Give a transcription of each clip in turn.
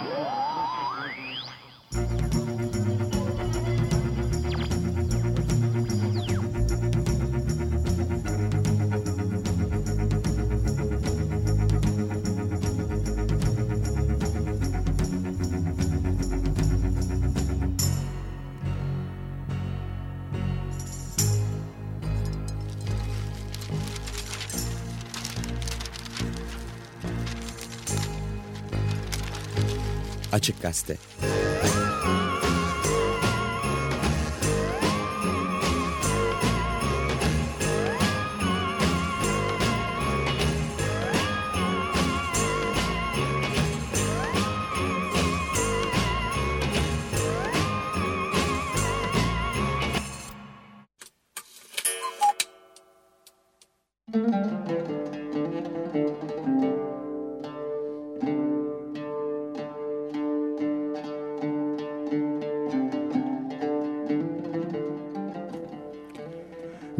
Oh! Açık Gazete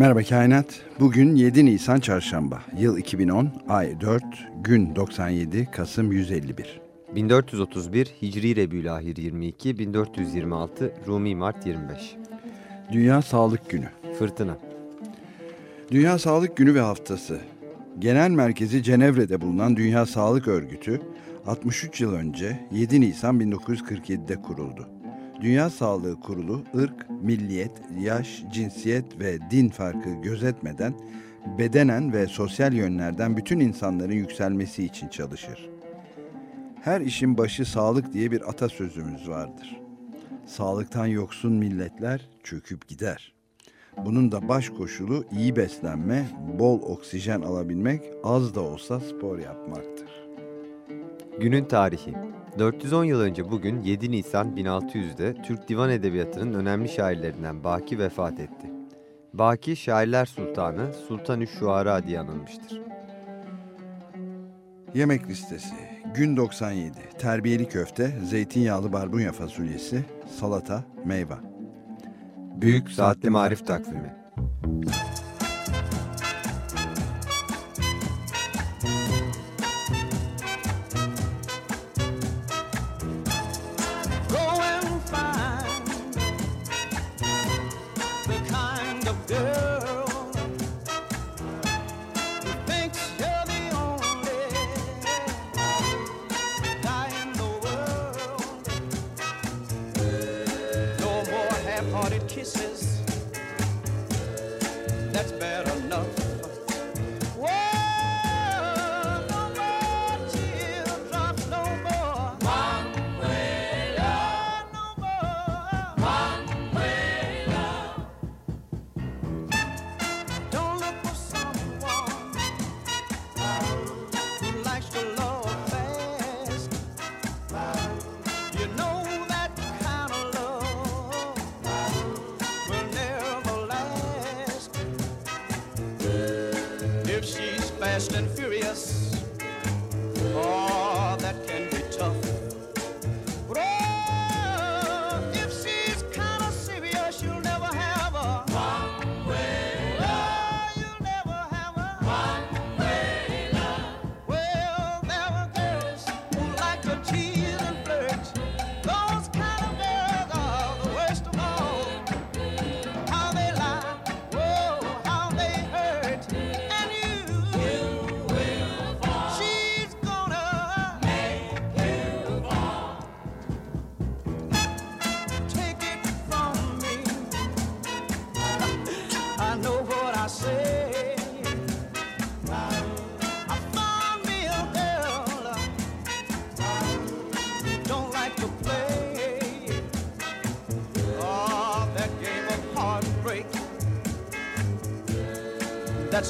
Merhaba Kainat. Bugün 7 Nisan Çarşamba. Yıl 2010, ay 4, gün 97, Kasım 151. 1431 Hicri Rebülahir 22, 1426 Rumi Mart 25. Dünya Sağlık Günü. Fırtına. Dünya Sağlık Günü ve Haftası. Genel merkezi Cenevre'de bulunan Dünya Sağlık Örgütü 63 yıl önce 7 Nisan 1947'de kuruldu. Dünya Sağlığı Kurulu ırk, milliyet, yaş, cinsiyet ve din farkı gözetmeden bedenen ve sosyal yönlerden bütün insanların yükselmesi için çalışır. Her işin başı sağlık diye bir atasözümüz vardır. Sağlıktan yoksun milletler çöküp gider. Bunun da baş koşulu iyi beslenme, bol oksijen alabilmek, az da olsa spor yapmaktır. Günün tarihi 410 yıl önce bugün 7 Nisan 1600'de Türk Divan Edebiyatı'nın önemli şairlerinden Baki vefat etti. Baki Şairler Sultanı Sultan-ı Şuara diye anılmıştır. Yemek listesi gün 97 terbiyeli köfte, zeytinyağlı barbunya fasulyesi, salata, meyve. Büyük Saatli Marif Takvimi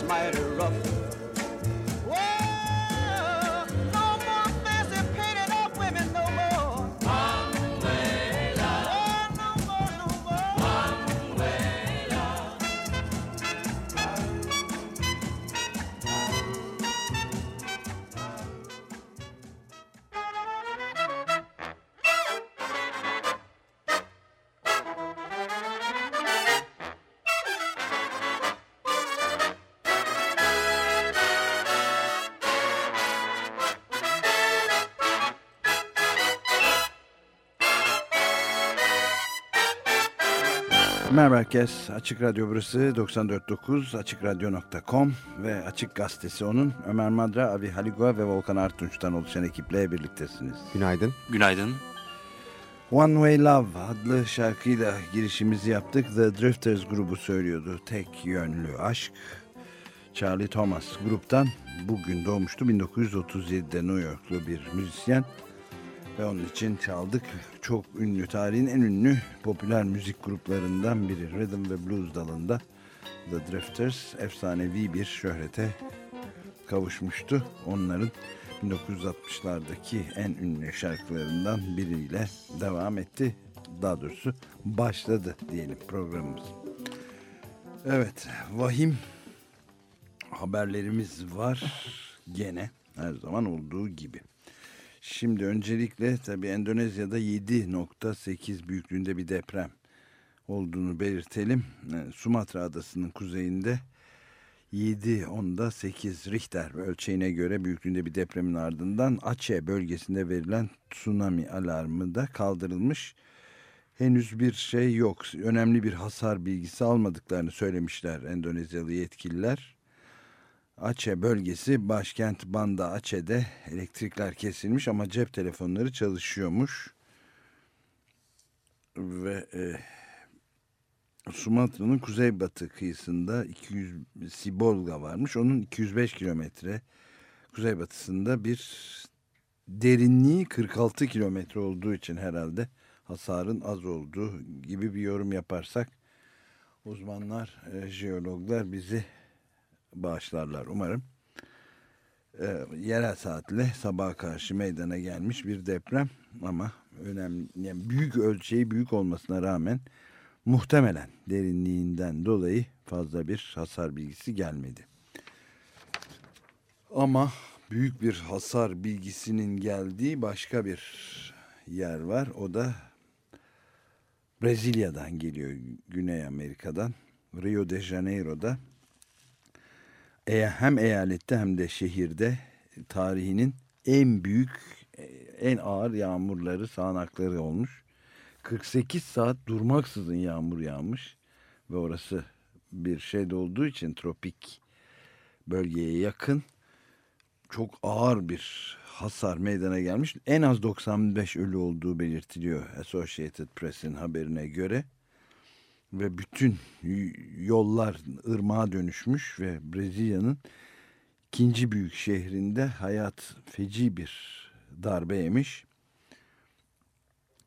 might Merhaba herkes. Açık Radyo burası 94.9 AçıkRadyo.com ve Açık Gazetesi onun. Ömer Madra, Avi Haligua ve Volkan Artunç'tan oluşan ekiple birliktesiniz. Günaydın. Günaydın. One Way Love adlı şarkıyla girişimizi yaptık. The Drifters grubu söylüyordu. Tek yönlü aşk. Charlie Thomas gruptan bugün doğmuştu. 1937'de New Yorklu bir müzisyen. Ve onun için çaldık. Çok ünlü, tarihin en ünlü popüler müzik gruplarından biri. Rhythm ve Blues dalında The Drifters efsanevi bir şöhrete kavuşmuştu. Onların 1960'lardaki en ünlü şarkılarından biriyle devam etti. Daha doğrusu başladı diyelim programımız. Evet, vahim haberlerimiz var gene her zaman olduğu gibi. Şimdi öncelikle tabii Endonezya'da 7.8 büyüklüğünde bir deprem olduğunu belirtelim. Yani Sumatra adasının kuzeyinde 7 onda 8 Richter ölçeğine göre büyüklüğünde bir depremin ardından Aceh bölgesinde verilen tsunami alarmı da kaldırılmış. Henüz bir şey yok. Önemli bir hasar bilgisi almadıklarını söylemişler Endonezyalı yetkililer. Aceh bölgesi başkent Banda Aceh'de elektrikler kesilmiş ama cep telefonları çalışıyormuş. Ve e, Sumatra'nın kuzeybatı kıyısında 200 Sibolga varmış. Onun 205 kilometre kuzeybatısında bir derinliği 46 kilometre olduğu için herhalde hasarın az olduğu gibi bir yorum yaparsak uzmanlar, e, jeologlar bizi bağışlarlar umarım. E, yerel saatle sabaha karşı meydana gelmiş bir deprem ama önemli yani büyük ölçeği büyük olmasına rağmen muhtemelen derinliğinden dolayı fazla bir hasar bilgisi gelmedi. Ama büyük bir hasar bilgisinin geldiği başka bir yer var. O da Brezilya'dan geliyor, Güney Amerika'dan. Rio de Janeiro'da hem eyalette hem de şehirde tarihinin en büyük, en ağır yağmurları, sağanakları olmuş. 48 saat durmaksızın yağmur yağmış ve orası bir şeyde olduğu için tropik bölgeye yakın çok ağır bir hasar meydana gelmiş. En az 95 ölü olduğu belirtiliyor Associated Press'in haberine göre. Ve bütün yollar ırmağa dönüşmüş ve Brezilya'nın ikinci büyük şehrinde hayat feci bir darbe yemiş.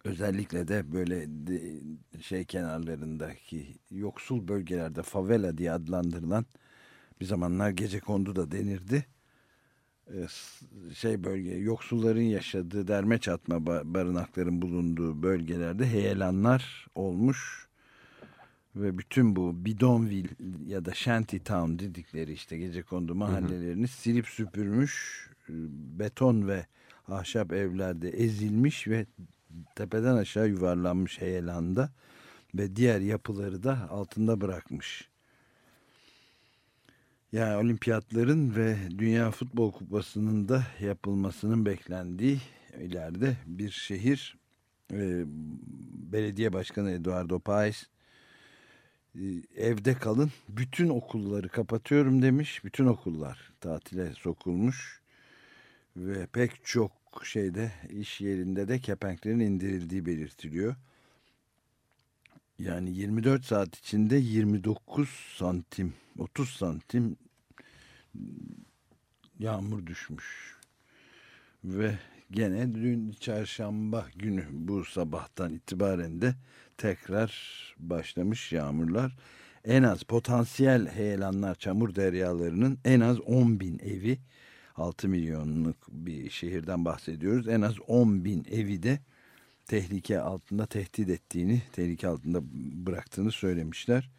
Özellikle de böyle şey kenarlarındaki yoksul bölgelerde favela diye adlandırılan bir zamanlar gece kondu da denirdi. Şey bölge yoksulların yaşadığı derme çatma barınakların bulunduğu bölgelerde heyelanlar olmuş ve bütün bu Bidonville ya da Shanty Town dedikleri işte gece kondu mahallelerini hı hı. silip süpürmüş beton ve ahşap evlerde ezilmiş ve tepeden aşağı yuvarlanmış heyelanda ve diğer yapıları da altında bırakmış. Yani olimpiyatların ve Dünya Futbol Kupası'nın da yapılmasının beklendiği ileride bir şehir e, belediye başkanı Eduardo Paes e, evde kalın bütün okulları kapatıyorum demiş. Bütün okullar tatile sokulmuş ve pek çok şeyde iş yerinde de kepenklerin indirildiği belirtiliyor. Yani 24 saat içinde 29 santim 30 santim yağmur düşmüş. Ve gene dün çarşamba günü bu sabahtan itibaren de tekrar başlamış yağmurlar. En az potansiyel heyelanlar çamur deryalarının en az 10 bin evi 6 milyonluk bir şehirden bahsediyoruz. En az 10 bin evi de tehlike altında tehdit ettiğini, tehlike altında bıraktığını söylemişler.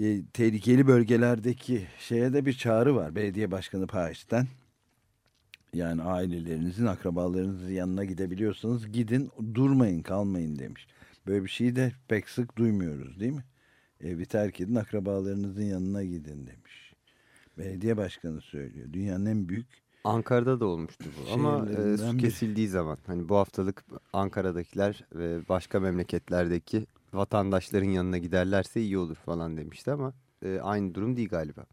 E, tehlikeli bölgelerdeki şeye de bir çağrı var. Belediye Başkanı Paris'ten. Yani ailelerinizin, akrabalarınızın yanına gidebiliyorsanız gidin, durmayın, kalmayın demiş. Böyle bir şeyi de pek sık duymuyoruz değil mi? Evi terk edin, akrabalarınızın yanına gidin demiş. Belediye başkanı söylüyor. Dünyanın en büyük Ankara'da da olmuştu bu ama e, su kesildiği zaman hani bu haftalık Ankara'dakiler ve başka memleketlerdeki vatandaşların yanına giderlerse iyi olur falan demişti ama e, aynı durum değil galiba.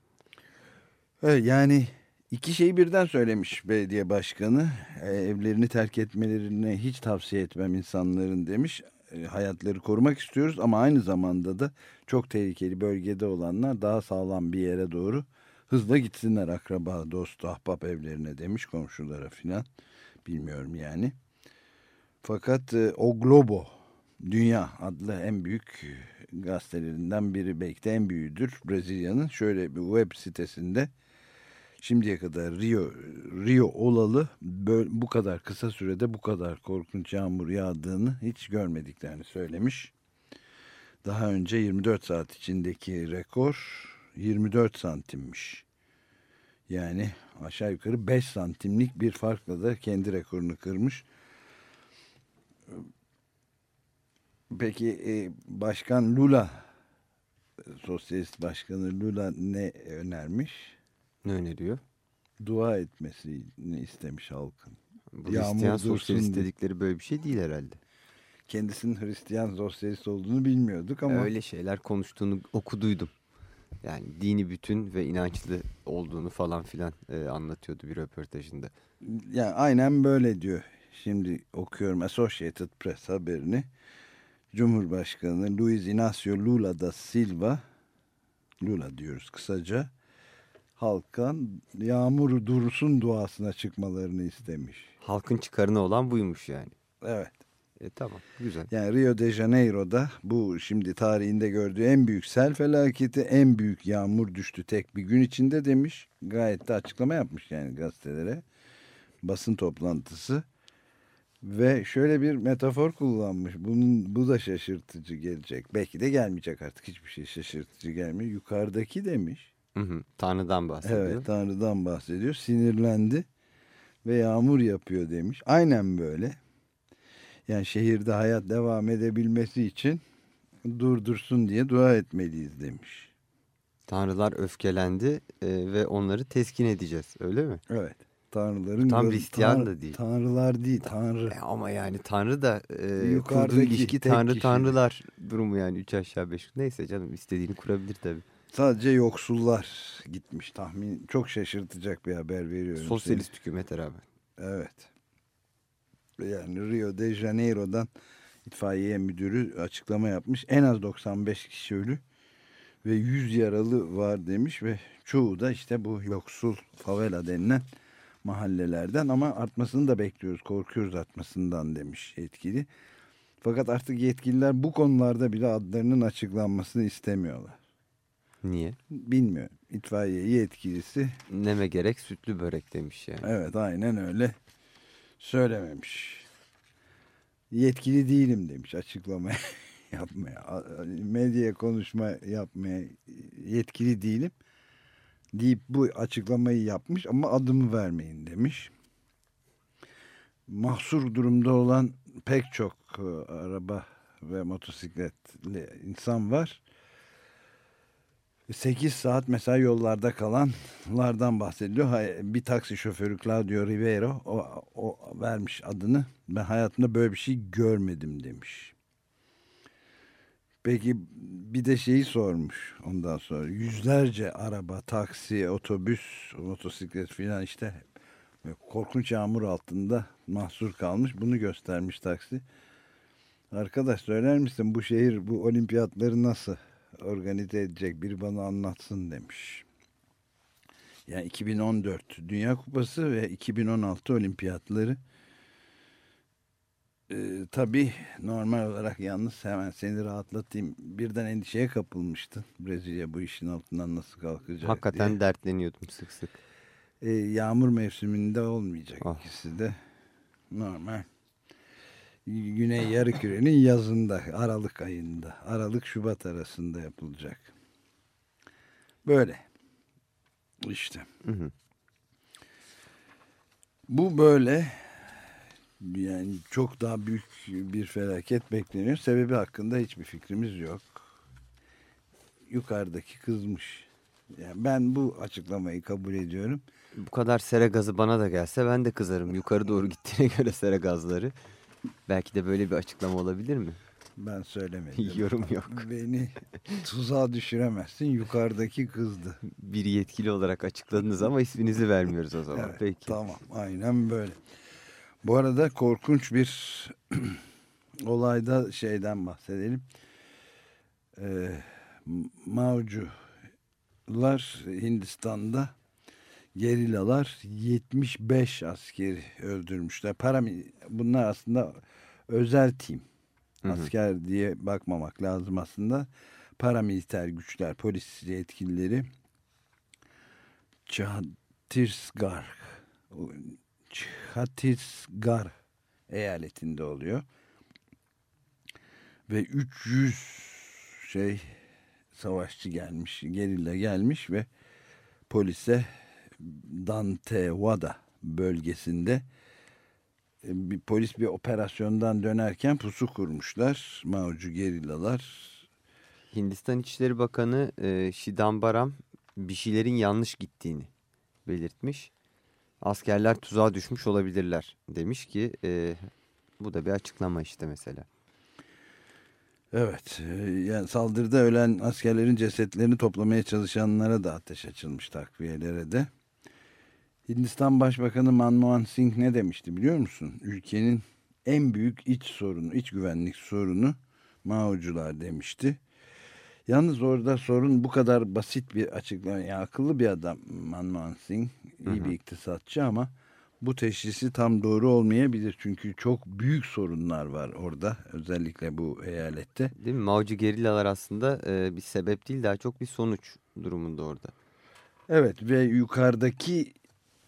Evet, yani iki şeyi birden söylemiş belediye başkanı. E, evlerini terk etmelerini hiç tavsiye etmem insanların demiş. E, hayatları korumak istiyoruz ama aynı zamanda da çok tehlikeli bölgede olanlar daha sağlam bir yere doğru hızla gitsinler akraba, dost, ahbap evlerine demiş komşulara filan. Bilmiyorum yani. Fakat e, O Globo Dünya adlı en büyük gazetelerinden biri belki de en büyüğüdür Brezilya'nın şöyle bir web sitesinde şimdiye kadar Rio Rio olalı bu kadar kısa sürede bu kadar korkunç yağmur yağdığını hiç görmediklerini söylemiş. Daha önce 24 saat içindeki rekor 24 santimmiş. Yani aşağı yukarı 5 santimlik bir farkla da kendi rekorunu kırmış. Peki e, Başkan Lula, Sosyalist Başkanı Lula ne önermiş? Ne öneriyor? Dua etmesini istemiş halkın. Bu Yağmur Hristiyan sosyalist dedikleri böyle bir şey değil herhalde. Kendisinin Hristiyan sosyalist olduğunu bilmiyorduk ama... Öyle şeyler konuştuğunu okuduydum. Yani dini bütün ve inançlı olduğunu falan filan e, anlatıyordu bir röportajında. Yani aynen böyle diyor. Şimdi okuyorum Associated Press haberini. Cumhurbaşkanı Luiz Inácio Lula da Silva, Lula diyoruz kısaca, halkan yağmur dursun duasına çıkmalarını istemiş. Halkın çıkarına olan buymuş yani. Evet. E, tamam güzel. Yani Rio de Janeiro'da bu şimdi tarihinde gördüğü en büyük sel felaketi en büyük yağmur düştü tek bir gün içinde demiş. Gayet de açıklama yapmış yani gazetelere. Basın toplantısı. Ve şöyle bir metafor kullanmış. Bunun bu da şaşırtıcı gelecek. Belki de gelmeyecek artık. Hiçbir şey şaşırtıcı gelmiyor. Yukarıdaki demiş. Hı hı, Tanrı'dan bahsediyor. Evet Tanrı'dan bahsediyor. Sinirlendi ve yağmur yapıyor demiş. Aynen böyle. Yani şehirde hayat devam edebilmesi için durdursun diye dua etmeliyiz demiş. Tanrılar öfkelendi e, ve onları teskin edeceğiz öyle mi? Evet. Tanrıların Tam Hristiyan da değil. Tanrılar değil, Tanrı. E ama yani Tanrı da e, kurduğu ilişki Tanrı kişi. Tanrılar durumu yani üç aşağı beş. Neyse canım istediğini kurabilir tabii. Sadece yoksullar gitmiş tahmin. Çok şaşırtacak bir haber veriyorum. Sosyalist seni. hükümete rağmen. Evet. Yani Rio de Janeiro'dan itfaiye müdürü açıklama yapmış. En az 95 kişi ölü ve 100 yaralı var demiş ve çoğu da işte bu yoksul favela denilen mahallelerden ama artmasını da bekliyoruz. Korkuyoruz artmasından demiş yetkili. Fakat artık yetkililer bu konularda bile adlarının açıklanmasını istemiyorlar. Niye? Bilmiyorum. İtfaiye yetkilisi. Neme gerek sütlü börek demiş yani. Evet aynen öyle. Söylememiş. Yetkili değilim demiş açıklamaya yapmaya. Medyaya konuşma yapmaya yetkili değilim deyip bu açıklamayı yapmış ama adımı vermeyin demiş. Mahsur durumda olan pek çok e, araba ve motosikletli insan var. 8 saat mesela yollarda kalanlardan bahsediyor. Bir taksi şoförü Claudio Rivero o, o vermiş adını. Ben hayatımda böyle bir şey görmedim demiş. Peki bir de şeyi sormuş ondan sonra yüzlerce araba, taksi, otobüs, motosiklet filan işte korkunç yağmur altında mahsur kalmış. Bunu göstermiş taksi. Arkadaş söyler misin bu şehir bu olimpiyatları nasıl organize edecek bir bana anlatsın demiş. Yani 2014 Dünya Kupası ve 2016 olimpiyatları e, tabii normal olarak yalnız hemen seni rahatlatayım. Birden endişeye kapılmıştın. Brezilya bu işin altından nasıl kalkacak Hakikaten diye. dertleniyordum sık sık. E, yağmur mevsiminde olmayacak oh. ikisi de. Normal. Güney Yarıküre'nin yazında, Aralık ayında, Aralık-Şubat arasında yapılacak. Böyle. İşte. Hı hı. Bu böyle yani çok daha büyük bir felaket bekleniyor. Sebebi hakkında hiçbir fikrimiz yok. Yukarıdaki kızmış. Yani ben bu açıklamayı kabul ediyorum. Bu kadar sere gazı bana da gelse ben de kızarım. Yukarı doğru gittiğine göre sere gazları. Belki de böyle bir açıklama olabilir mi? Ben söylemedim. Yorum yok. Beni tuzağa düşüremezsin. Yukarıdaki kızdı. Bir yetkili olarak açıkladınız ama isminizi vermiyoruz o zaman. Evet, Peki. Tamam aynen böyle. Bu arada korkunç bir olayda şeyden bahsedelim. Ee, Maocular Hindistan'da gerillalar 75 askeri öldürmüşler. Paramil bunlar aslında özel tim. Hı hı. Asker diye bakmamak lazım aslında. Paramiliter güçler, polis yetkilileri Chhattisgarh Chhattisgarh eyaletinde oluyor. Ve 300 şey savaşçı gelmiş, gerilla gelmiş ve polise Dantewada bölgesinde e, bir polis bir operasyondan dönerken pusu kurmuşlar. Maocu gerillalar. Hindistan İçişleri Bakanı e, Şidambaram bir şeylerin yanlış gittiğini belirtmiş. Askerler tuzağa düşmüş olabilirler demiş ki e, bu da bir açıklama işte mesela. Evet, e, yani saldırıda ölen askerlerin cesetlerini toplamaya çalışanlara da ateş açılmış takviyelere de. Hindistan Başbakanı Manmohan Singh ne demişti biliyor musun? Ülkenin en büyük iç sorunu, iç güvenlik sorunu Maocular demişti. Yalnız orada sorun bu kadar basit bir açıklama. Yani akıllı bir adam Manmohan Singh, iyi Hı hı. bir iktisatçı ama bu teşhisi tam doğru olmayabilir. Çünkü çok büyük sorunlar var orada özellikle bu eyalette. Değil mi? Maocu gerillalar aslında e, bir sebep değil daha çok bir sonuç durumunda orada. Evet ve yukarıdaki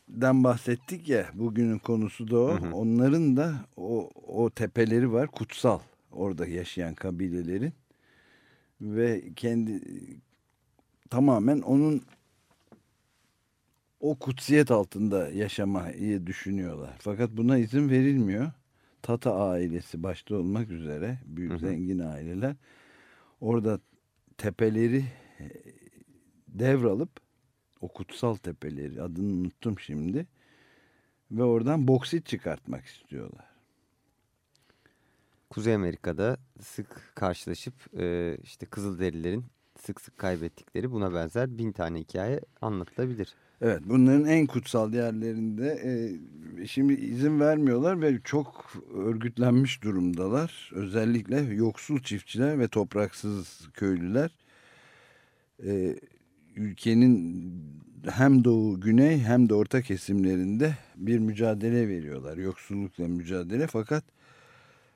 den bahsettik ya bugünün konusu da o. Hı hı. Onların da o, o tepeleri var kutsal orada yaşayan kabilelerin ve kendi tamamen onun o kutsiyet altında yaşamayı düşünüyorlar. Fakat buna izin verilmiyor. Tata ailesi başta olmak üzere büyük Hı hı. zengin aileler orada tepeleri e, devralıp o kutsal tepeleri adını unuttum şimdi ve oradan boksit çıkartmak istiyorlar. Kuzey Amerika'da sık karşılaşıp e, işte Kızılderililerin sık sık kaybettikleri buna benzer bin tane hikaye anlatılabilir. Evet bunların en kutsal yerlerinde e, şimdi izin vermiyorlar ve çok örgütlenmiş durumdalar. Özellikle yoksul çiftçiler ve topraksız köylüler e, ülkenin hem doğu güney hem de orta kesimlerinde bir mücadele veriyorlar. Yoksullukla mücadele fakat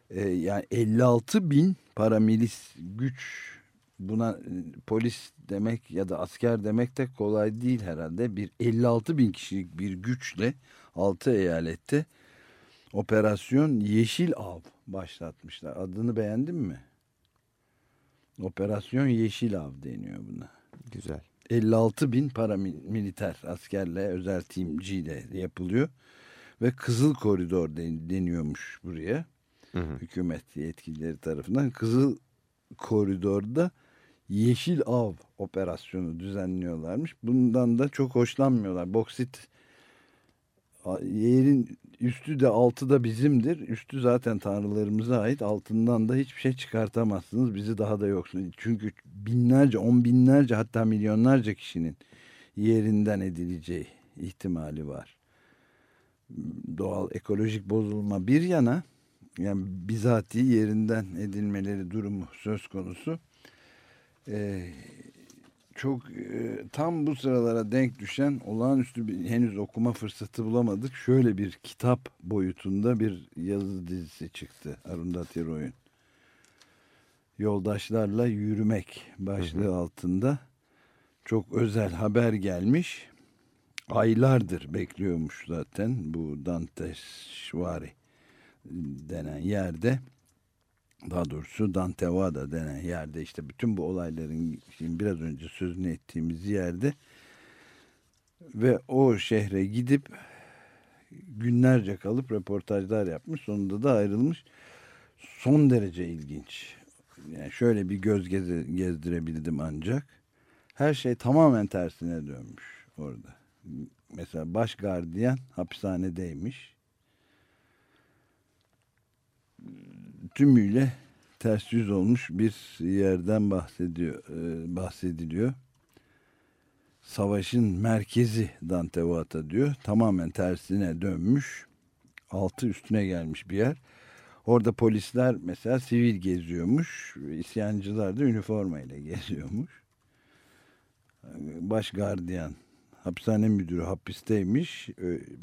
e, yani 56 bin paramilis güç buna e, polis demek ya da asker demek de kolay değil herhalde. Bir 56 bin kişilik bir güçle 6 eyalette operasyon Yeşil Av başlatmışlar. Adını beğendin mi? Operasyon Yeşil Av deniyor buna. Güzel. 56 bin paramiliter askerle özel timciyle yapılıyor. Ve Kızıl Koridor den- deniyormuş buraya. Hı hı. Hükümet yetkilileri tarafından. Kızıl Koridor'da Yeşil Av operasyonu düzenliyorlarmış. Bundan da çok hoşlanmıyorlar. Boksit yerin üstü de altı da bizimdir. Üstü zaten tanrılarımıza ait. Altından da hiçbir şey çıkartamazsınız. Bizi daha da yoksun. Çünkü binlerce, on binlerce hatta milyonlarca kişinin yerinden edileceği ihtimali var. Doğal ekolojik bozulma bir yana yani bizatihi yerinden edilmeleri durumu söz konusu. Ee, çok e, tam bu sıralara denk düşen olağanüstü bir henüz okuma fırsatı bulamadık. Şöyle bir kitap boyutunda bir yazı dizisi çıktı Arundhati Roy'un. Yoldaşlarla Yürümek başlığı altında çok özel haber gelmiş. Aylardır bekliyormuş zaten bu Danteshvari denen yerde daha doğrusu Dantewada denen yerde işte bütün bu olayların şimdi biraz önce sözünü ettiğimiz yerde ve o şehre gidip günlerce kalıp röportajlar yapmış sonunda da ayrılmış. Son derece ilginç. Yani şöyle bir göz geze, gezdirebildim ancak. Her şey tamamen tersine dönmüş orada. Mesela baş gardiyan hapishanedeymiş tümüyle ters yüz olmuş bir yerden bahsediyor, e, bahsediliyor. Savaşın merkezi Dante Vata diyor. Tamamen tersine dönmüş. Altı üstüne gelmiş bir yer. Orada polisler mesela sivil geziyormuş. İsyancılar da üniformayla geziyormuş. Baş gardiyan, hapishane müdürü hapisteymiş.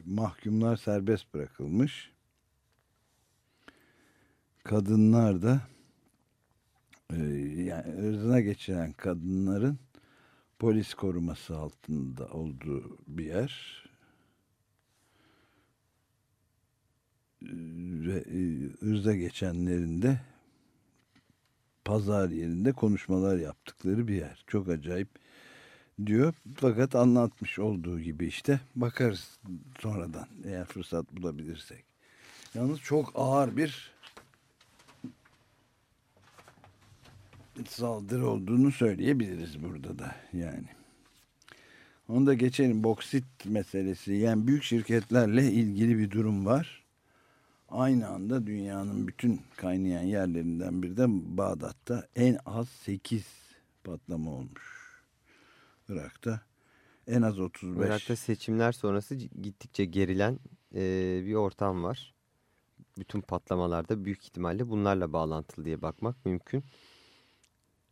Mahkumlar serbest bırakılmış. Kadınlar da e, yani ırzına geçiren kadınların polis koruması altında olduğu bir yer. ve e, ırza geçenlerin de pazar yerinde konuşmalar yaptıkları bir yer. Çok acayip diyor. Fakat anlatmış olduğu gibi işte bakarız sonradan eğer fırsat bulabilirsek. Yalnız çok ağır bir saldırı olduğunu söyleyebiliriz burada da yani. Onu da geçelim boksit meselesi. Yani büyük şirketlerle ilgili bir durum var aynı anda dünyanın bütün kaynayan yerlerinden biri de Bağdat'ta en az 8 patlama olmuş. Irak'ta en az 35. Irak'ta seçimler sonrası gittikçe gerilen e, bir ortam var. Bütün patlamalarda büyük ihtimalle bunlarla bağlantılı diye bakmak mümkün.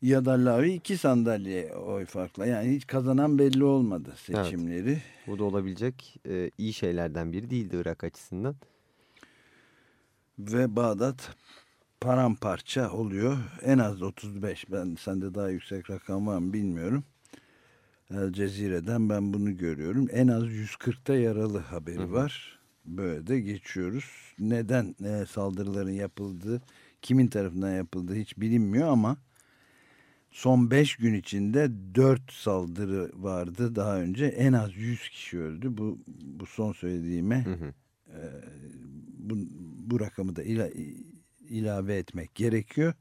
Ya da Lavi iki sandalye oy farkla. Yani hiç kazanan belli olmadı seçimleri. Evet. Bu da olabilecek e, iyi şeylerden biri değildi Irak açısından ve Bağdat paramparça oluyor. En az 35. Ben sende daha yüksek rakam var mı bilmiyorum. El Cezire'den ben bunu görüyorum. En az 140'ta yaralı haberi hı hı. var. Böyle de geçiyoruz. Neden e, saldırıların yapıldığı, kimin tarafından yapıldığı hiç bilinmiyor ama son 5 gün içinde 4 saldırı vardı daha önce. En az 100 kişi öldü. Bu, bu son söylediğime hı hı. E, bu, bu rakamı da ila, ilave etmek gerekiyor.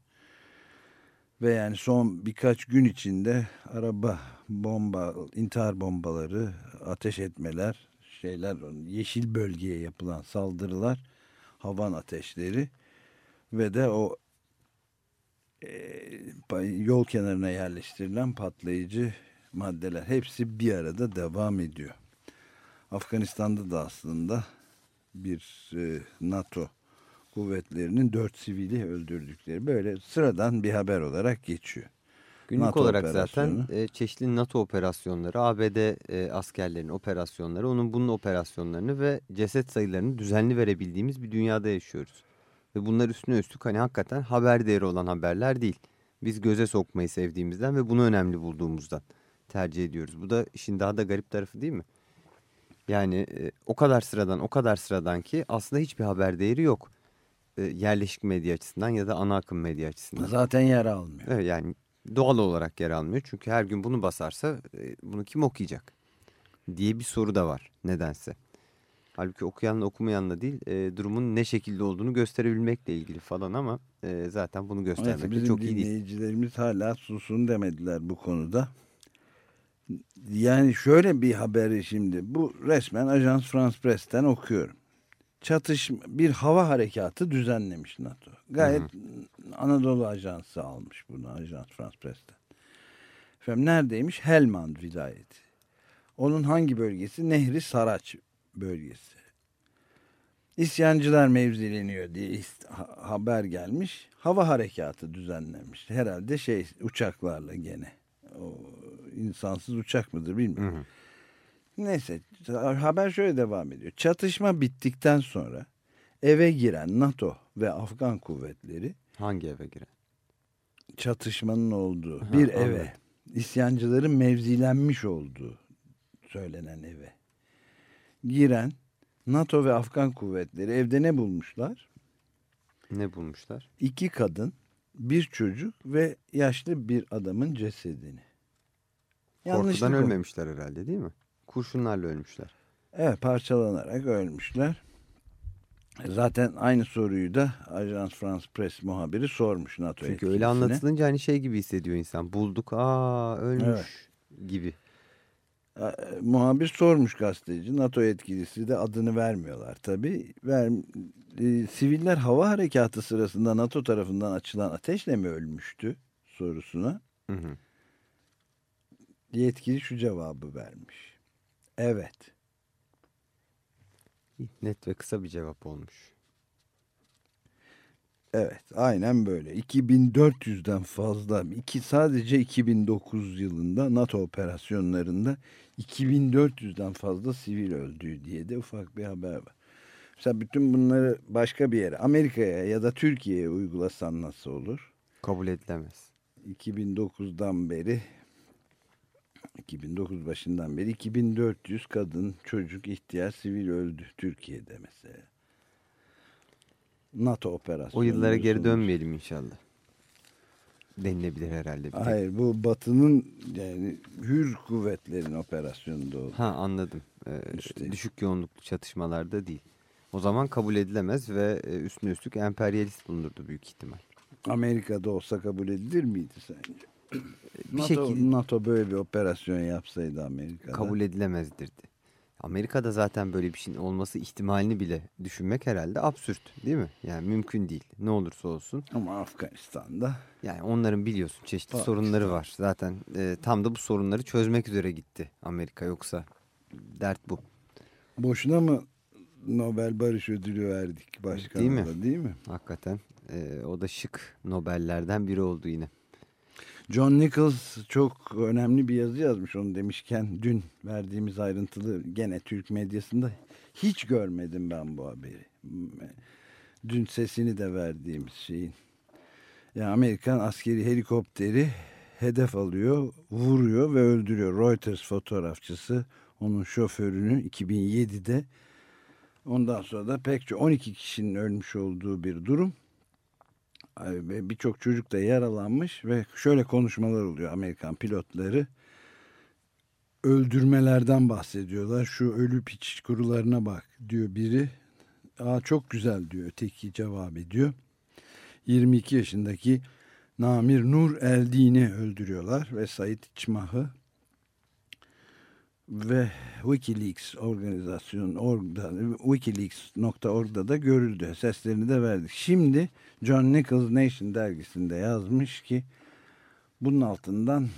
Ve yani son birkaç gün içinde araba bomba, intihar bombaları, ateş etmeler, şeyler, yeşil bölgeye yapılan saldırılar, havan ateşleri ve de o e, yol kenarına yerleştirilen patlayıcı maddeler hepsi bir arada devam ediyor. Afganistan'da da aslında bir e, NATO kuvvetlerinin dört sivili öldürdükleri böyle sıradan bir haber olarak geçiyor. Günlük NATO olarak zaten e, çeşitli NATO operasyonları, ABD e, askerlerinin operasyonları, onun bunun operasyonlarını ve ceset sayılarını düzenli verebildiğimiz bir dünyada yaşıyoruz. Ve bunlar üstüne üstlük hani hakikaten haber değeri olan haberler değil. Biz göze sokmayı sevdiğimizden ve bunu önemli bulduğumuzdan tercih ediyoruz. Bu da işin daha da garip tarafı değil mi? Yani e, o kadar sıradan o kadar sıradan ki aslında hiçbir haber değeri yok. E, yerleşik medya açısından ya da ana akım medya açısından. Zaten yer almıyor. Evet yani doğal olarak yer almıyor. Çünkü her gün bunu basarsa e, bunu kim okuyacak diye bir soru da var nedense. Halbuki okuyanla okumayanla değil e, durumun ne şekilde olduğunu gösterebilmekle ilgili falan ama e, zaten bunu göstermek evet, çok iyi değil. Dinleyicilerimiz hala susun demediler bu konuda. Yani şöyle bir haberi şimdi bu resmen Ajans France Press'ten okuyorum. Çatışma bir hava harekatı düzenlemiş NATO. Gayet hı hı. Anadolu Ajansı almış bunu Ajans France Press'ten. Efendim neredeymiş? Helmand vilayeti. Onun hangi bölgesi? Nehri Saraç bölgesi. İsyancılar mevzileniyor diye haber gelmiş. Hava harekatı düzenlemiş. Herhalde şey uçaklarla gene. O insansız uçak mıdır bilmiyorum. Hı hı. Neyse haber şöyle devam ediyor. Çatışma bittikten sonra eve giren NATO ve Afgan kuvvetleri hangi eve giren? Çatışmanın olduğu ha, bir eve anladım. isyancıların mevzilenmiş olduğu söylenen eve giren NATO ve Afgan kuvvetleri evde ne bulmuşlar? Ne bulmuşlar? İki kadın, bir çocuk ve yaşlı bir adamın cesedini. Korkudan ölmemişler herhalde değil mi? Kurşunlarla ölmüşler. Evet parçalanarak ölmüşler. Zaten aynı soruyu da Ajans France Press muhabiri sormuş NATO Çünkü öyle anlatılınca hani şey gibi hissediyor insan. Bulduk aa ölmüş evet. gibi. E, muhabir sormuş gazeteci. NATO yetkilisi de adını vermiyorlar tabii. Ver, e, siviller hava harekatı sırasında NATO tarafından açılan ateşle mi ölmüştü sorusuna. Hı hı. Yetkili şu cevabı vermiş. Evet. Net ve kısa bir cevap olmuş. Evet aynen böyle 2400'den fazla iki sadece 2009 yılında NATO operasyonlarında 2400'den fazla sivil öldüğü diye de ufak bir haber var. Mesela bütün bunları başka bir yere Amerika'ya ya da Türkiye'ye uygulasan nasıl olur? Kabul edilemez. 2009'dan beri 2009 başından beri 2400 kadın, çocuk, ihtiyar, sivil öldü Türkiye'de mesela. NATO operasyonu. O yıllara geri dönmeyelim inşallah. Denilebilir herhalde. Bir Hayır bu Batı'nın yani hür kuvvetlerin operasyonunda oldu. Ha anladım. Ee, düşük yoğunluklu çatışmalarda değil. O zaman kabul edilemez ve e, üstüne üstlük emperyalist bulunurdu büyük ihtimal. Amerika'da olsa kabul edilir miydi sence? bir NATO, şekilde NATO böyle bir operasyon yapsaydı Amerika'da. Kabul edilemezdirdi. Amerika'da zaten böyle bir şeyin olması ihtimalini bile düşünmek herhalde absürt değil mi? Yani mümkün değil. Ne olursa olsun. Ama Afganistan'da. Yani onların biliyorsun çeşitli Pakistan. sorunları var. Zaten e, tam da bu sorunları çözmek üzere gitti Amerika. Yoksa dert bu. Boşuna mı Nobel Barış Ödülü verdik başkanına değil mi? Değil mi? Hakikaten. E, o da şık Nobel'lerden biri oldu yine. John Nichols çok önemli bir yazı yazmış onu demişken dün verdiğimiz ayrıntılı gene Türk medyasında hiç görmedim ben bu haberi. Dün sesini de verdiğimiz şeyin. Yani Amerikan askeri helikopteri hedef alıyor, vuruyor ve öldürüyor. Reuters fotoğrafçısı onun şoförünü 2007'de ondan sonra da pek çok 12 kişinin ölmüş olduğu bir durum ve birçok çocuk da yaralanmış ve şöyle konuşmalar oluyor Amerikan pilotları öldürmelerden bahsediyorlar. Şu ölü piç kurularına bak diyor biri. Aa çok güzel diyor öteki cevap ediyor. 22 yaşındaki Namir Nur Eldin'i öldürüyorlar ve Said İçmah'ı ve Wikileaks organizasyon orada wikileaks.org'da da görüldü. Seslerini de verdik. Şimdi John Nichols Nation dergisinde yazmış ki bunun altından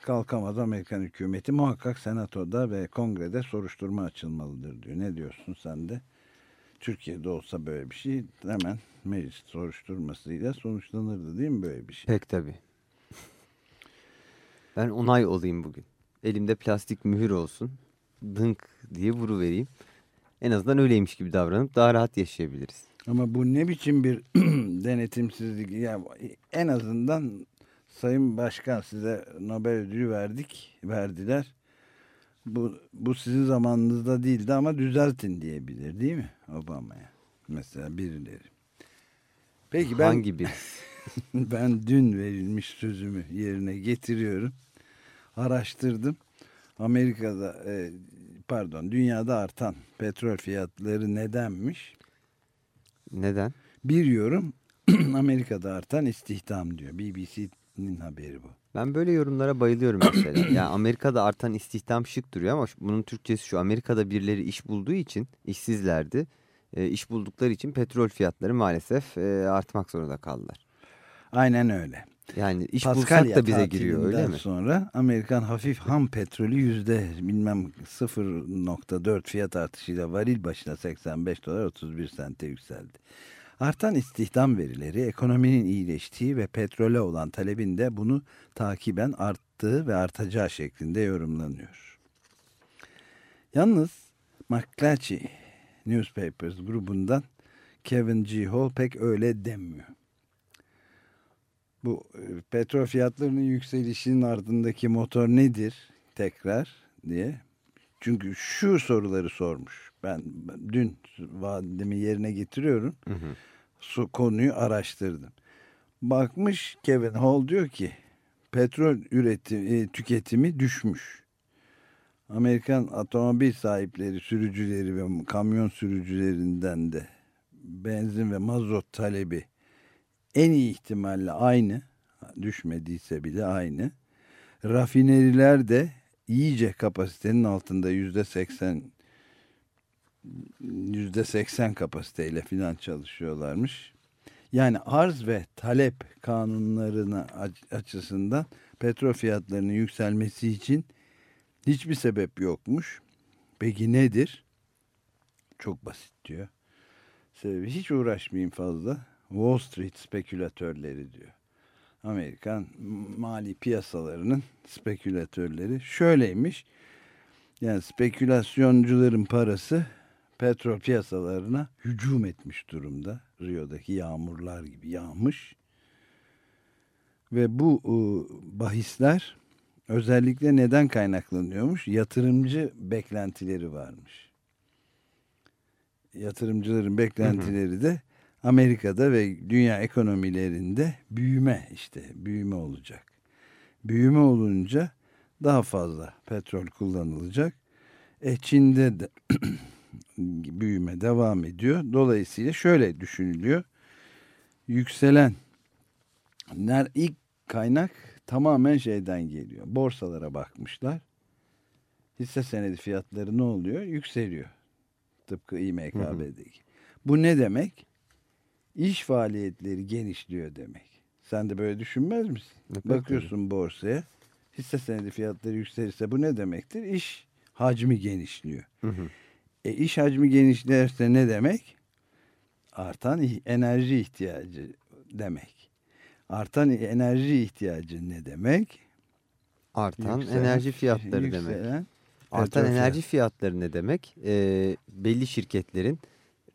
kalkamaz Amerikan hükümeti muhakkak senatoda ve kongrede soruşturma açılmalıdır diyor. Ne diyorsun sen de? Türkiye'de olsa böyle bir şey hemen meclis soruşturmasıyla sonuçlanırdı değil mi böyle bir şey? Pek tabii. Ben onay olayım bugün elimde plastik mühür olsun. Dınk diye vuru vereyim. En azından öyleymiş gibi davranıp daha rahat yaşayabiliriz. Ama bu ne biçim bir denetimsizlik? Ya en azından Sayın Başkan size Nobel ödülü verdik, verdiler. Bu, bu sizin zamanınızda değildi ama düzeltin diyebilir değil mi Obama'ya? Mesela birileri. Peki ben hangi bir? ben dün verilmiş sözümü yerine getiriyorum araştırdım. Amerika'da e, pardon dünyada artan petrol fiyatları nedenmiş? Neden? Bir yorum Amerika'da artan istihdam diyor. BBC'nin haberi bu. Ben böyle yorumlara bayılıyorum mesela. yani Amerika'da artan istihdam şık duruyor ama bunun Türkçesi şu. Amerika'da birileri iş bulduğu için işsizlerdi. E, iş buldukları için petrol fiyatları maalesef e, artmak zorunda kaldılar. Aynen öyle. Yani iş Paskalya bulsak da bize giriyor öyle mi? sonra Amerikan hafif ham petrolü yüzde bilmem 0.4 fiyat artışıyla varil başına 85 dolar 31 sente yükseldi. Artan istihdam verileri ekonominin iyileştiği ve petrole olan talebin de bunu takiben arttığı ve artacağı şeklinde yorumlanıyor. Yalnız McClatchy Newspapers grubundan Kevin G. Hall pek öyle demiyor bu e, petrol fiyatlarının yükselişinin ardındaki motor nedir tekrar diye. Çünkü şu soruları sormuş. Ben dün vaadimi yerine getiriyorum. Hı hı. Su, konuyu araştırdım. Bakmış Kevin Hall diyor ki petrol üretimi, e, tüketimi düşmüş. Amerikan otomobil sahipleri, sürücüleri ve kamyon sürücülerinden de benzin ve mazot talebi en iyi ihtimalle aynı düşmediyse bile aynı. Rafineriler de iyice kapasitenin altında yüzde seksen yüzde seksen kapasiteyle filan çalışıyorlarmış. Yani arz ve talep kanunlarına açısından petrol fiyatlarının yükselmesi için hiçbir sebep yokmuş. Peki nedir? Çok basit diyor. Sebebi hiç uğraşmayayım fazla. Wall Street spekülatörleri diyor. Amerikan mali piyasalarının spekülatörleri şöyleymiş. Yani spekülasyoncuların parası petrol piyasalarına hücum etmiş durumda. Rio'daki yağmurlar gibi yağmış. Ve bu e, bahisler özellikle neden kaynaklanıyormuş? Yatırımcı beklentileri varmış. Yatırımcıların beklentileri de Amerika'da ve dünya ekonomilerinde büyüme işte büyüme olacak. Büyüme olunca daha fazla petrol kullanılacak. E Çin'de de büyüme devam ediyor. Dolayısıyla şöyle düşünülüyor. Yükselen ilk kaynak tamamen şeyden geliyor. Borsalara bakmışlar. Hisse senedi fiyatları ne oluyor? Yükseliyor. Tıpkı İMKB'deki. Bu ne demek? İş faaliyetleri genişliyor demek. Sen de böyle düşünmez misin? Ne Bakıyorsun tabii. borsaya. Hisse senedi fiyatları yükselirse bu ne demektir? İş hacmi genişliyor. Hı hı. E iş hacmi genişlerse ne demek? Artan enerji ihtiyacı demek. Artan enerji ihtiyacı ne demek? Artan yükselen, enerji fiyatları yükselen, demek. Artan enerji fiyatları ne demek? Ee, belli şirketlerin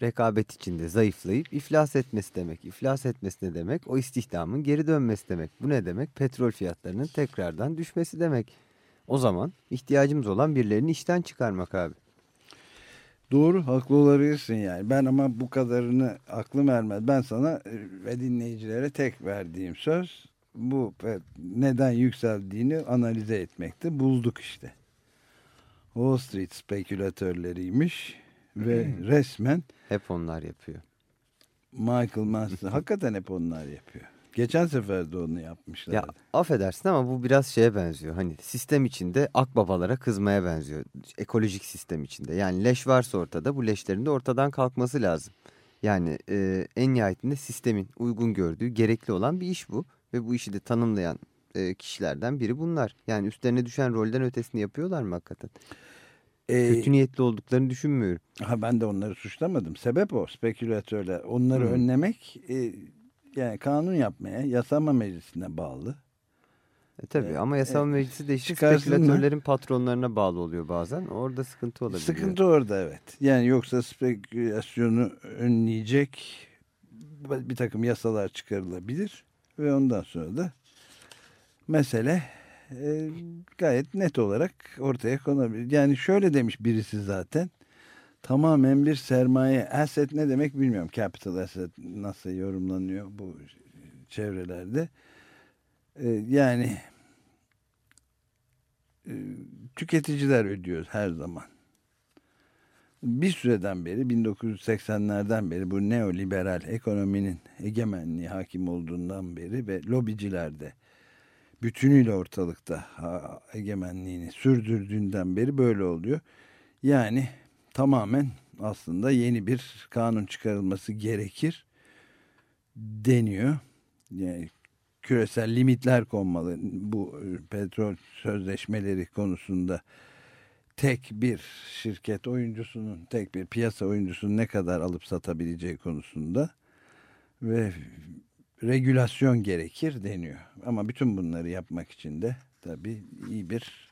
rekabet içinde zayıflayıp iflas etmesi demek. İflas etmesi ne demek? O istihdamın geri dönmesi demek. Bu ne demek? Petrol fiyatlarının tekrardan düşmesi demek. O zaman ihtiyacımız olan birilerini işten çıkarmak abi. Doğru haklı olabilirsin yani. Ben ama bu kadarını aklım ermez. Ben sana e, ve dinleyicilere tek verdiğim söz bu neden yükseldiğini analize etmekte bulduk işte. Wall Street spekülatörleriymiş ve resmen hep onlar yapıyor. Michael Master hakikaten hep onlar yapıyor. Geçen sefer de onu yapmışlar. Ya affedersin ama bu biraz şeye benziyor. Hani sistem içinde akbabalara kızmaya benziyor. Ekolojik sistem içinde. Yani leş varsa ortada bu leşlerin de ortadan kalkması lazım. Yani e, en nihayetinde sistemin uygun gördüğü gerekli olan bir iş bu. Ve bu işi de tanımlayan e, kişilerden biri bunlar. Yani üstlerine düşen rolden ötesini yapıyorlar mı hakikaten? Ee, Kötü niyetli olduklarını düşünmüyorum. Ha ben de onları suçlamadım. Sebep o spekülatörler. Onları hmm. önlemek e, yani kanun yapmaya yasama meclisine bağlı. E tabii ee, ama yasama e, meclisi de işte spekülatörlerin patronlarına bağlı oluyor bazen. Orada sıkıntı olabilir. Sıkıntı orada evet. Yani yoksa spekülasyonu önleyecek bir takım yasalar çıkarılabilir ve ondan sonra da mesele e, gayet net olarak ortaya konabilir. Yani şöyle demiş birisi zaten tamamen bir sermaye asset ne demek bilmiyorum. Capital asset nasıl yorumlanıyor bu çevrelerde. Ee, yani e, tüketiciler ödüyor her zaman. Bir süreden beri 1980'lerden beri bu neoliberal ekonominin egemenliği hakim olduğundan beri ve lobiciler de bütünüyle ortalıkta egemenliğini sürdürdüğünden beri böyle oluyor. Yani tamamen aslında yeni bir kanun çıkarılması gerekir deniyor. Yani küresel limitler konmalı bu e, petrol sözleşmeleri konusunda tek bir şirket oyuncusunun tek bir piyasa oyuncusunun ne kadar alıp satabileceği konusunda ve regülasyon gerekir deniyor. Ama bütün bunları yapmak için de tabii iyi bir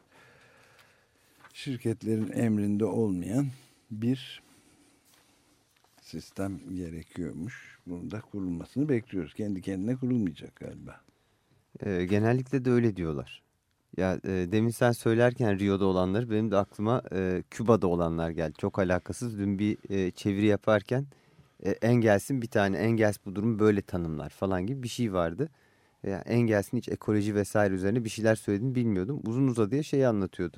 şirketlerin emrinde olmayan bir sistem gerekiyormuş. Bunun da kurulmasını bekliyoruz. Kendi kendine kurulmayacak galiba. E, genellikle de öyle diyorlar. Ya e, demin sen söylerken Rio'da olanları benim de aklıma e, Küba'da olanlar geldi. Çok alakasız. Dün bir e, çeviri yaparken e, Engels'in bir tane Engels bu durumu böyle tanımlar falan gibi bir şey vardı. E, yani Engels'in hiç ekoloji vesaire üzerine bir şeyler söylediğini bilmiyordum. Uzun uzadıya şeyi anlatıyordu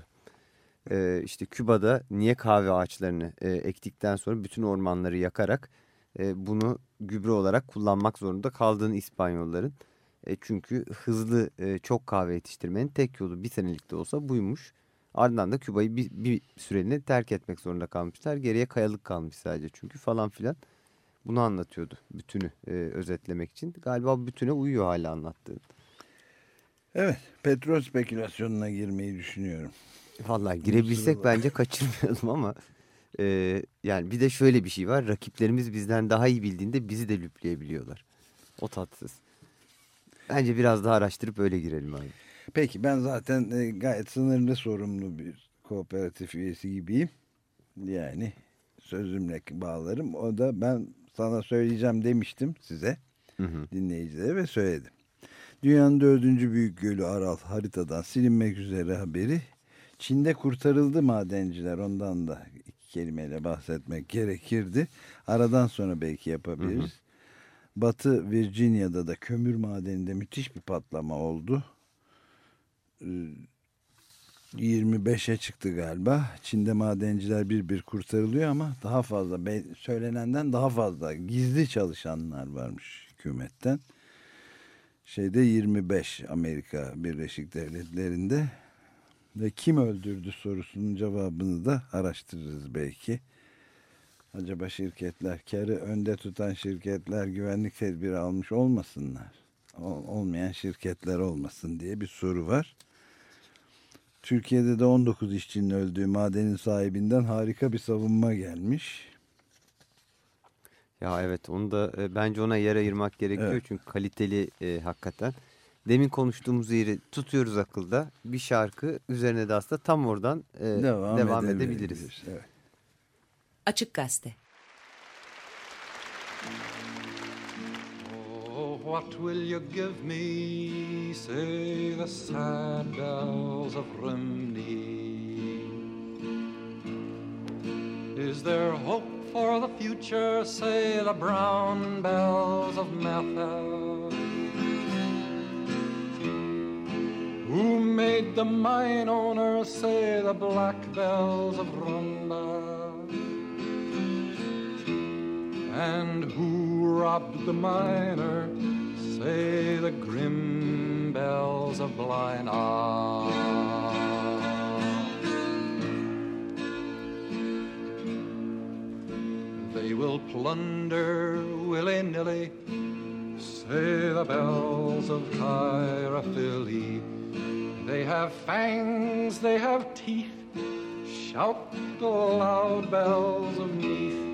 e, işte Küba'da niye kahve ağaçlarını e, ektikten sonra bütün ormanları yakarak e, bunu gübre olarak kullanmak zorunda kaldığını İspanyolların. E, çünkü hızlı e, çok kahve yetiştirmenin tek yolu bir senelikte olsa buymuş. Ardından da Küba'yı bir, bir süreliğine terk etmek zorunda kalmışlar. Geriye kayalık kalmış sadece çünkü falan filan. Bunu anlatıyordu bütünü e, özetlemek için. Galiba bütüne uyuyor hala anlattığı. Evet petrol spekülasyonuna girmeyi düşünüyorum. Vallahi girebilsek bence kaçırmayalım ama e, yani bir de şöyle bir şey var. Rakiplerimiz bizden daha iyi bildiğinde bizi de lüpleyebiliyorlar. O tatsız. Bence biraz daha araştırıp öyle girelim abi. Peki ben zaten e, gayet sınırlı sorumlu bir kooperatif üyesi gibiyim. Yani sözümle bağlarım. O da ben sana söyleyeceğim demiştim size Hı hı. dinleyicilere ve söyledim. Dünyanın dördüncü büyük gölü Aral haritadan silinmek üzere haberi. Çin'de kurtarıldı madenciler ondan da iki kelimeyle bahsetmek gerekirdi. Aradan sonra belki yapabiliriz. Hı hı. Batı Virginia'da da kömür madeninde müthiş bir patlama oldu. Ee, 25'e çıktı galiba. Çin'de madenciler bir bir kurtarılıyor ama daha fazla söylenenden daha fazla gizli çalışanlar varmış hükümetten. Şeyde 25 Amerika Birleşik Devletleri'nde ve kim öldürdü sorusunun cevabını da araştırırız belki. Acaba şirketler, karı önde tutan şirketler güvenlik tedbiri almış olmasınlar. Ol- Olmayan şirketler olmasın diye bir soru var. Türkiye'de de 19 işçinin öldüğü madenin sahibinden harika bir savunma gelmiş. Ya evet onu da e, bence ona yer ayırmak gerekiyor Evet. çünkü kaliteli e, hakikaten. Demin konuştuğumuz yeri tutuyoruz akılda. Bir şarkı üzerine de aslında tam oradan e, Devam, devam, edebiliriz. edebiliriz. Evet. Açık Gazete what will you give me? Say the sad bells of Rimney. Is there hope for the future? Say the brown bells of Method. Who made the mine owners say the black bells of Rhondda? And who robbed the miner? Say the grim bells of Blind They will plunder willy nilly, say the bells of Kyraphilly. They have fangs, they have teeth, shout the loud bells of Neath.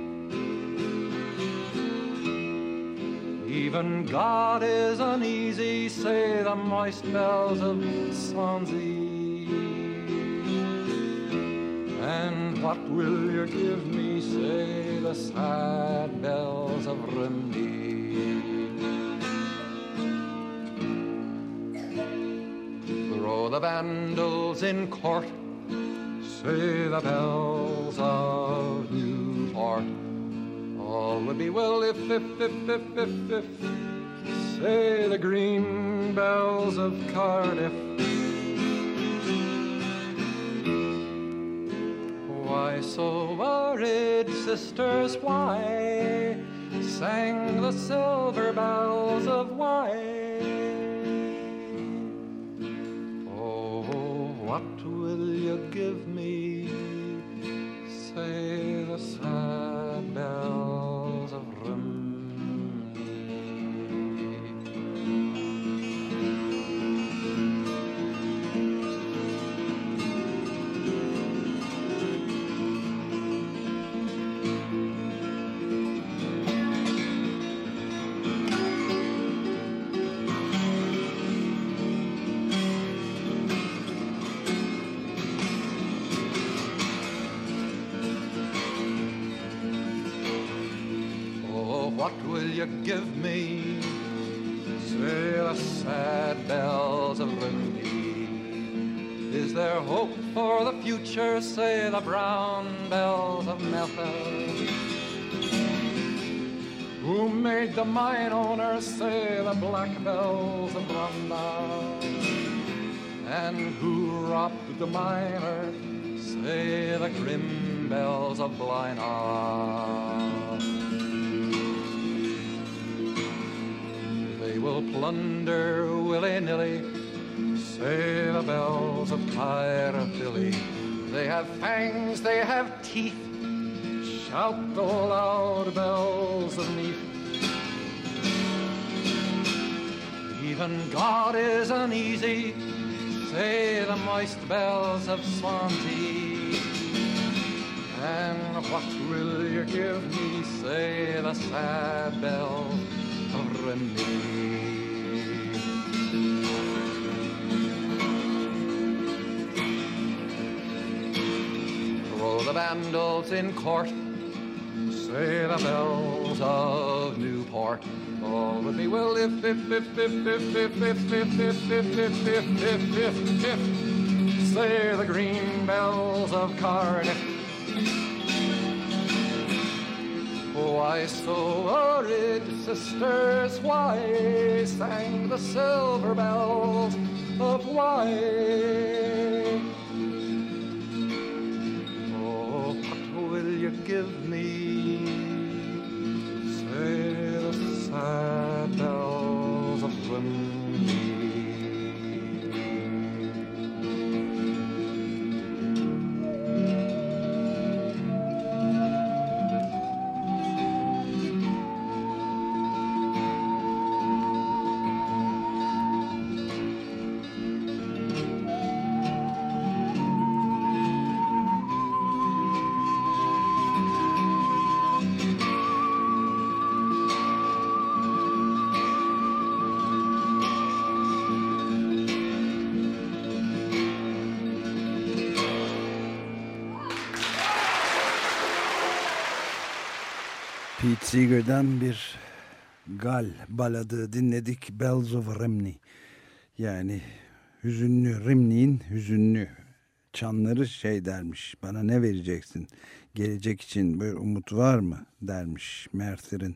Even God is uneasy, say the moist bells of Swansea. And what will you give me, say the sad bells of Rimney. Throw the vandals in court, say the bells of Newport. All would be well if, if, if, if, if, if, say the green bells of Cardiff. Why so worried, sisters, why sang the silver bells of wine? Oh, what will you give me? Say the sad you give me? Say the sad bells of Rimney. Is there hope for the future? Say the brown bells of Method. Who made the mine owners say the black bells of Rhondda? And who robbed the miner? Say the grim bells of Blinar. Will plunder willy-nilly, Say the bells of Caerphilly, they have fangs, they have teeth. Shout the loud bells of Neath. Even God is uneasy, say the moist bells of Swansea. And what will you give me, say the sad bells Roll the vandals in court, say the bells of Newport. All would be well if, if, if, if, if, if, if, if, if, if, if, if, if, if, if, say the green bells of Cardiff. Why so worried, sisters? Why sang the silver bells of why? Oh, what will you give me? Say the sad bells of Wembley. Pete Seeger'dan bir gal baladı dinledik. Bells of Rimney. Yani hüzünlü Rimney'in hüzünlü çanları şey dermiş. Bana ne vereceksin? Gelecek için böyle umut var mı? dermiş Merther'in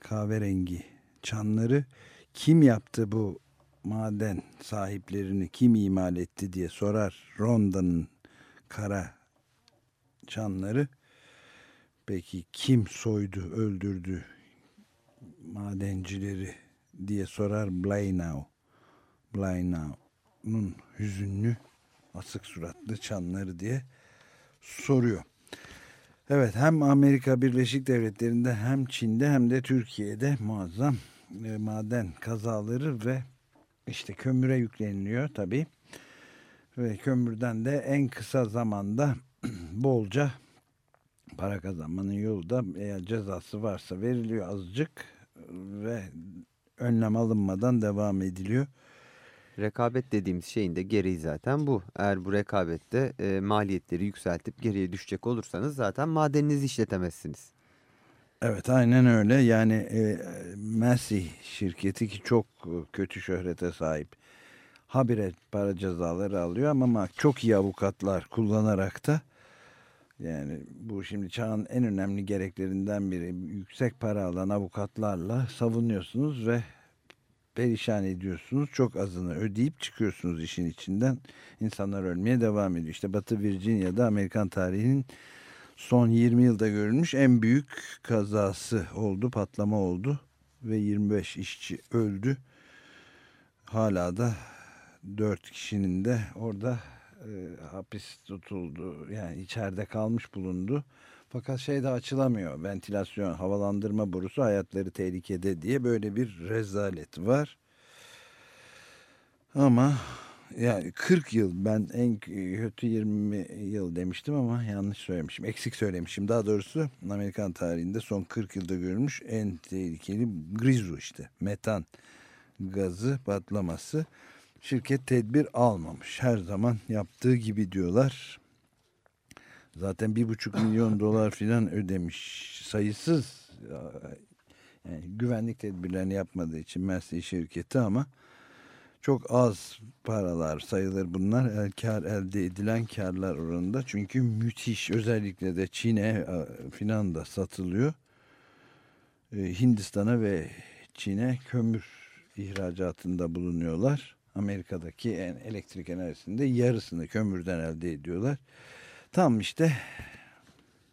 kahverengi çanları. Kim yaptı bu maden sahiplerini kim imal etti diye sorar Ronda'nın kara çanları. Peki kim soydu, öldürdü madencileri diye sorar Blainow. Blainow'un hüzünlü, asık suratlı çanları diye soruyor. Evet hem Amerika Birleşik Devletleri'nde hem Çin'de hem de Türkiye'de muazzam e, maden kazaları ve işte kömüre yükleniliyor tabii. Ve kömürden de en kısa zamanda bolca para kazanmanın yolu da eğer cezası varsa veriliyor azıcık ve önlem alınmadan devam ediliyor. Rekabet dediğimiz şeyin de gereği zaten bu. Eğer bu rekabette e, maliyetleri yükseltip geriye düşecek olursanız zaten madeninizi işletemezsiniz. Evet aynen öyle yani e, Massey şirketi ki çok kötü şöhrete sahip habire para cezaları alıyor ama çok iyi avukatlar kullanarak da yani bu şimdi çağın en önemli gereklerinden biri yüksek para alan avukatlarla savunuyorsunuz ve perişan ediyorsunuz. Çok azını ödeyip çıkıyorsunuz işin içinden. İnsanlar ölmeye devam ediyor. İşte Batı Virginia'da Amerikan tarihinin son 20 yılda görülmüş en büyük kazası oldu, patlama oldu ve 25 işçi öldü. Hala da 4 kişinin de orada e, hapis tutuldu. Yani içeride kalmış bulundu. Fakat şey de açılamıyor. Ventilasyon, havalandırma borusu hayatları tehlikede diye böyle bir rezalet var. Ama yani 40 yıl ben en kötü 20 yıl demiştim ama yanlış söylemişim. Eksik söylemişim. Daha doğrusu Amerikan tarihinde son 40 yılda görülmüş en tehlikeli grizu işte. Metan gazı patlaması. Şirket tedbir almamış. Her zaman yaptığı gibi diyorlar. Zaten bir buçuk milyon dolar filan ödemiş. Sayısız yani güvenlik tedbirlerini yapmadığı için Mercedes şirketi ama çok az paralar sayılır bunlar. El, kar elde edilen karlar oranında. Çünkü müthiş özellikle de Çin'e filan da satılıyor. Hindistan'a ve Çin'e kömür ihracatında bulunuyorlar. Amerika'daki elektrik enerjisinde yarısını kömürden elde ediyorlar. Tam işte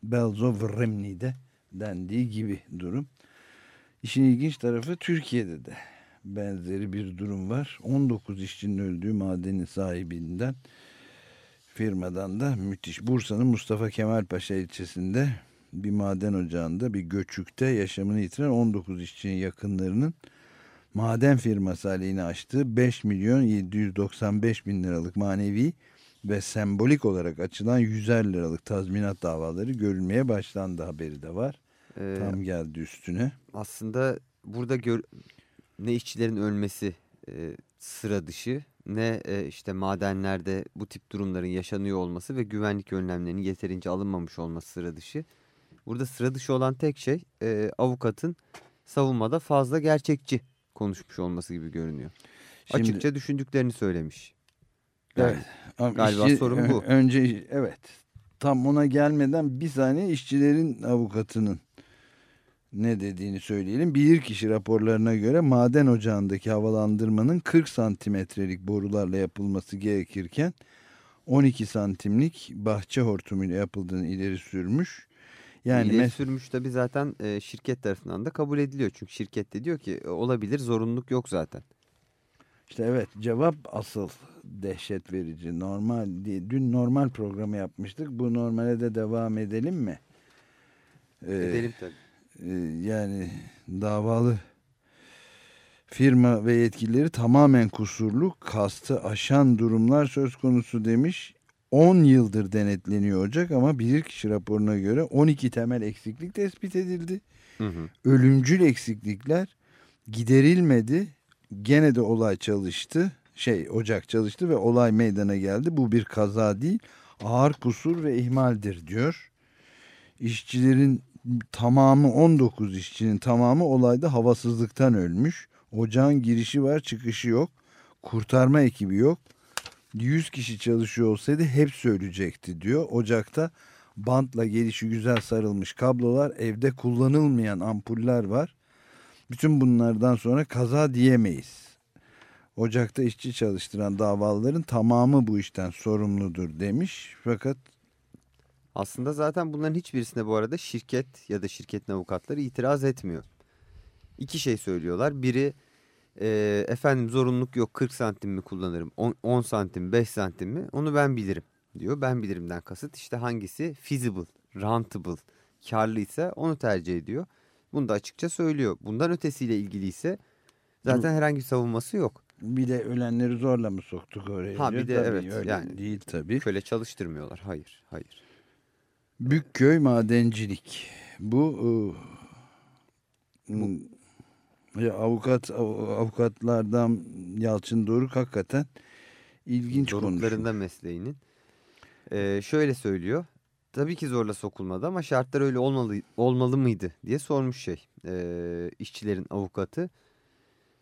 Bells of dendiği gibi durum. İşin ilginç tarafı Türkiye'de de benzeri bir durum var. 19 işçinin öldüğü madenin sahibinden firmadan da müthiş. Bursa'nın Mustafa Kemal Paşa ilçesinde bir maden ocağında bir göçükte yaşamını yitiren 19 işçinin yakınlarının maden firması aleyhine açtığı 5 milyon 795 bin liralık manevi ve sembolik olarak açılan 100'er liralık tazminat davaları görülmeye başlandı haberi de var. Ee, Tam geldi üstüne. aslında burada gör, ne işçilerin ölmesi e, sıra dışı ne e, işte madenlerde bu tip durumların yaşanıyor olması ve güvenlik önlemlerinin yeterince alınmamış olması sıra dışı. Burada sıra dışı olan tek şey e, avukatın savunmada fazla gerçekçi konuşmuş olması gibi görünüyor. Şimdi- Açıkça düşündüklerini söylemiş. Yani Evet. Galiba sorun bu. Önce evet. Tam ona gelmeden bir saniye işçilerin avukatının ne dediğini söyleyelim. Bilirkişi raporlarına göre maden ocağındaki havalandırmanın 40 santimetrelik borularla yapılması gerekirken 12 santimlik bahçe hortumuyla yapıldığını ileri sürmüş. Yani mes- sürmüş tabii zaten e, şirket tarafından da kabul ediliyor. Çünkü şirket de diyor ki "E, olabilir zorunluluk yok zaten. İşte evet cevap asıl dehşet verici. Normal dün normal programı yapmıştık. Bu normale de devam edelim mi? Ee, Edelim tabii. e, yani davalı firma ve yetkilileri tamamen kusurlu, kastı aşan durumlar söz konusu demiş. 10 yıldır denetleniyor Ocak ama bilirkişi raporuna göre 12 temel eksiklik tespit edildi Hı hı. ölümcül eksiklikler giderilmedi. Gene de olay çalıştı. Şey ocak çalıştı ve olay meydana geldi. Bu bir kaza değil. Ağır kusur ve ihmaldir diyor. İşçilerin tamamı 19 işçinin tamamı olayda havasızlıktan ölmüş. Ocağın girişi var çıkışı yok. Kurtarma ekibi yok. 100 kişi çalışıyor olsaydı hepsi ölecekti diyor. Ocakta bantla gelişi güzel sarılmış kablolar, evde kullanılmayan ampuller var. Bütün bunlardan sonra kaza diyemeyiz. Ocakta işçi çalıştıran davalıların tamamı bu işten sorumludur demiş. Fakat Aslında zaten bunların hiçbirisine bu arada şirket ya da şirketin avukatları itiraz etmiyor. İki şey söylüyorlar. Biri e, efendim zorunluluk yok 40 santim mi kullanırım 10, 10 santim 5 santim mi onu ben bilirim diyor. Ben bilirimden kasıt işte hangisi feasible, rentable, karlıysa onu tercih ediyor. Bunu da açıkça söylüyor. Bundan ötesiyle ilgili ise zaten herhangi bir savunması yok. bir de ölenleri zorla mı soktuk oraya? Ha, bir de Tabii evet, öyle yani. değil tabii. Köle çalıştırmıyorlar. Hayır, hayır. Bükköy madencilik. Bu, e, ya avukat av- avukatlardan Yalçın Doruk hakikaten ilginç konuşuyor. Mesleğinin. Ee, şöyle söylüyor. Tabii ki zorla sokulmadı ama şartlar öyle olmalı olmalı mıydı diye sormuş şey. Ee, işçilerin avukatı.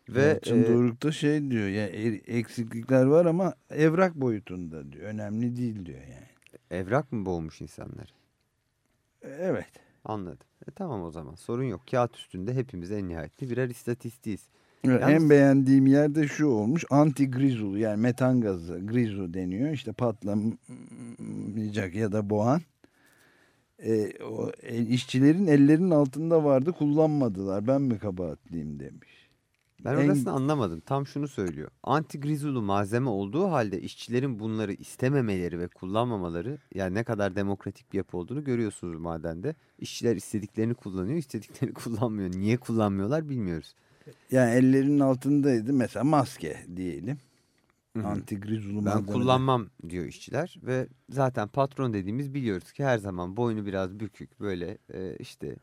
Ve Yalçın e, Doruk da şey diyor yani er- eksiklikler var ama evrak boyutunda diyor. Önemli değil diyor yani. evrak mı boğmuş insanlar? Evet. Anladım. E, tamam o zaman sorun yok. Kağıt üstünde hepimiz en nihayetinde birer istatistiğiz. Evet, Yalnız- En beğendiğim yerde şu olmuş. Anti grizul yani metan gazı grizu deniyor. İşte patlamayacak ya da boğan. E, o, e, işçilerin ellerinin altında vardı kullanmadılar. Ben mi kabahatliyim demiş. Ben En- orasını anlamadım. Tam şunu söylüyor. Antigrizulu malzeme olduğu halde işçilerin bunları istememeleri ve kullanmamaları yani ne kadar demokratik bir yapı olduğunu görüyorsunuz madende. İşçiler istediklerini kullanıyor, istediklerini kullanmıyor. Niye kullanmıyorlar bilmiyoruz. Yani ellerinin altındaydı. Mesela maske diyelim. Hı hı. Anti grizulu Ben kullanmam diyor işçiler ve zaten patron dediğimiz biliyoruz ki her zaman boynu biraz bükük böyle e, işte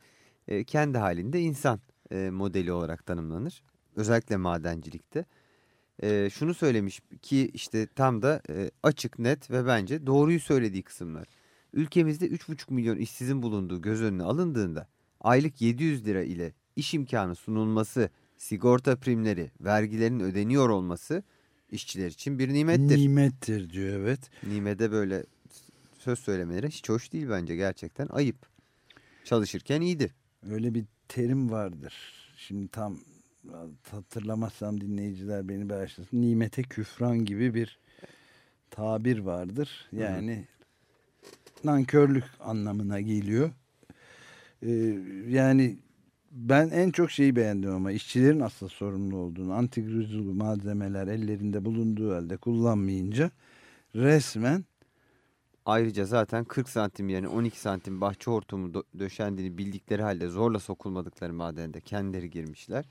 e, kendi halinde insan e, modeli olarak tanımlanır. Özellikle madencilikte. E, şunu söylemiş ki işte tam da e, açık net ve bence doğruyu söylediği kısımlar. Ülkemizde 3,5 milyon işsizin bulunduğu göz önüne alındığında aylık 700 lira ile iş imkanı sunulması, sigorta primleri, vergilerin ödeniyor olması işçiler için bir nimettir. Nimettir diyor evet. Nimede böyle söz söylemeleri hiç hoş değil bence gerçekten ayıp. Çalışırken iyiydi. Öyle bir terim vardır. Şimdi tam hatırlamazsam dinleyiciler beni bağışlasın. Nimete küfran gibi bir tabir vardır. Yani nankörlük anlamına geliyor. Ee, yani ben en çok şeyi beğendim ama işçilerin asıl sorumlu olduğunu antigruzulu malzemeler ellerinde bulunduğu halde kullanmayınca resmen Ayrıca zaten 40 santim yerine 12 santim bahçe hortumu döşendiğini bildikleri halde zorla sokulmadıkları madende kendileri girmişler.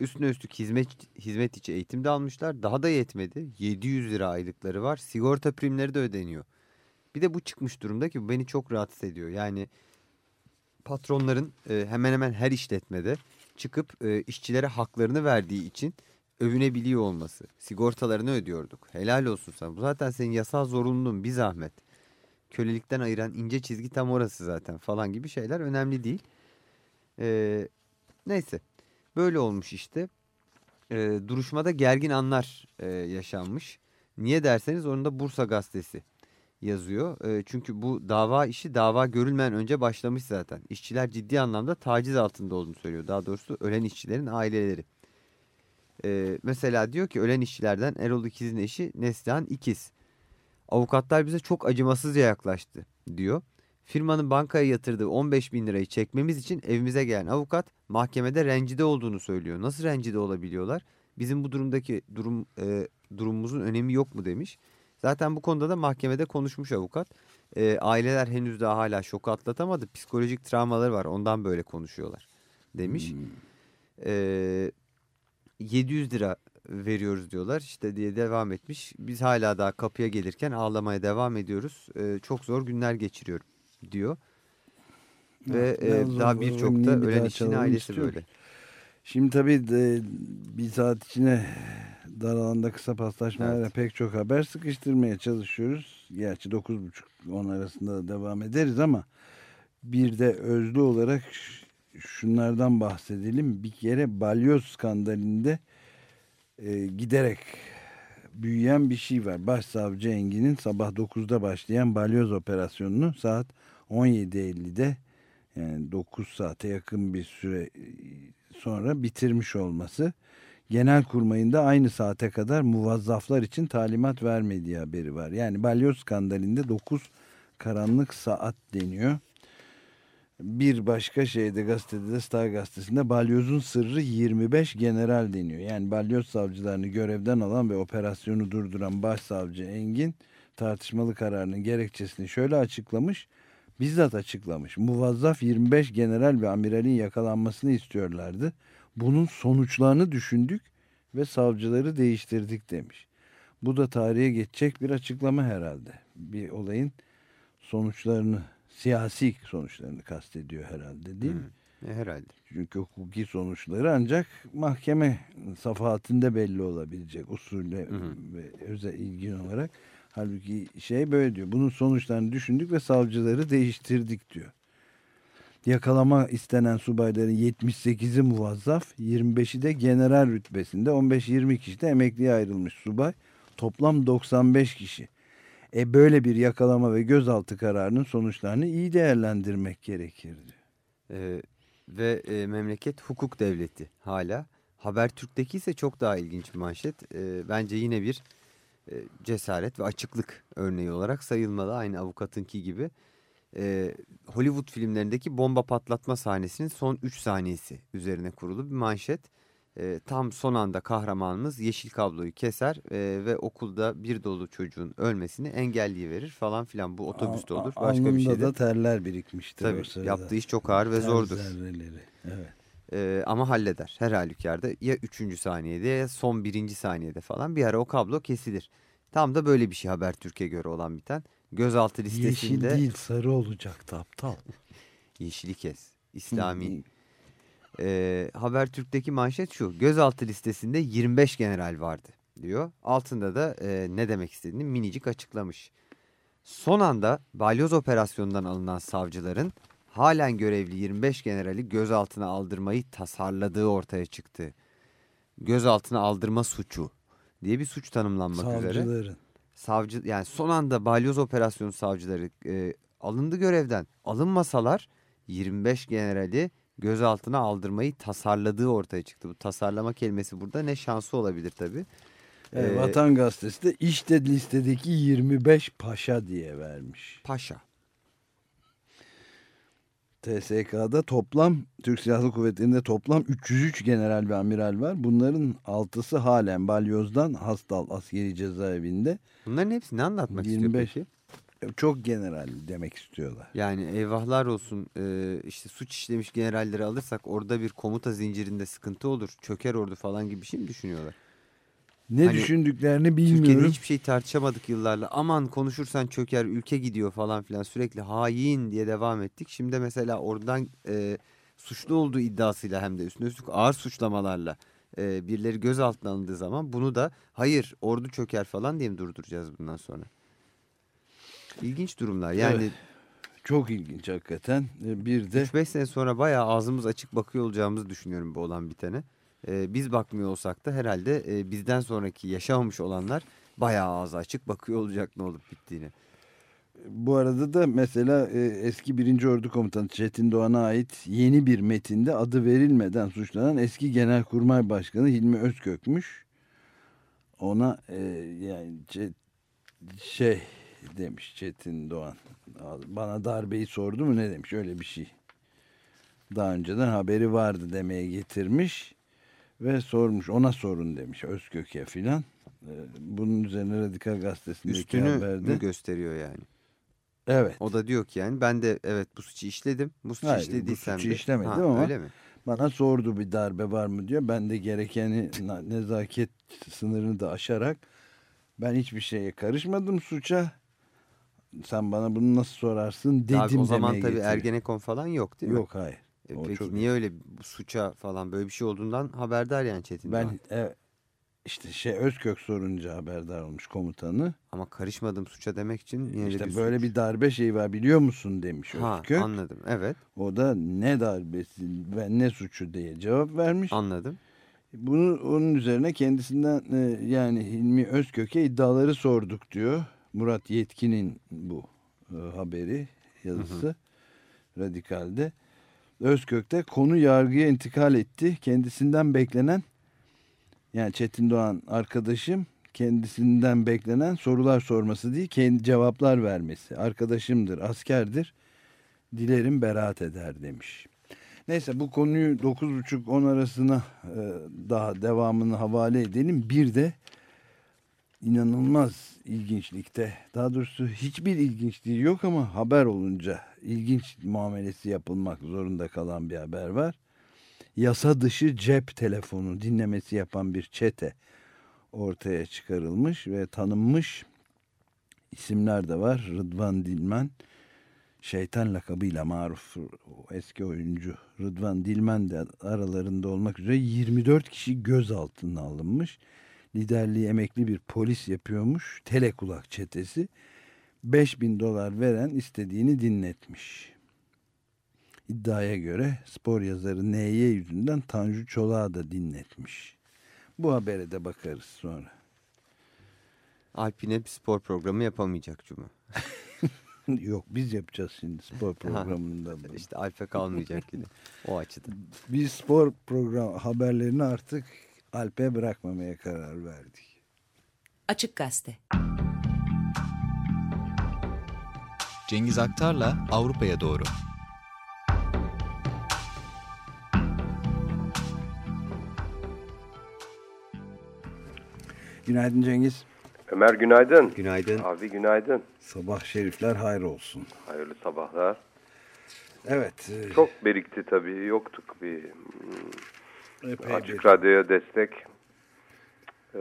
Üstüne üstlük hizmet, hizmet içi eğitim de almışlar. Daha da yetmedi. 700 lira aylıkları var. Sigorta primleri de ödeniyor. Bir de bu çıkmış durumda ki beni çok rahatsız ediyor. Yani patronların e, hemen hemen her işletmede çıkıp e, işçilere haklarını verdiği için övünebiliyor olması. Sigortalarını ödüyorduk. Helal olsun sana. Bu zaten senin yasal zorunluluğun bir zahmet. Kölelikten ayıran ince çizgi tam orası zaten falan gibi şeyler önemli değil. E, neyse böyle olmuş işte. E, duruşmada gergin anlar e, yaşanmış. Niye derseniz onun da Bursa gazetesi yazıyor. E, çünkü bu dava işi dava görülmeyen önce başlamış zaten. İşçiler ciddi anlamda taciz altında olduğunu söylüyor. Daha doğrusu ölen işçilerin aileleri. E, mesela diyor ki ölen işçilerden Erol İkiz'in eşi Neslihan İkiz. Avukatlar bize çok acımasızca yaklaştı diyor. Firmanın bankaya yatırdığı 15 bin lirayı çekmemiz için evimize gelen avukat mahkemede rencide olduğunu söylüyor. Nasıl rencide olabiliyorlar? Bizim bu durumdaki durum e, durumumuzun önemi yok mu demiş. Zaten bu konuda da mahkemede konuşmuş avukat. E, aileler henüz daha hala şoku atlatamadı. Psikolojik travmaları var ondan böyle konuşuyorlar demiş. Hmm. E, 700 lira veriyoruz diyorlar işte diye devam etmiş. Biz hala daha kapıya gelirken ağlamaya devam ediyoruz. E, çok zor günler geçiriyorum diyor. Ve e, daha birçok da ölen işçinin ailesi istiyor. böyle. Şimdi tabii de, bir saat içine dar alanda kısa paslaşmalarla evet. pek çok haber sıkıştırmaya çalışıyoruz. Gerçi 9.30-10 arasında da devam ederiz ama bir de özlü olarak şunlardan bahsedelim. Bir kere balyoz skandalinde e, giderek büyüyen bir şey var. Başsavcı Engin'in sabah 9'da başlayan balyoz operasyonunu saat 17.50'de yani 9 saate yakın bir süre sonra bitirmiş olması genel kurmayında aynı saate kadar muvazzaflar için talimat vermediği haberi var. Yani balyoz skandalinde 9 karanlık saat deniyor. Bir başka şeyde gazetede de Star gazetesinde balyozun sırrı 25 general deniyor. Yani balyoz savcılarını görevden alan ve operasyonu durduran başsavcı Engin tartışmalı kararının gerekçesini şöyle açıklamış bizzat açıklamış. Muvazzaf 25 general ve amiralin yakalanmasını istiyorlardı. Bunun sonuçlarını düşündük ve savcıları değiştirdik demiş. Bu da tarihe geçecek bir açıklama herhalde. Bir olayın sonuçlarını, siyasi sonuçlarını kastediyor herhalde değil mi? E, herhalde. Çünkü hukuki sonuçları ancak mahkeme safahatinde belli olabilecek usulle hı hı. ve özel ilgin olarak. Halbuki şey böyle diyor. Bunun sonuçlarını düşündük ve savcıları değiştirdik diyor. Yakalama istenen subayların 78'i muvazzaf, 25'i de general rütbesinde, 15-20 kişi de emekliye ayrılmış subay. Toplam 95 kişi. E böyle bir yakalama ve gözaltı kararının sonuçlarını iyi değerlendirmek gerekirdi. Ee, ve e, memleket hukuk devleti hala. Habertürk'teki ise çok daha ilginç bir manşet. E, bence yine bir e, cesaret ve açıklık örneği olarak sayılmalı. Aynı avukatınki gibi. E, Hollywood filmlerindeki bomba patlatma sahnesinin son 3 saniyesi üzerine kurulu bir manşet. E, tam son anda kahramanımız yeşil kabloyu keser e, ve okulda bir dolu çocuğun ölmesini engelleyiverir falan filan. Bu otobüste olur. Başka bir şeyde. da terler birikmiştir. Tabii yaptığı iş çok ağır ve Ter zordur. Zerreleri. Evet. Ee, ama halleder her halükarda ya üçüncü saniyede ya son birinci saniyede falan bir ara o kablo kesilir. Tam da böyle bir şey Habertürk'e göre olan biten. Gözaltı listesinde... Yeşil değil sarı olacaktı aptal. Yeşili kes. İslami. ee, Habertürk'teki manşet şu. Gözaltı listesinde 25 general vardı diyor. Altında da e, ne demek istediğini minicik açıklamış. Son anda balyoz operasyonundan alınan savcıların halen görevli 25 generali gözaltına aldırmayı tasarladığı ortaya çıktı. Gözaltına aldırma suçu diye bir suç tanımlanmak Savcıların. üzere. Savcı yani son anda balyoz operasyonu savcıları e, alındı görevden. Alınmasalar 25 generali gözaltına aldırmayı tasarladığı ortaya çıktı. Bu tasarlama kelimesi burada ne şansı olabilir tabii. ee, Vatan Gazetesi de işte listedeki 25 paşa diye vermiş. Paşa. TSK'da toplam Türk Silahlı Kuvvetleri'nde toplam 303 general ve amiral var. Bunların altısı halen Balyoz'dan Hastal askeri cezaevinde. Bunların hepsi ne anlatmak 25. istiyor peki? Çok general demek istiyorlar. Yani eyvahlar olsun e, işte suç işlemiş generalleri alırsak orada bir komuta zincirinde sıkıntı olur. Çöker ordu falan gibi bir şey mi düşünüyorlar? Ne Hani düşündüklerini Türkiye'de bilmiyorum. hiçbir şey tartışamadık yıllarla. Aman konuşursan çöker ülke gidiyor falan filan sürekli hain diye devam ettik. Şimdi mesela oradan e, suçlu olduğu iddiasıyla hem de üstüne üstlük ağır suçlamalarla e, birileri gözaltına alındığı zaman bunu da hayır ordu çöker falan diye mi durduracağız bundan sonra? İlginç durumlar yani Evet. Çok ilginç hakikaten. E, Bir de 3-5 sene sonra bayağı ağzımız açık bakıyor olacağımızı düşünüyorum bu olan bitene. E, biz bakmıyor olsak da herhalde e, bizden sonraki yaşamamış olanlar bayağı ağzı açık bakıyor olacak ne olup bittiğini. Bu arada da mesela e, eski 1. Ordu Komutanı Çetin Doğan'a ait yeni bir metinde adı verilmeden suçlanan eski Genelkurmay Başkanı Hilmi Özkök'müş. Ona e, yani ce- şey demiş Çetin Doğan. Bana darbeyi sordu mu ne demiş öyle bir şey. Daha önceden haberi vardı demeye getirmiş ve sormuş ona sorun demiş Özkök'e filan. E, Bunun üzerine Radikal Gazetesi'ndeki Üstünü haberde. mü gösteriyor yani? Evet. O da diyor ki yani ben de evet bu suçu işledim. Bu suçu Hayır, bu işlediysem suçu de- işlemedim Ha, ama- Öyle mi? Bana sordu bir darbe var mı diyor. Ben de gerekeni nezaket sınırını da aşarak ben hiçbir şeye karışmadım suça. Sen bana bunu nasıl sorarsın dedim Daha o zaman tabii getiriyor. Ergenekon falan yok değil mi? Yok hayır. E, peki çok- niye öyle suça falan böyle bir şey olduğundan haberdar yani Çetin Ben Doğan. e, işte şey Özkök sorunca haberdar olmuş komutanı. Ama karışmadım suça demek için yine de İşte bir böyle suç. bir darbe şeyi var biliyor musun demiş Ha Özkök. anladım evet O da ne darbesi ve ne suçu diye cevap vermiş. anladım. Bunu onun üzerine kendisinden e, yani Hilmi Özkök'e iddiaları sorduk diyor. Murat Yetkin'in bu e, haberi yazısı Radikal'de. Özkök'te konu yargıya intikal etti. Kendisinden beklenen yani Çetin Doğan arkadaşım kendisinden beklenen sorular sorması değil kendi cevaplar vermesi. Arkadaşımdır, askerdir. Dilerim beraat eder demiş. Neyse bu konuyu 9.30-10 arasına e, daha devamını havale edelim. Bir de inanılmaz ilginçlikte daha doğrusu hiçbir ilginçliği yok ama haber olunca ilginç muamelesi yapılmak zorunda kalan bir haber var. Yasa dışı cep telefonu dinlemesi yapan bir çete ortaya çıkarılmış ve tanınmış isimler de var. Rıdvan Dilmen, şeytan lakabıyla maruf eski oyuncu Rıdvan Dilmen de aralarında olmak üzere 24 kişi gözaltına alınmış. Liderliği emekli bir polis yapıyormuş. Telekulak çetesi 5000 dolar veren istediğini dinletmiş. İddiaya göre spor yazarı N.Y. yüzünden Tanju Çolak'ı da dinletmiş. Bu habere de bakarız sonra. Alp yine bir spor programı yapamayacak Cuma. Yok biz yapacağız şimdi spor programında. bunu. İşte Alp'e kalmayacak yine o açıdan. Biz spor program haberlerini artık Alp'e bırakmamaya karar verdik. Açık Gazete. Cengiz Aktar'la Avrupa'ya doğru. Günaydın Cengiz. Ömer günaydın. Günaydın. Abi günaydın. Sabah şerifler hayır olsun. Hayırlı sabahlar. Evet. e, Çok berikti tabii. Yoktuk bir hmm, epey açık bir- radyoya destek e,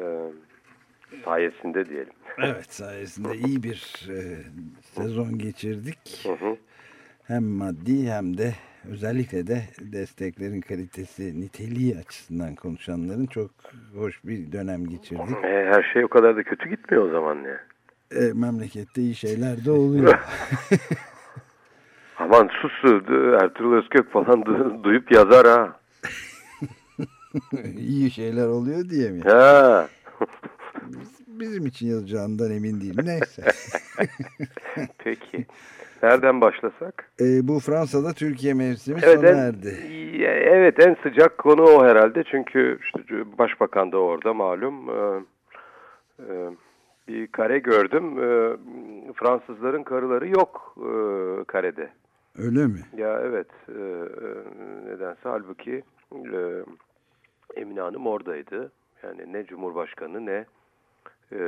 sayesinde diyelim. Evet sayesinde iyi bir e, sezon geçirdik. Hı hı. Hem maddi hem de özellikle de desteklerin kalitesi, niteliği açısından konuşanların çok hoş bir dönem geçirdik. E, her şey o kadar da kötü gitmiyor o zaman ya. E, memlekette iyi şeyler de oluyor. Aman sus Ertuğrul Özkök falan du- duyup yazar ha. iyi şeyler oluyor diye mi? Ha. Bizim için yazacağından emin değilim. Neyse. Peki. Nereden başlasak? E, bu Fransa'da Türkiye mevsimi Evet, sona en, erdi. Evet en sıcak konu o herhalde. Çünkü işte başbakan da orada malum. Ee, e, bir kare gördüm. Ee, Fransızların karıları yok e, karede. Öyle mi? Ya evet. E, e, nedense halbuki e, Emine Hanım oradaydı. Yani ne Cumhurbaşkanı ne e,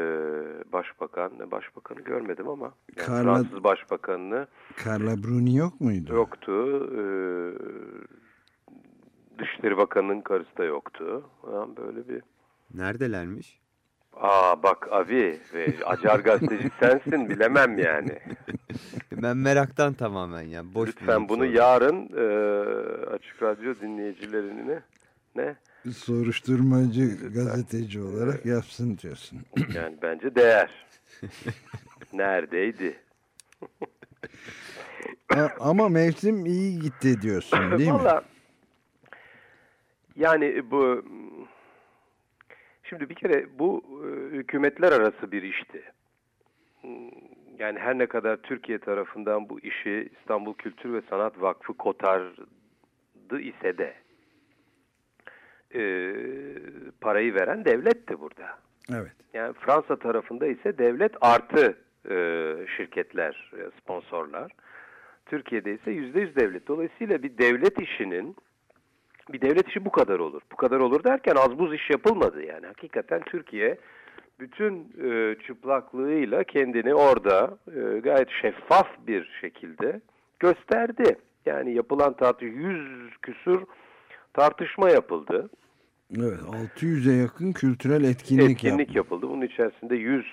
Başbakan, ne Başbakanı görmedim ama yani Carla- Fransız Başbakanını Carla Bruni yok muydu? yoktu. E, Dışişleri Bakanı'nın karısı da yoktu. Ha, böyle bir Neredelermiş? Aa bak abi ve acar gazeteci sensin bilemem yani. Ben meraktan tamamen ya. Boş Lütfen bunu soru. yarın e, Açık Radyo dinleyicilerine ne? Soruşturmacı gazeteci olarak yapsın diyorsun. Yani bence değer. Neredeydi? Ama mevsim iyi gitti diyorsun değil mi? Valla yani bu şimdi bir kere bu e, hükümetler arası bir işti. Yani her ne kadar Türkiye tarafından bu işi İstanbul Kültür ve Sanat Vakfı kotardı ise de e, parayı veren devletti burada. Evet. Yani Fransa tarafında ise devlet artı e, şirketler, e, sponsorlar. Türkiye'de ise yüzde yüz devlet. Dolayısıyla bir devlet işinin bir devlet işi bu kadar olur. Bu kadar olur derken az buz iş yapılmadı yani. Hakikaten Türkiye bütün e, çıplaklığıyla kendini orada e, gayet şeffaf bir şekilde gösterdi. Yani yapılan tartış yüz küsur tartışma yapıldı. Evet 600'e yakın kültürel etkinlik, etkinlik yaptı. yapıldı. Bunun içerisinde 100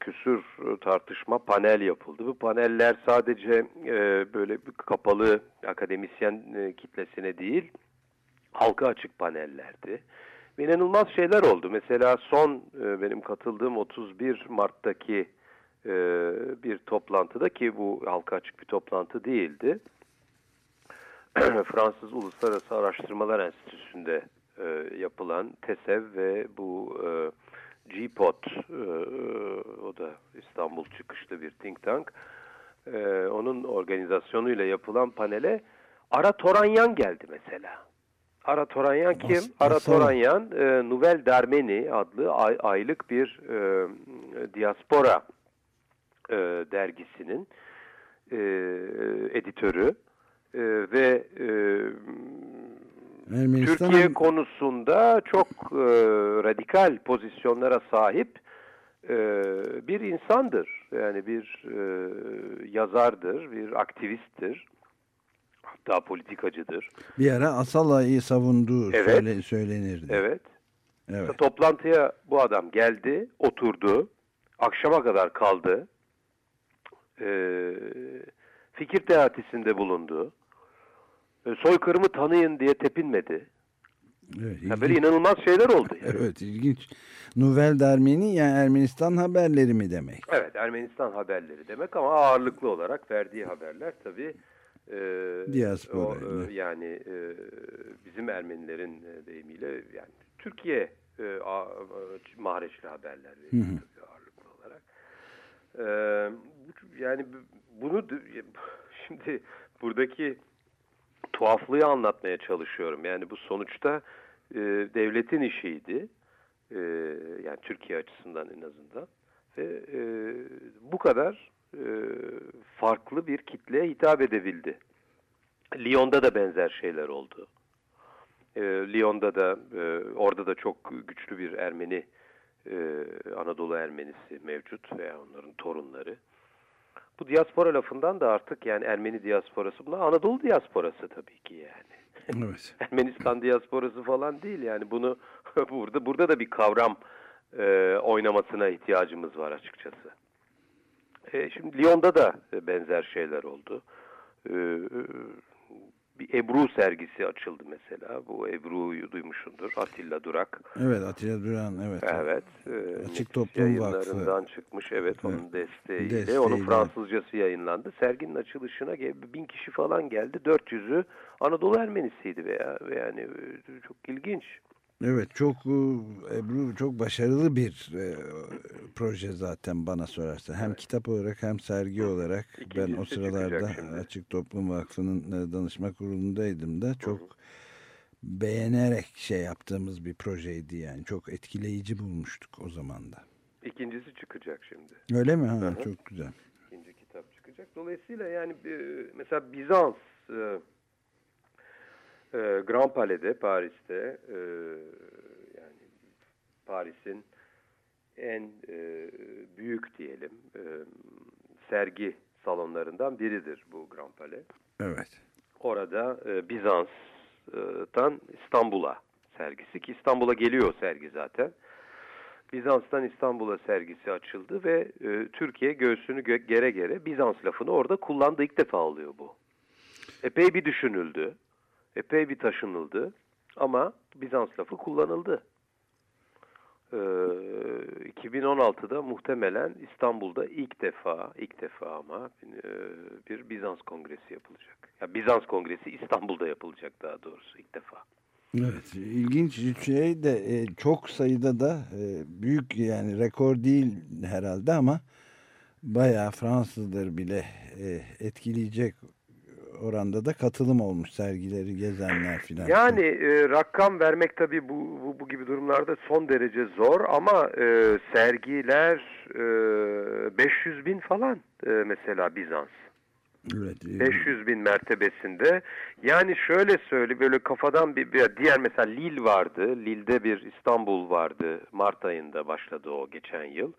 küsür e, tartışma panel yapıldı. Bu paneller sadece e, böyle bir kapalı akademisyen e, kitlesine değil, halka açık panellerdi. Ve inanılmaz şeyler oldu. Mesela son e, benim katıldığım 31 Mart'taki e, bir toplantıda ki bu halka açık bir toplantı değildi. Fransız Uluslararası Araştırmalar Enstitüsü'nde e, yapılan TESEV ve bu e, GPOT, e, o da İstanbul çıkışlı bir think tank, e, onun organizasyonuyla yapılan panele Ara Toranyan geldi mesela. Ara Toranyan kim? As- Ara Toranyan, e, Nouvelle Darmeni adlı ay- aylık bir e, diaspora e, dergisinin e, editörü e, ve e, Ermenistan Türkiye konusunda çok e, radikal pozisyonlara sahip e, bir insandır. Yani bir e, yazardır, bir aktivisttir. Hatta politikacıdır. bir ara Asala'yı savunduğu Evet. söyle, söylenirdi. Evet. Evet. Toplantıya bu adam geldi, oturdu. Akşama kadar kaldı. Ee, fikir teatisinde bulundu. Ee, soykırımı tanıyın diye tepinmedi. Evet, Ya böyle ilginç. inanılmaz şeyler oldu. yani. Evet ilginç. Nouvelle Darmeni yani Ermenistan haberleri mi demek? Evet, Ermenistan haberleri demek ama ağırlıklı olarak verdiği haberler tabii e, Diaspora o, e, yani e, bizim Ermenilerin e, deyimiyle yani Türkiye e, a, a- mahreçli haberler veriyor tabii ağırlıklı olarak. E, yani bu- bunu şimdi buradaki tuhaflığı anlatmaya çalışıyorum. Yani bu sonuçta e, devletin işiydi. E, yani Türkiye açısından en azından. Ve e, bu kadar e, farklı bir kitleye hitap edebildi. Lyon'da da benzer şeyler oldu. E, Lyon'da da e, orada da çok güçlü bir Ermeni e, Anadolu Ermenisi mevcut veya onların torunları. Bu diaspora lafından da artık yani Ermeni diasporası bunlar Anadolu diasporası tabii ki yani. Evet. Ermenistan diasporası falan değil yani bunu burada burada da bir kavram e, oynamasına ihtiyacımız var açıkçası. E, şimdi Lyon'da da benzer şeyler oldu. E, bir Ebru sergisi açıldı mesela. Bu Ebru'yu duymuşsundur. Atilla Durak. Evet Atilla Duran evet. Evet. e, Açık Toplum Vakfı. çıkmış. Evet onun desteğiyle. Desteğiyle. Onun Fransızcası yayınlandı. Serginin açılışına bin kişi falan geldi. 400'ü Anadolu Ermenisiydi veya yani e, çok ilginç. Evet çok Ebru çok başarılı bir e, proje zaten bana sorarsa. Hem kitap olarak hem sergi olarak ben İkincisi o sıralarda. Açık Toplum Vakfı'nın danışma kurulundaydım da çok beğenerek şey yaptığımız bir projeydi yani. Çok etkileyici bulmuştuk o zaman da. İkincisi çıkacak şimdi. Öyle mi? Ha, Hı hı. çok güzel. İkinci kitap çıkacak. Dolayısıyla yani mesela Bizans e, e, Grand Palais'de Paris'te e, yani Paris'in en e, büyük diyelim e, sergi salonlarından biridir bu Grand Palais. Evet. Orada e, Bizans'tan İstanbul'a sergisi ki İstanbul'a geliyor sergi zaten. Bizans'tan İstanbul'a sergisi açıldı ve e, Türkiye göğsünü gö gere gere Bizans lafını orada kullandı. ilk defa oluyor bu. Epey bir düşünüldü. Epey bir taşınıldı. Ama Bizans lafı kullanıldı. Ee, 2016'da muhtemelen İstanbul'da ilk defa, ilk defa ama e, bir Bizans kongresi yapılacak. Ya Bizans kongresi İstanbul'da yapılacak daha doğrusu ilk defa. Evet, ilginç bir şey de e, çok sayıda da e, büyük yani rekor değil herhalde ama bayağı Fransızları bile etkileyecek oranda da katılım olmuş sergileri gezenler filan. Yani e, rakam vermek tabii bu, bu, bu gibi durumlarda son derece zor ama e, sergiler e, 500 bin falan e, mesela Bizans. Evet. e, 500 bin mertebesinde. Yani şöyle söyle böyle kafadan bir, bir diğer mesela Lille vardı. Lille'de bir İstanbul vardı. Mart ayında başladı o geçen yıl.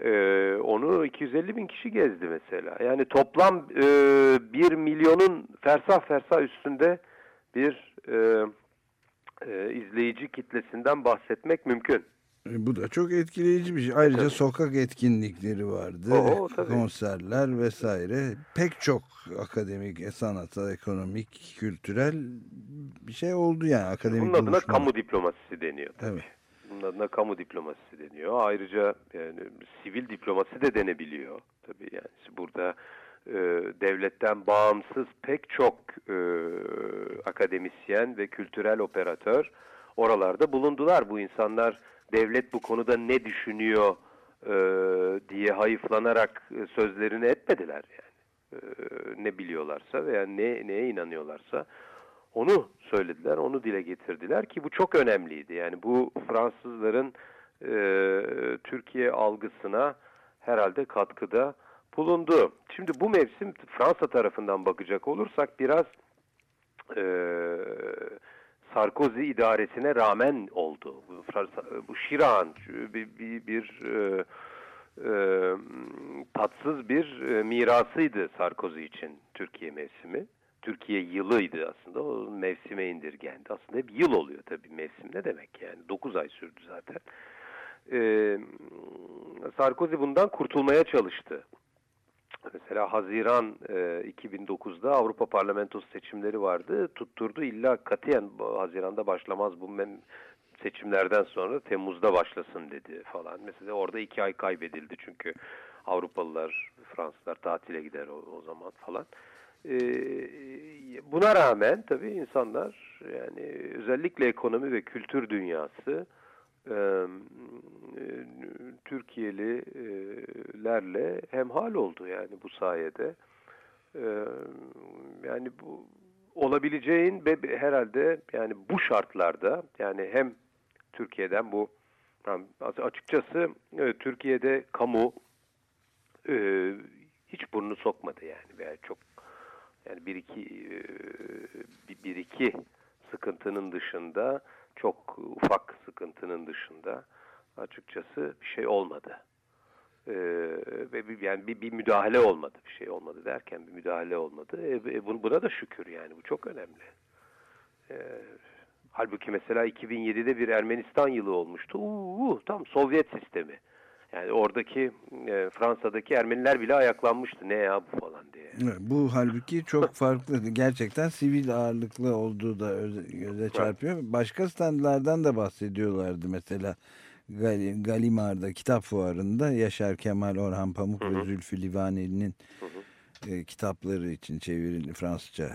Ee, onu 250 bin kişi gezdi mesela. Yani toplam e, 1 milyonun fersah fersah üstünde bir e, e, izleyici kitlesinden bahsetmek mümkün. E, Bu da çok etkileyici bir şey. Ayrıca Tabii. sokak etkinlikleri vardı. Oo, tabii. konserler vesaire. Pek çok akademik, sanatsal, ekonomik, kültürel bir şey oldu yani. Akademik Bunun adına buluşma. kamu diplomasisi deniyor. tabii. Evet. Bunun adına kamu diplomasisi deniyor. Ayrıca yani sivil diplomasi de denebiliyor. Tabii yani burada e, devletten bağımsız pek çok e, akademisyen ve kültürel operatör oralarda bulundular. Bu insanlar devlet bu konuda ne düşünüyor e, diye hayıflanarak e, sözlerini etmediler yani. E, ne biliyorlarsa veya ne neye inanıyorlarsa onu söylediler, onu dile getirdiler ki bu çok önemliydi. Yani bu Fransızların e, Türkiye algısına herhalde katkıda bulundu. Şimdi bu mevsim Fransa tarafından bakacak olursak biraz e, Sarkozy idaresine rağmen oldu. Bu, Fransa, Şiran bir, bir, bir e, e, tatsız bir e, mirasıydı Sarkozy için Türkiye mevsimi. Türkiye yılıydı aslında. O mevsime indirgendi. Aslında hep yıl oluyor tabii. Mevsim ne demek yani? 9 ay sürdü zaten. Ee, Sarkozy bundan kurtulmaya çalıştı. Mesela Haziran e, 2009'da Avrupa Parlamentosu seçimleri vardı. Tutturdu illa katiyen Haziran'da başlamaz bu seçimlerden sonra Temmuz'da başlasın dedi falan. Mesela orada iki ay kaybedildi çünkü Avrupalılar, Fransızlar tatile gider o, o zaman falan. Ee, buna rağmen tabii insanlar yani özellikle ekonomi ve kültür dünyası e, Türkiye'lilerle hemhal oldu yani bu sayede. E, yani bu olabileceğin herhalde yani bu şartlarda yani hem Türkiye'den bu açıkçası Türkiye'de kamu e, hiç burnunu sokmadı yani veya çok yani bir iki e, bir, iki sıkıntının dışında çok ufak sıkıntının dışında açıkçası bir şey olmadı. Ee, ve bir, yani bir, bir müdahale olmadı bir şey olmadı derken bir müdahale olmadı. E, e, bu- buna da şükür yani bu çok önemli. Ee, halbuki mesela 2007'de bir Ermenistan yılı olmuştu. Uuu, tam Sovyet sistemi. Yani oradaki e, Fransa'daki Ermeniler bile ayaklanmıştı. Ne ya bu falan diye. Evet, Bu halbuki çok farklı. Gerçekten sivil ağırlıklı olduğu da öze- göze çarpıyor. Başka standlardan da bahsediyorlardı. Mesela Gal- Galimar'da kitap fuarında Yaşar Kemal Orhan Pamuk ve Zülfü Livaneli'nin e, kitapları için çevrilmiş Fransızca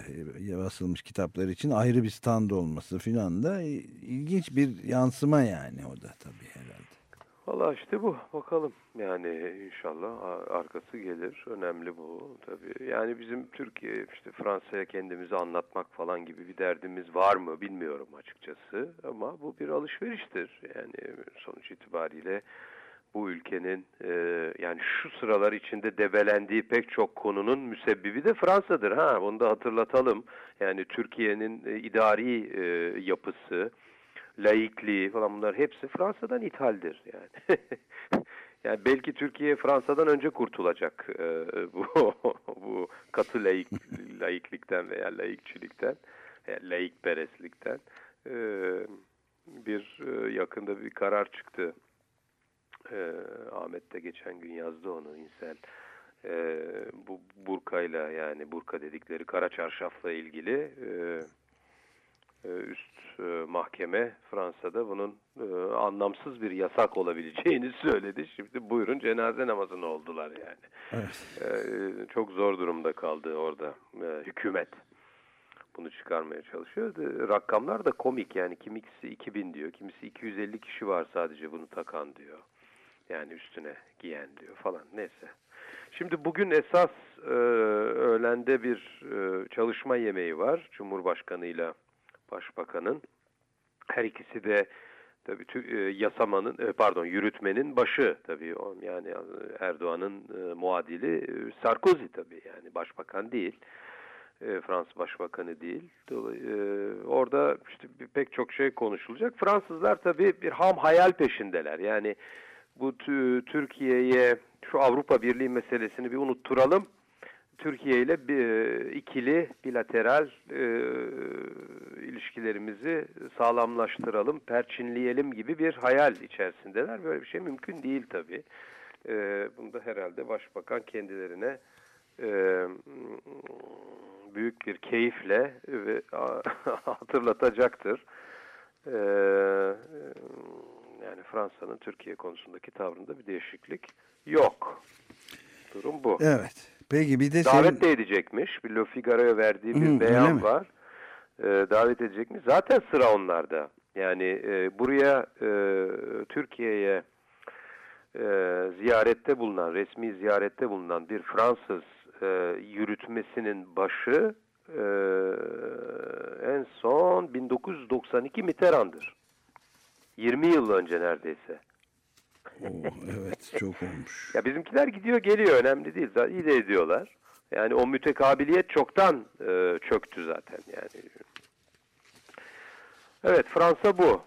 e, basılmış kitapları için ayrı bir stand olması filan da e, ilginç bir yansıma yani o da tabii herhalde. Valla işte bu. Bakalım. Yani inşallah arkası gelir. Önemli bu tabii. Yani bizim Türkiye işte Fransa'ya kendimizi anlatmak falan gibi bir derdimiz var mı bilmiyorum açıkçası. Ama bu bir alışveriştir. Yani sonuç itibariyle bu ülkenin e, yani şu sıralar içinde debelendiği pek çok konunun müsebbibi de Fransa'dır. Ha, bunu da hatırlatalım. Yani Türkiye'nin e, idari e, yapısı, laikliği falan bunlar hepsi Fransa'dan ithaldir yani. yani belki Türkiye Fransa'dan önce kurtulacak e, bu bu katı laik laiklikten veya laikçilikten, veya laikperestlikten. E, bir e, yakında bir karar çıktı. E, Ahmet de geçen gün yazdı onu İnsel. E, bu burkayla yani burka dedikleri kara çarşafla ilgili e, e, üst e, mahkeme Fransa'da bunun e, anlamsız bir yasak olabileceğini söyledi. Şimdi buyurun cenaze namazını oldular yani. Evet. Çok zor durumda kaldı orada hükümet. Bunu çıkarmaya çalışıyor. Rakamlar da komik yani kimisi 2000 diyor, kimisi 250 kişi var sadece bunu takan diyor. Yani üstüne giyen diyor falan neyse. Şimdi bugün esas e, öğlende bir e, çalışma yemeği var Cumhurbaşkanı ile Başbakanın. Her ikisi de tabii e, yasamanın e, pardon yürütmenin başı tabii yani Erdoğan'ın e, muadili e, Sarkozy tabii yani başbakan değil. Fransız Başbakanı değil. Orada işte pek çok şey konuşulacak. Fransızlar tabii bir ham hayal peşindeler. Yani bu Türkiye'ye şu Avrupa Birliği meselesini bir unutturalım. Türkiye ile bir, e, ikili bilateral e, ilişkilerimizi sağlamlaştıralım, perçinleyelim gibi bir hayal içerisindeler. Böyle bir şey mümkün değil tabii. E, bunu herhalde Başbakan kendilerine e, büyük bir keyifle ve hatırlatacaktır. E, yani Fransa'nın Türkiye konusundaki tavrında bir değişiklik yok. Durum bu. Evet. Peki bir de davet senin... de edecekmiş. Bir Le Figaro'ya verdiği bir Hı, beyan var. Ee, davet edecekmiş. Zaten sıra onlarda. Yani e, buraya e, Türkiye'ye e, ziyarette bulunan, resmi ziyarette bulunan bir Fransız e, yürütmesinin başı e, en son 1992 Mitterrand'dır. 20 yıl önce neredeyse. Oo, evet çok olmuş. ya bizimkiler gidiyor geliyor önemli değil. Zaten iyi de ediyorlar. Yani o mütekabiliyet çoktan e, çöktü zaten yani. Evet Fransa bu.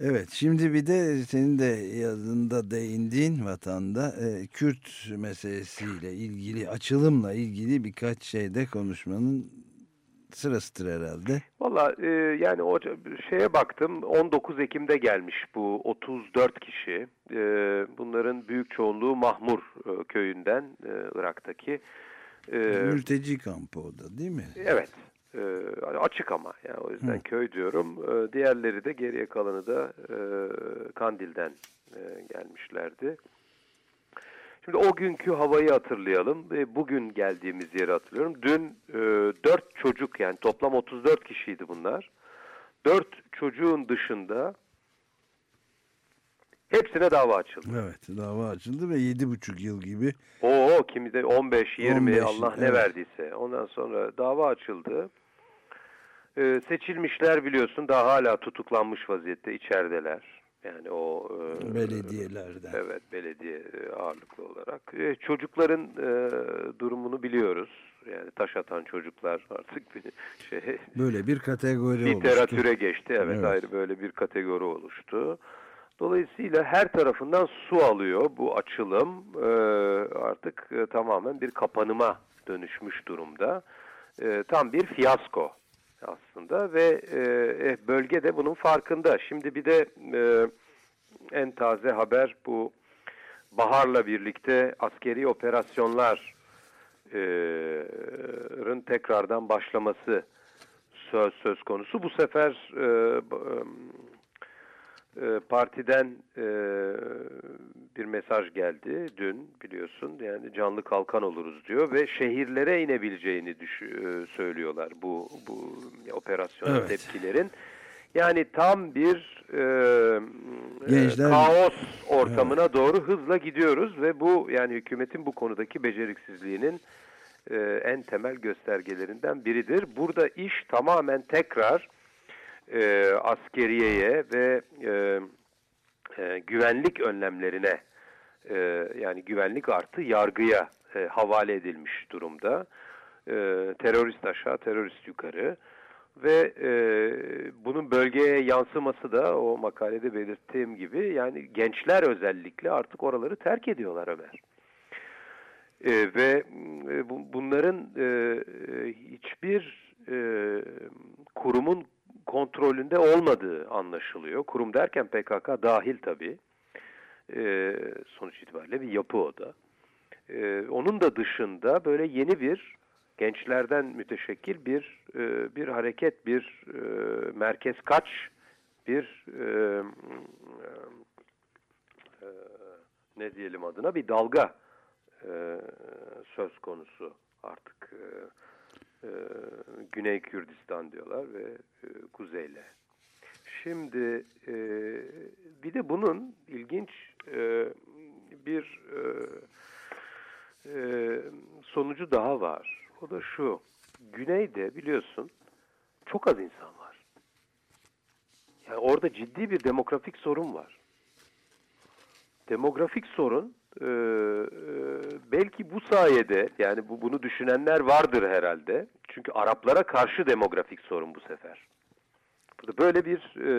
Evet şimdi bir de senin de yazında değindiğin vatanda e, Kürt meselesiyle ilgili açılımla ilgili birkaç şeyde konuşmanın sırasıdır herhalde. Valla e, yani o şeye baktım 19 Ekim'de gelmiş bu 34 kişi. E, bunların büyük çoğunluğu Mahmur e, köyünden e, Irak'taki. E, Mülteci kampı o da değil mi? Evet. E, açık ama yani o yüzden Hı. köy diyorum. E, diğerleri de geriye kalanı da e, Kandil'den e, gelmişlerdi. Şimdi o günkü havayı hatırlayalım. E, bugün geldiğimiz yeri hatırlıyorum. Dün e, 4 çocuk yani toplam 34 kişiydi bunlar. 4 çocuğun dışında hepsine dava açıldı. Evet dava açıldı ve 7,5 yıl gibi. Oo kimi de 15, 20 15, Allah ne evet. verdiyse. Ondan sonra dava açıldı. Ee, seçilmişler biliyorsun daha hala tutuklanmış vaziyette içerideler. Yani o e, belediyelerden. Evet, belediye e, ağırlıklı olarak. E, çocukların e, durumunu biliyoruz. Yani taş atan çocuklar artık bir şey. Böyle bir kategori oluştu. Literatüre geçti. Evet, evet, ayrı böyle bir kategori oluştu. Dolayısıyla her tarafından su alıyor bu açılım. E, artık e, tamamen bir kapanıma dönüşmüş durumda. E, tam bir fiyasko aslında ve e, e, bölge de bunun farkında. Şimdi bir de e, en taze haber bu baharla birlikte askeri operasyonların tekrardan başlaması söz söz konusu. Bu sefer e, e, partiden e, bir mesaj geldi dün biliyorsun yani canlı kalkan oluruz diyor ve şehirlere inebileceğini e, söylüyorlar bu bu operasyon evet. tepkilerin. Yani tam bir e, Gençler... e, kaos ortamına evet. doğru hızla gidiyoruz ve bu yani hükümetin bu konudaki beceriksizliğinin e, en temel göstergelerinden biridir. Burada iş tamamen tekrar e, askeriyeye ve e, e, güvenlik önlemlerine e, yani güvenlik artı yargıya e, havale edilmiş durumda. E, terörist aşağı, terörist yukarı ve e, bunun bölgeye yansıması da o makalede belirttiğim gibi yani gençler özellikle artık oraları terk ediyorlar Ömer. E, ve e, bu, bunların e, hiçbir e, kurumun kontrolünde olmadığı anlaşılıyor. Kurum derken PKK dahil tabii. E, sonuç itibariyle bir yapı o da. E, onun da dışında böyle yeni bir gençlerden müteşekkil bir e, bir hareket, bir e, merkez kaç, bir e, e, ne diyelim adına bir dalga e, söz konusu artık e, e, Güney Kürdistan diyorlar ve e, kuzeyle. Şimdi e, bir de bunun ilginç e, bir e, e, sonucu daha var. O da şu. Güneyde biliyorsun çok az insan var. Yani orada ciddi bir demografik sorun var. Demografik sorun e, e, belki bu sayede yani bu bunu düşünenler vardır herhalde. Çünkü Araplara karşı demografik sorun bu sefer. Böyle bir e,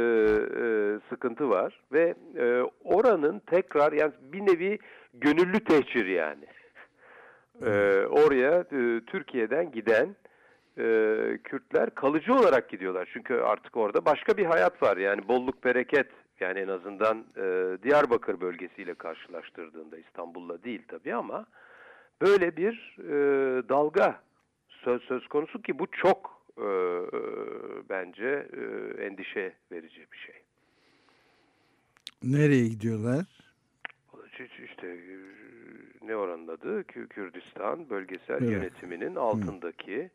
e, sıkıntı var ve e, oranın tekrar yani bir nevi gönüllü tehcir yani. E, oraya e, Türkiye'den giden e, Kürtler kalıcı olarak gidiyorlar. Çünkü artık orada başka bir hayat var. Yani bolluk bereket yani en azından e, Diyarbakır bölgesiyle karşılaştırdığında İstanbul'la değil tabii ama böyle bir e, dalga söz, söz konusu ki bu çok e, bence e, endişe verici bir şey. Nereye gidiyorlar? İşte e, ne oranın adı? Kürdistan bölgesel evet. yönetiminin altındaki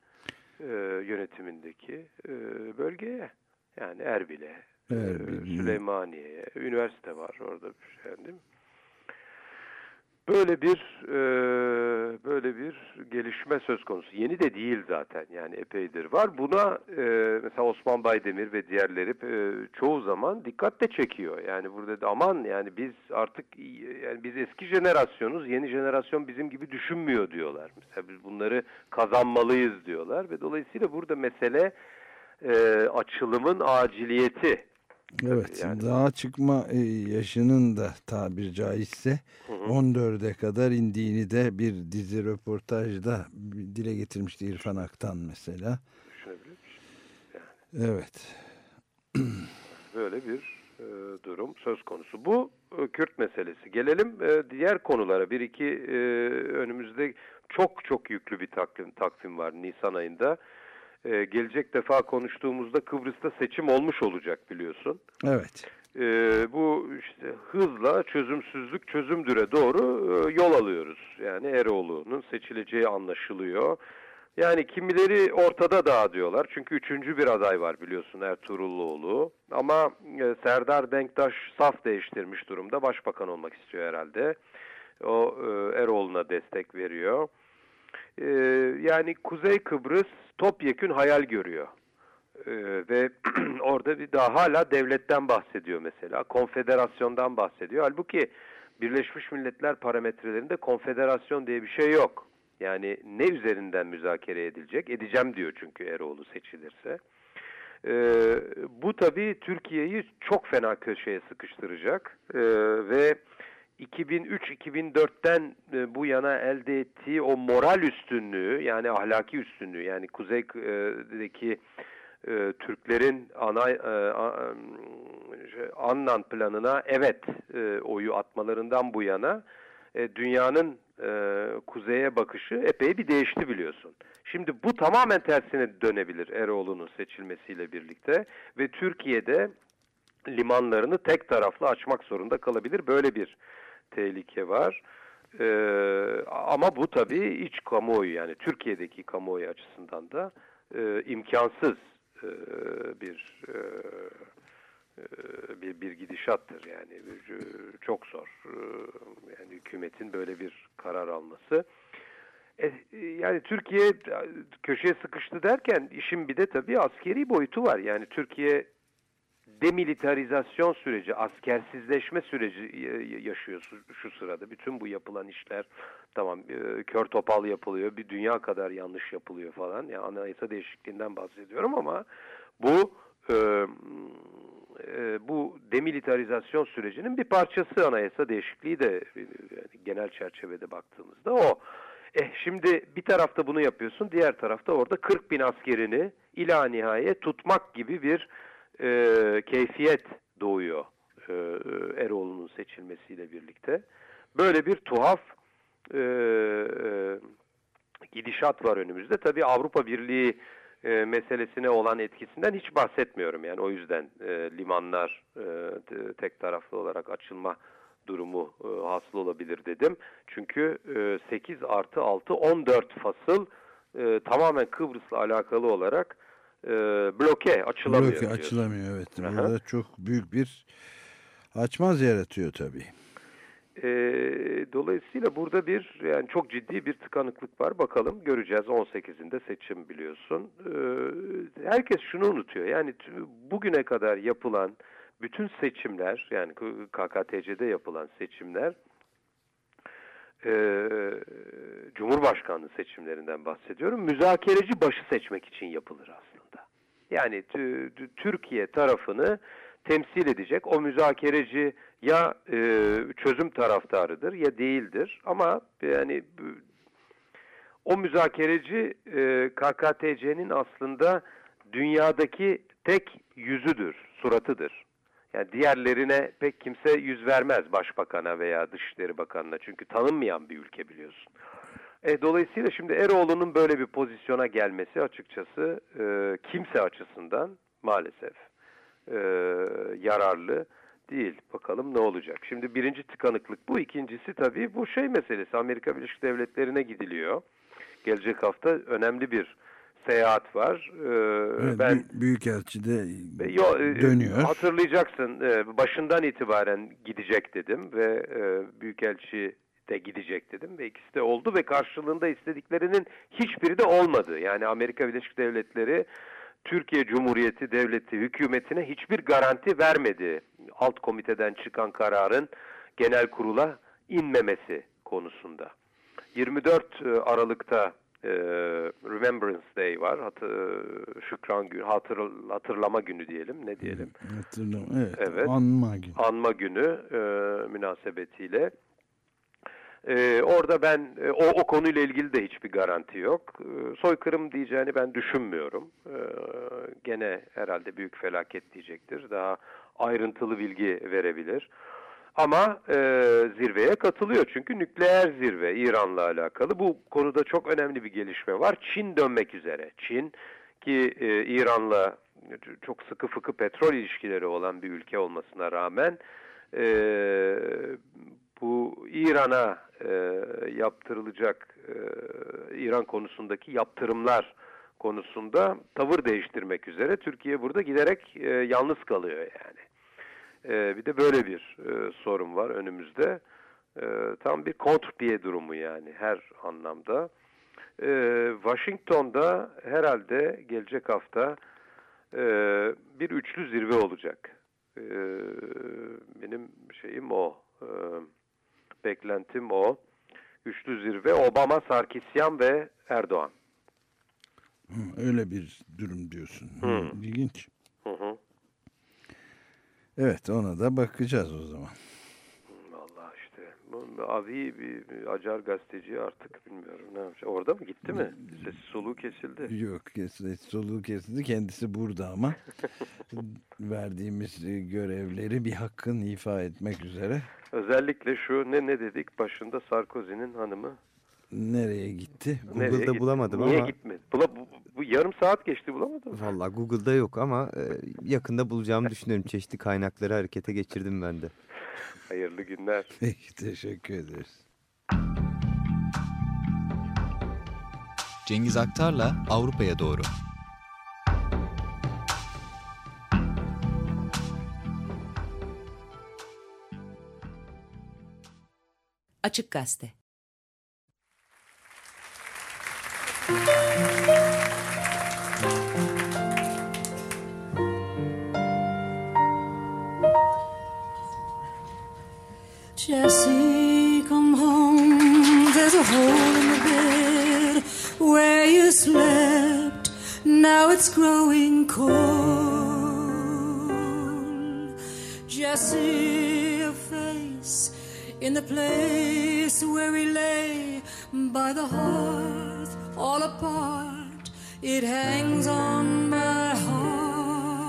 e, yönetimindeki e, bölgeye yani Erbil'e, Erbil, Süleymaniye'ye, üniversite var orada şey, değil mi? Böyle bir e, böyle bir gelişme söz konusu. Yeni de değil zaten yani epeydir var. Buna e, mesela Osman Baydemir ve diğerleri e, çoğu zaman dikkat de çekiyor. Yani burada da aman yani biz artık yani biz eski jenerasyonuz, yeni jenerasyon bizim gibi düşünmüyor diyorlar. Mesela biz bunları kazanmalıyız diyorlar ve dolayısıyla burada mesele e, açılımın aciliyeti. Evet, yani. daha çıkma e, yaşının da tabir caizse 14'e kadar indiğini de bir dizi röportajda dile getirmişti İrfan Aktan mesela. Düşünebilir Yani. Evet. Böyle bir e, durum söz konusu. Bu e, Kürt meselesi. Gelelim e, diğer konulara. Bir iki e, önümüzde çok çok yüklü bir takvim, takvim var Nisan ayında e, gelecek defa konuştuğumuzda Kıbrıs'ta seçim olmuş olacak biliyorsun. Evet. E, bu işte hızla çözümsüzlük çözümdüre doğru e, yol alıyoruz. Yani Eroğlu'nun seçileceği anlaşılıyor. Yani kimileri ortada daha diyorlar. Çünkü üçüncü bir aday var biliyorsun Ertuğrulluoğlu. Ama e, Serdar Denktaş saf değiştirmiş durumda. Başbakan olmak istiyor herhalde. O e, Eroğlu'na destek veriyor. E, yani Kuzey Kıbrıs topyekün hayal görüyor. Ee, ve orada bir daha hala devletten bahsediyor mesela. Konfederasyondan bahsediyor. Halbuki Birleşmiş Milletler parametrelerinde konfederasyon diye bir şey yok. Yani ne üzerinden müzakere edilecek? Edeceğim diyor çünkü Eroğlu seçilirse. Ee, bu tabii Türkiye'yi çok fena köşeye sıkıştıracak ee, ve 2003-2004'ten e, bu yana elde ettiği o moral üstünlüğü yani ahlaki üstünlüğü yani kuzeydeki e, Türklerin ana e, şey, Annan planına evet e, oyu atmalarından bu yana e, dünyanın e, kuzeye bakışı epey bir değişti biliyorsun. Şimdi bu tamamen tersine dönebilir Eroğlu'nun seçilmesiyle birlikte ve Türkiye'de limanlarını tek taraflı açmak zorunda kalabilir. Böyle bir tehlike var. Ee, ama bu tabii iç kamuoyu yani Türkiye'deki kamuoyu açısından da e, imkansız e, bir e, e bir, bir gidişattır yani e, çok zor e, yani hükümetin böyle bir karar alması. E, yani Türkiye köşeye sıkıştı derken işin bir de tabii askeri boyutu var yani Türkiye demilitarizasyon süreci, askersizleşme süreci yaşıyor şu, sırada. Bütün bu yapılan işler tamam e, kör topal yapılıyor, bir dünya kadar yanlış yapılıyor falan. Yani anayasa değişikliğinden bahsediyorum ama bu e, e, bu demilitarizasyon sürecinin bir parçası anayasa değişikliği de yani genel çerçevede baktığımızda o. Eh şimdi bir tarafta bunu yapıyorsun, diğer tarafta orada 40 bin askerini ila nihaye tutmak gibi bir e, keyfiyet doğuyor e, Eroğlu'nun seçilmesiyle birlikte. Böyle bir tuhaf e, e, gidişat var önümüzde. Tabii Avrupa Birliği e, meselesine olan etkisinden hiç bahsetmiyorum. Yani o yüzden e, limanlar e, tek taraflı olarak açılma durumu e, hasıl olabilir dedim. Çünkü e, 8 artı 6 14 fasıl e, tamamen Kıbrıs'la alakalı olarak e, bloke açılamıyor. Bloke açılamıyor evet. Burada çok büyük bir açmaz yaratıyor tabii. E, dolayısıyla burada bir yani çok ciddi bir tıkanıklık var. Bakalım göreceğiz 18'inde seçim biliyorsun. E, herkes şunu unutuyor. Yani bugüne kadar yapılan bütün seçimler yani KKTC'de yapılan seçimler e, Cumhurbaşkanlığı seçimlerinden bahsediyorum. Müzakereci başı seçmek için yapılır aslında. Yani Türkiye tarafını temsil edecek o müzakereci ya e, çözüm taraftarıdır ya değildir ama yani o müzakereci e, KKTC'nin aslında dünyadaki tek yüzüdür, suratıdır. Yani diğerlerine pek kimse yüz vermez başbakana veya dışişleri bakanına çünkü tanınmayan bir ülke biliyorsun. E, dolayısıyla şimdi Eroğlu'nun böyle bir pozisyona gelmesi açıkçası e, kimse açısından maalesef e, yararlı değil. Bakalım ne olacak. Şimdi birinci tıkanıklık bu. İkincisi tabii bu şey meselesi. Amerika Birleşik Devletleri'ne gidiliyor. Gelecek hafta önemli bir seyahat var. Ee, evet, ben Büyükelçide yo, e, dönüyor. Hatırlayacaksın e, başından itibaren gidecek dedim ve e, Büyükelçi de gidecek dedim ve ikisi de oldu ve karşılığında istediklerinin hiçbiri de olmadı. Yani Amerika Birleşik Devletleri Türkiye Cumhuriyeti Devleti hükümetine hiçbir garanti vermedi. Alt komiteden çıkan kararın genel kurula inmemesi konusunda. 24 Aralık'ta e, Remembrance Day var. Hatır, şükran günü, hatır, hatırlama günü diyelim. Ne diyelim? Hatırlama, evet. evet. Anma günü. Anma günü e, münasebetiyle. Ee, orada ben e, o, o konuyla ilgili de hiçbir garanti yok. Ee, soykırım diyeceğini ben düşünmüyorum. Ee, gene herhalde büyük felaket diyecektir. Daha ayrıntılı bilgi verebilir. Ama e, zirveye katılıyor çünkü nükleer zirve İran'la alakalı. Bu konuda çok önemli bir gelişme var. Çin dönmek üzere. Çin ki e, İran'la çok sıkı fıkı petrol ilişkileri olan bir ülke olmasına rağmen e, bu İran'a e, yaptırılacak e, İran konusundaki yaptırımlar konusunda tavır değiştirmek üzere Türkiye burada giderek e, yalnız kalıyor yani. E, bir de böyle bir e, sorun var önümüzde. E, tam bir kontrpiye durumu yani her anlamda. E, Washington'da herhalde gelecek hafta e, bir üçlü zirve olacak. E, benim şeyim o. E, beklentim o. Üçlü zirve Obama, Sarkisyan ve Erdoğan. Öyle bir durum diyorsun. Hı. İlginç. Hı hı. Evet ona da bakacağız o zaman. Abi bir, acar gazeteci artık bilmiyorum ne yapacak. Orada mı gitti mi? Sesi soluğu kesildi. Yok sesi soluğu kesildi. Kendisi burada ama verdiğimiz görevleri bir hakkın ifa etmek üzere. Özellikle şu ne ne dedik başında Sarkozy'nin hanımı Nereye gitti? Google'da gitti? bulamadım Niye ama. gitmedi? Bula, bu, bu yarım saat geçti bulamadım. Valla Google'da yok ama e, yakında bulacağımı düşünüyorum. Çeşitli kaynakları harekete geçirdim ben de. Hayırlı günler. Peki teşekkür ederiz. Cengiz Aktar'la Avrupa'ya doğru. Açık Gazete slept. Now it's growing cold. Jesse, a face in the place where we lay by the hearth, all apart. It hangs on my heart,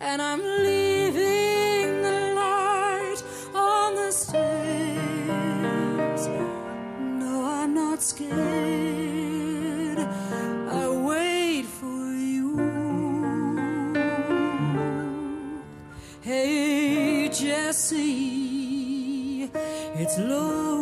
and I'm leaving sea. It's low.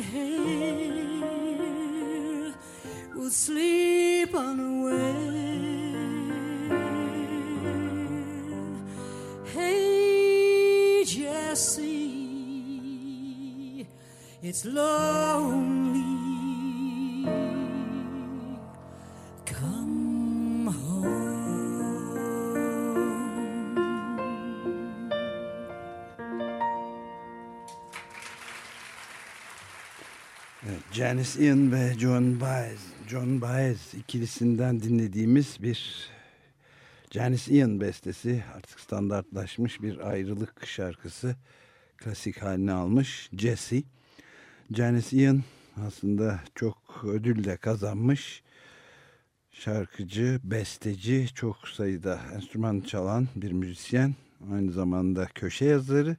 Hair. We'll sleep unaware. Hey, Jesse, it's lonely. Janis Ian ve John Baez, John Baez ikilisinden dinlediğimiz bir Janis Ian bestesi. Artık standartlaşmış bir ayrılık şarkısı. Klasik haline almış Jesse. Janis Ian aslında çok ödül de kazanmış. Şarkıcı, besteci, çok sayıda enstrüman çalan bir müzisyen. Aynı zamanda köşe yazarı,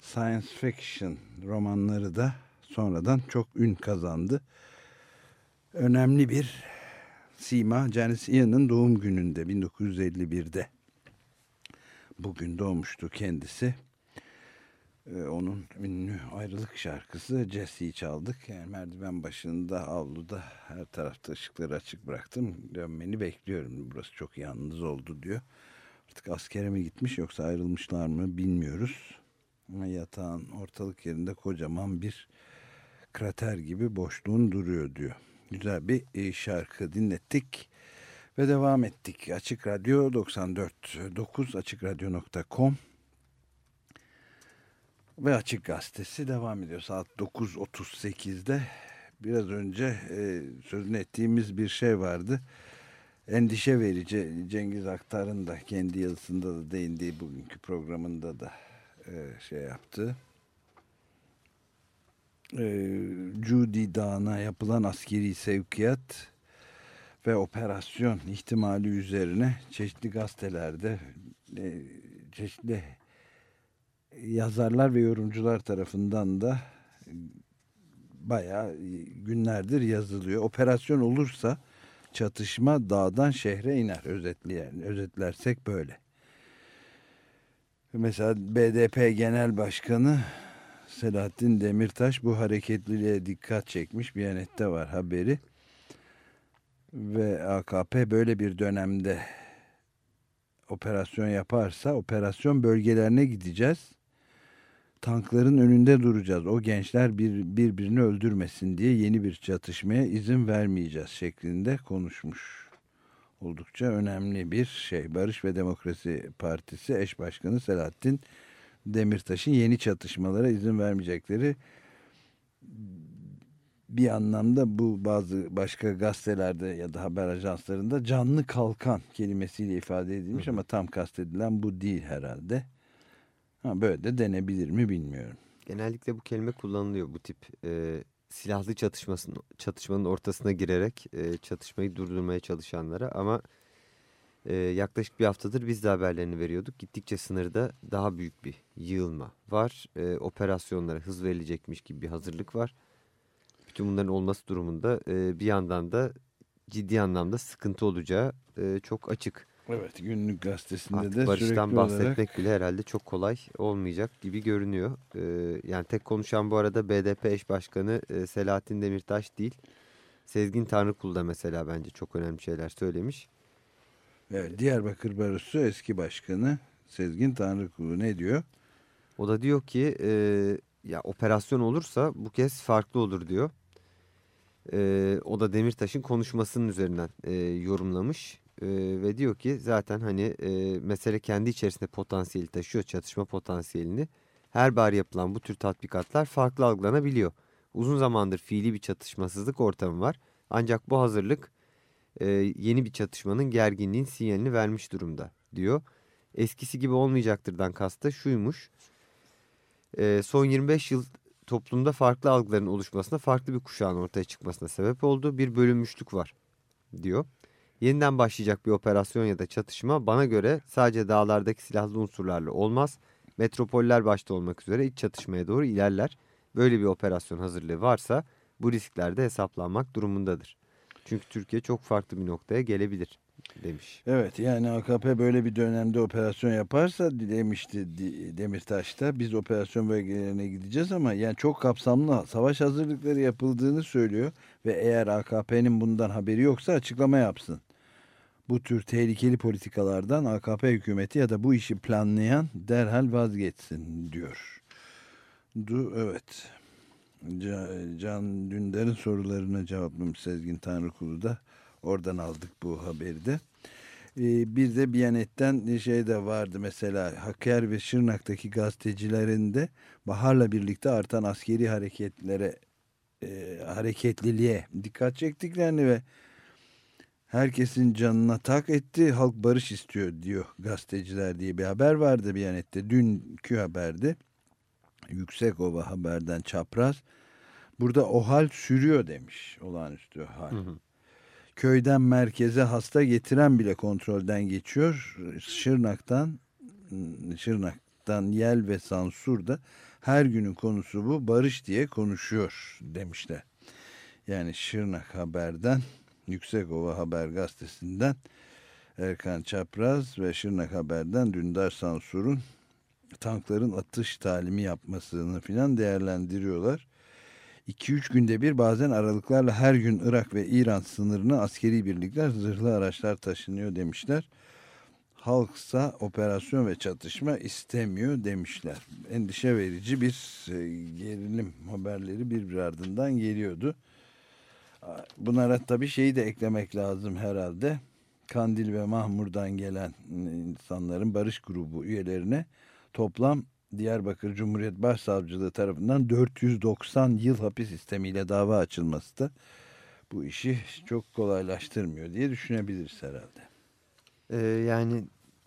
science fiction romanları da sonradan çok ün kazandı. Önemli bir sima Janis Ian'ın doğum gününde 1951'de. Bugün doğmuştu kendisi. Ee, onun ünlü ayrılık şarkısı Jesse'yi çaldık. Yani merdiven başında, avluda her tarafta ışıkları açık bıraktım. Dönmeni bekliyorum. Burası çok yalnız oldu diyor. Artık askere mi gitmiş yoksa ayrılmışlar mı bilmiyoruz. Ama yatağın ortalık yerinde kocaman bir krater gibi boşluğun duruyor diyor. Güzel bir e, şarkı dinlettik ve devam ettik. Açık Radyo 94.9 açıkradyo.com ve Açık Gazetesi devam ediyor saat 9.38'de. Biraz önce e, sözünü ettiğimiz bir şey vardı. endişe verici Cengiz Aktar'ın da kendi yazısında da değindiği bugünkü programında da e, şey yaptı. E, Cudi Dağı'na yapılan askeri sevkiyat ve operasyon ihtimali üzerine çeşitli gazetelerde e, çeşitli yazarlar ve yorumcular tarafından da bayağı günlerdir yazılıyor. Operasyon olursa çatışma dağdan şehre iner özetleyen, özetlersek böyle. Mesela BDP Genel Başkanı Selahattin Demirtaş bu hareketliliğe dikkat çekmiş. Biyanet'te var haberi. Ve AKP böyle bir dönemde operasyon yaparsa operasyon bölgelerine gideceğiz tankların önünde duracağız. O gençler bir, birbirini öldürmesin diye yeni bir çatışmaya izin vermeyeceğiz şeklinde konuşmuş. Oldukça önemli bir şey. Barış ve Demokrasi Partisi eş başkanı Selahattin Demirtaş'ın yeni çatışmalara izin vermeyecekleri bir anlamda bu bazı başka gazetelerde ya da haber ajanslarında canlı kalkan kelimesiyle ifade edilmiş hı hı. ama tam kastedilen bu değil herhalde. Ha, böyle de denebilir mi bilmiyorum. Genellikle bu kelime kullanılıyor bu tip e, silahlı çatışmasının çatışmanın ortasına girerek e, çatışmayı durdurmaya çalışanlara ama e, yaklaşık bir haftadır biz de haberlerini veriyorduk. Gittikçe sınırda daha büyük bir yığılma var. E, operasyonlara hız verilecekmiş gibi bir hazırlık var. Bütün bunların olması durumunda e, bir yandan da ciddi anlamda sıkıntı olacağı e, çok açık. Evet günlük gazetesinde Artık de barıştan bahsetmek olarak... bile herhalde çok kolay olmayacak gibi görünüyor. Ee, yani tek konuşan bu arada BDP eş başkanı e, Selahattin Demirtaş değil. Sezgin Tanrıkul da mesela bence çok önemli şeyler söylemiş. Evet, Diyarbakır Barosu eski başkanı Sezgin Tanrıkulu ne diyor? O da diyor ki e, ya operasyon olursa bu kez farklı olur diyor. E, o da Demirtaş'ın konuşmasının üzerinden e, yorumlamış e, ve diyor ki zaten hani e, mesele kendi içerisinde potansiyeli taşıyor çatışma potansiyelini. Her bar yapılan bu tür tatbikatlar farklı algılanabiliyor. Uzun zamandır fiili bir çatışmasızlık ortamı var. Ancak bu hazırlık e, yeni bir çatışmanın gerginliğin sinyalini vermiş durumda diyor. Eskisi gibi olmayacaktırdan kastı şuymuş. E, son 25 yıl toplumda farklı algıların oluşmasına farklı bir kuşağın ortaya çıkmasına sebep oldu. Bir bölünmüşlük var diyor. Yeniden başlayacak bir operasyon ya da çatışma bana göre sadece dağlardaki silahlı unsurlarla olmaz. Metropoller başta olmak üzere iç çatışmaya doğru ilerler. Böyle bir operasyon hazırlığı varsa bu riskler de hesaplanmak durumundadır. Çünkü Türkiye çok farklı bir noktaya gelebilir demiş. Evet yani AKP böyle bir dönemde operasyon yaparsa demişti Demirtaş'ta biz operasyon bölgelerine gideceğiz ama yani çok kapsamlı savaş hazırlıkları yapıldığını söylüyor ve eğer AKP'nin bundan haberi yoksa açıklama yapsın bu tür tehlikeli politikalardan AKP hükümeti ya da bu işi planlayan derhal vazgeçsin diyor. Du, evet. Can Dündar'ın sorularına cevaplamış Sezgin Tanrıkulu da oradan aldık bu haberi de. Ee, bir de Biyanet'ten şey de vardı mesela Hakkari ve Şırnak'taki gazetecilerin de Bahar'la birlikte artan askeri hareketlere e, hareketliliğe dikkat çektiklerini ve herkesin canına tak etti. Halk barış istiyor diyor gazeteciler diye bir haber vardı Biyanet'te. Dünkü haberde Yüksekova haberden çapraz. Burada o hal sürüyor demiş olağanüstü hal. Hı hı. Köyden merkeze hasta getiren bile kontrolden geçiyor. Şırnak'tan Şırnak'tan Yel ve Sansur'da her günün konusu bu barış diye konuşuyor demişler. Yani Şırnak haberden Yüksekova Haber Gazetesi'nden Erkan Çapraz ve Şırnak Haber'den Dündar Sansur'un tankların atış talimi yapmasını filan değerlendiriyorlar. 2-3 günde bir bazen aralıklarla her gün Irak ve İran sınırına askeri birlikler zırhlı araçlar taşınıyor demişler. Halksa operasyon ve çatışma istemiyor demişler. Endişe verici bir e, gerilim haberleri bir ardından geliyordu. Bunlara tabii şeyi de eklemek lazım herhalde. Kandil ve Mahmur'dan gelen insanların barış grubu üyelerine toplam Diyarbakır Cumhuriyet Başsavcılığı tarafından 490 yıl hapis sistemiyle dava açılması da bu işi çok kolaylaştırmıyor diye düşünebiliriz herhalde. Ee, yani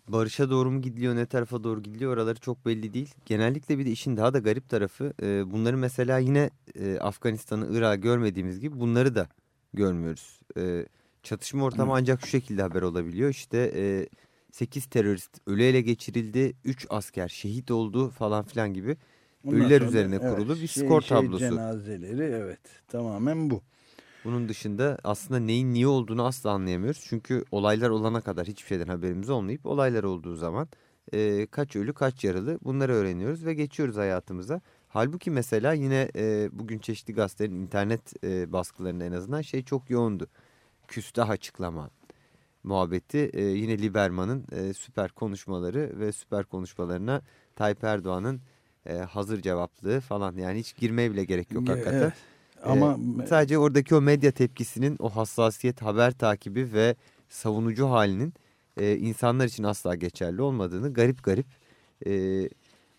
barışa doğru mu gidiliyor ne tarafa doğru gidiliyor oraları çok belli değil. Genellikle bir de işin daha da garip tarafı e, bunları mesela yine e, Afganistan'ı Irak'ı görmediğimiz gibi bunları da görmüyoruz. E, çatışma ortamı ancak şu şekilde haber olabiliyor. İşte e, 8 terörist ölü ele geçirildi, 3 asker şehit oldu falan filan gibi Ondan ölüler sonra, üzerine evet, kurulu bir şey- skor şey tablosu. Cenazeleri evet tamamen bu. Bunun dışında aslında neyin niye olduğunu asla anlayamıyoruz. Çünkü olaylar olana kadar hiçbir şeyden haberimiz olmayıp olaylar olduğu zaman e, kaç ölü kaç yaralı bunları öğreniyoruz ve geçiyoruz hayatımıza. Halbuki mesela yine e, bugün çeşitli gazetelerin internet e, baskılarında en azından şey çok yoğundu. Küstah açıklama muhabbeti e, yine Liberman'ın e, süper konuşmaları ve süper konuşmalarına Tayyip Erdoğan'ın e, hazır cevaplığı falan yani hiç girmeye bile gerek yok hakikaten. evet. Ama Ee, sadece oradaki o medya tepkisinin o hassasiyet, haber takibi ve savunucu halinin e, insanlar için asla geçerli olmadığını garip garip e,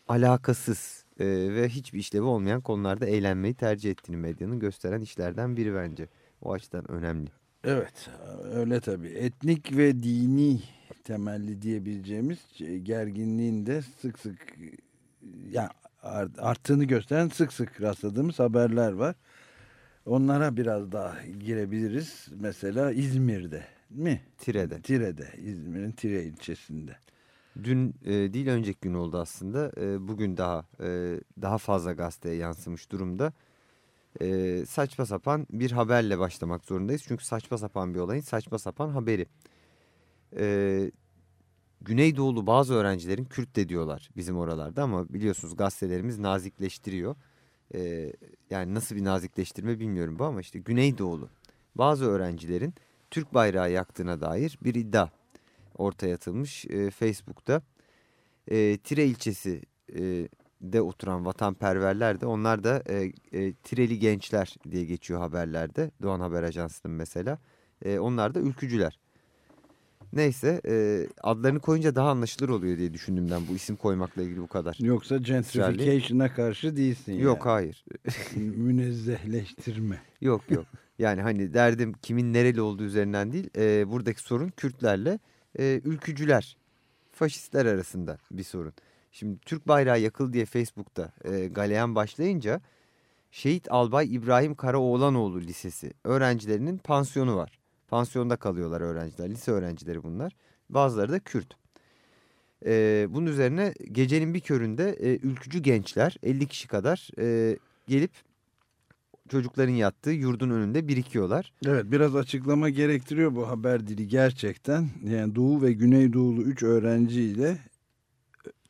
alakasız e, ve hiçbir işlevi olmayan konularda eğlenmeyi tercih ettiğini medyanın gösteren işlerden biri bence. O açıdan önemli. Evet öyle tabii. Etnik ve dini temelli diyebileceğimiz şey, gerginliğin de sık sık yani art- arttığını gösteren sık sık rastladığımız haberler var. Onlara biraz daha girebiliriz. Mesela İzmir'de mi? Tire'de. Tire'de. İzmir'in Tire ilçesinde. Dün e, değil önceki gün oldu aslında. E, bugün daha e, daha fazla gazeteye yansımış durumda. E, saçma sapan bir haberle başlamak zorundayız. Çünkü saçma sapan bir olayın saçma sapan haberi. E, Güneydoğulu bazı öğrencilerin Kürt de diyorlar bizim oralarda ama biliyorsunuz gazetelerimiz nazikleştiriyor. E, yani nasıl bir nazikleştirme bilmiyorum bu ama işte Güneydoğulu bazı öğrencilerin Türk bayrağı yaktığına dair bir iddia ortaya atılmış e, Facebook'ta. E, Tire ilçesi e, de oturan vatanperverler de onlar da e, e, Tireli gençler diye geçiyor haberlerde. Doğan Haber Ajansı'nın mesela. E, onlar da ülkücüler. Neyse e, adlarını koyunca daha anlaşılır oluyor diye düşündüğümden bu isim koymakla ilgili bu kadar. Yoksa gentrification'a karşı değilsin Yok yani. hayır. Münezzehleştirme. Yok yok. Yani hani derdim kimin nereli olduğu üzerinden değil. e, buradaki sorun Kürtlerle e, ülkücüler, faşistler arasında bir sorun. Şimdi Türk bayrağı yakıl diye Facebook'ta e, galeyan başlayınca Şehit Albay İbrahim Karaoğlanoğlu Lisesi öğrencilerinin pansiyonu var. Pansiyonda kalıyorlar öğrenciler, lise öğrencileri bunlar. Bazıları da Kürt. E, bunun üzerine gecenin bir köründe e, ülkücü gençler 50 kişi kadar e, gelip çocukların yattığı yurdun önünde birikiyorlar. Evet biraz açıklama gerektiriyor bu haber dili gerçekten. Yani Doğu ve Güneydoğulu 3 öğrenciyle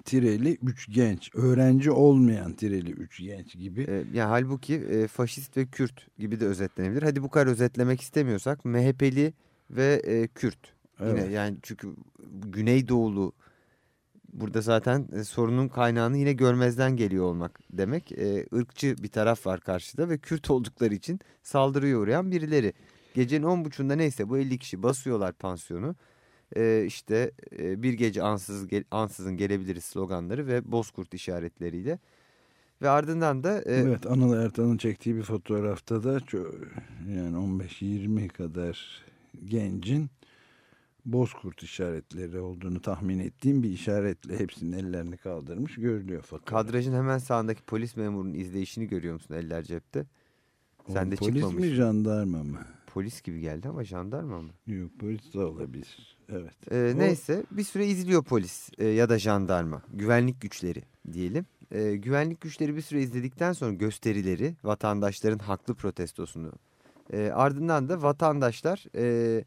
Tireli 3 genç. Öğrenci olmayan Tireli 3 genç gibi. E, yani halbuki e, faşist ve Kürt gibi de özetlenebilir. Hadi bu kadar özetlemek istemiyorsak MHP'li ve e, Kürt. Yine Evet. yani çünkü Güneydoğulu burada zaten e, sorunun kaynağını yine görmezden geliyor olmak demek. E, ırkçı bir taraf var karşıda ve Kürt oldukları için saldırıya uğrayan birileri. Gecenin on buçuğunda neyse bu 50 kişi basıyorlar pansiyonu. E, işte e, bir gece ansız, gel- ansızın gelebiliriz sloganları ve bozkurt işaretleriyle. Ve ardından da e, Evet Anıl Ertan'ın çektiği bir fotoğrafta da yani 15-20 kadar gencin bozkurt işaretleri olduğunu tahmin ettiğim bir işaretle hepsinin ellerini kaldırmış görülüyor fotoğraf. Kadrajın hemen sağındaki polis memurunun izleyişini görüyor musun eller cepte? Sen de Polis çıkmamış. mi jandarma mı? Polis gibi geldi ama jandarma mı? Yok polis de olabilir. Evet. Ee, O- neyse bir süre izliyor polis e, ya da jandarma. Güvenlik güçleri diyelim. Ee, güvenlik güçleri bir süre izledikten sonra gösterileri vatandaşların haklı protestosunu. e, ardından da vatandaşlar e,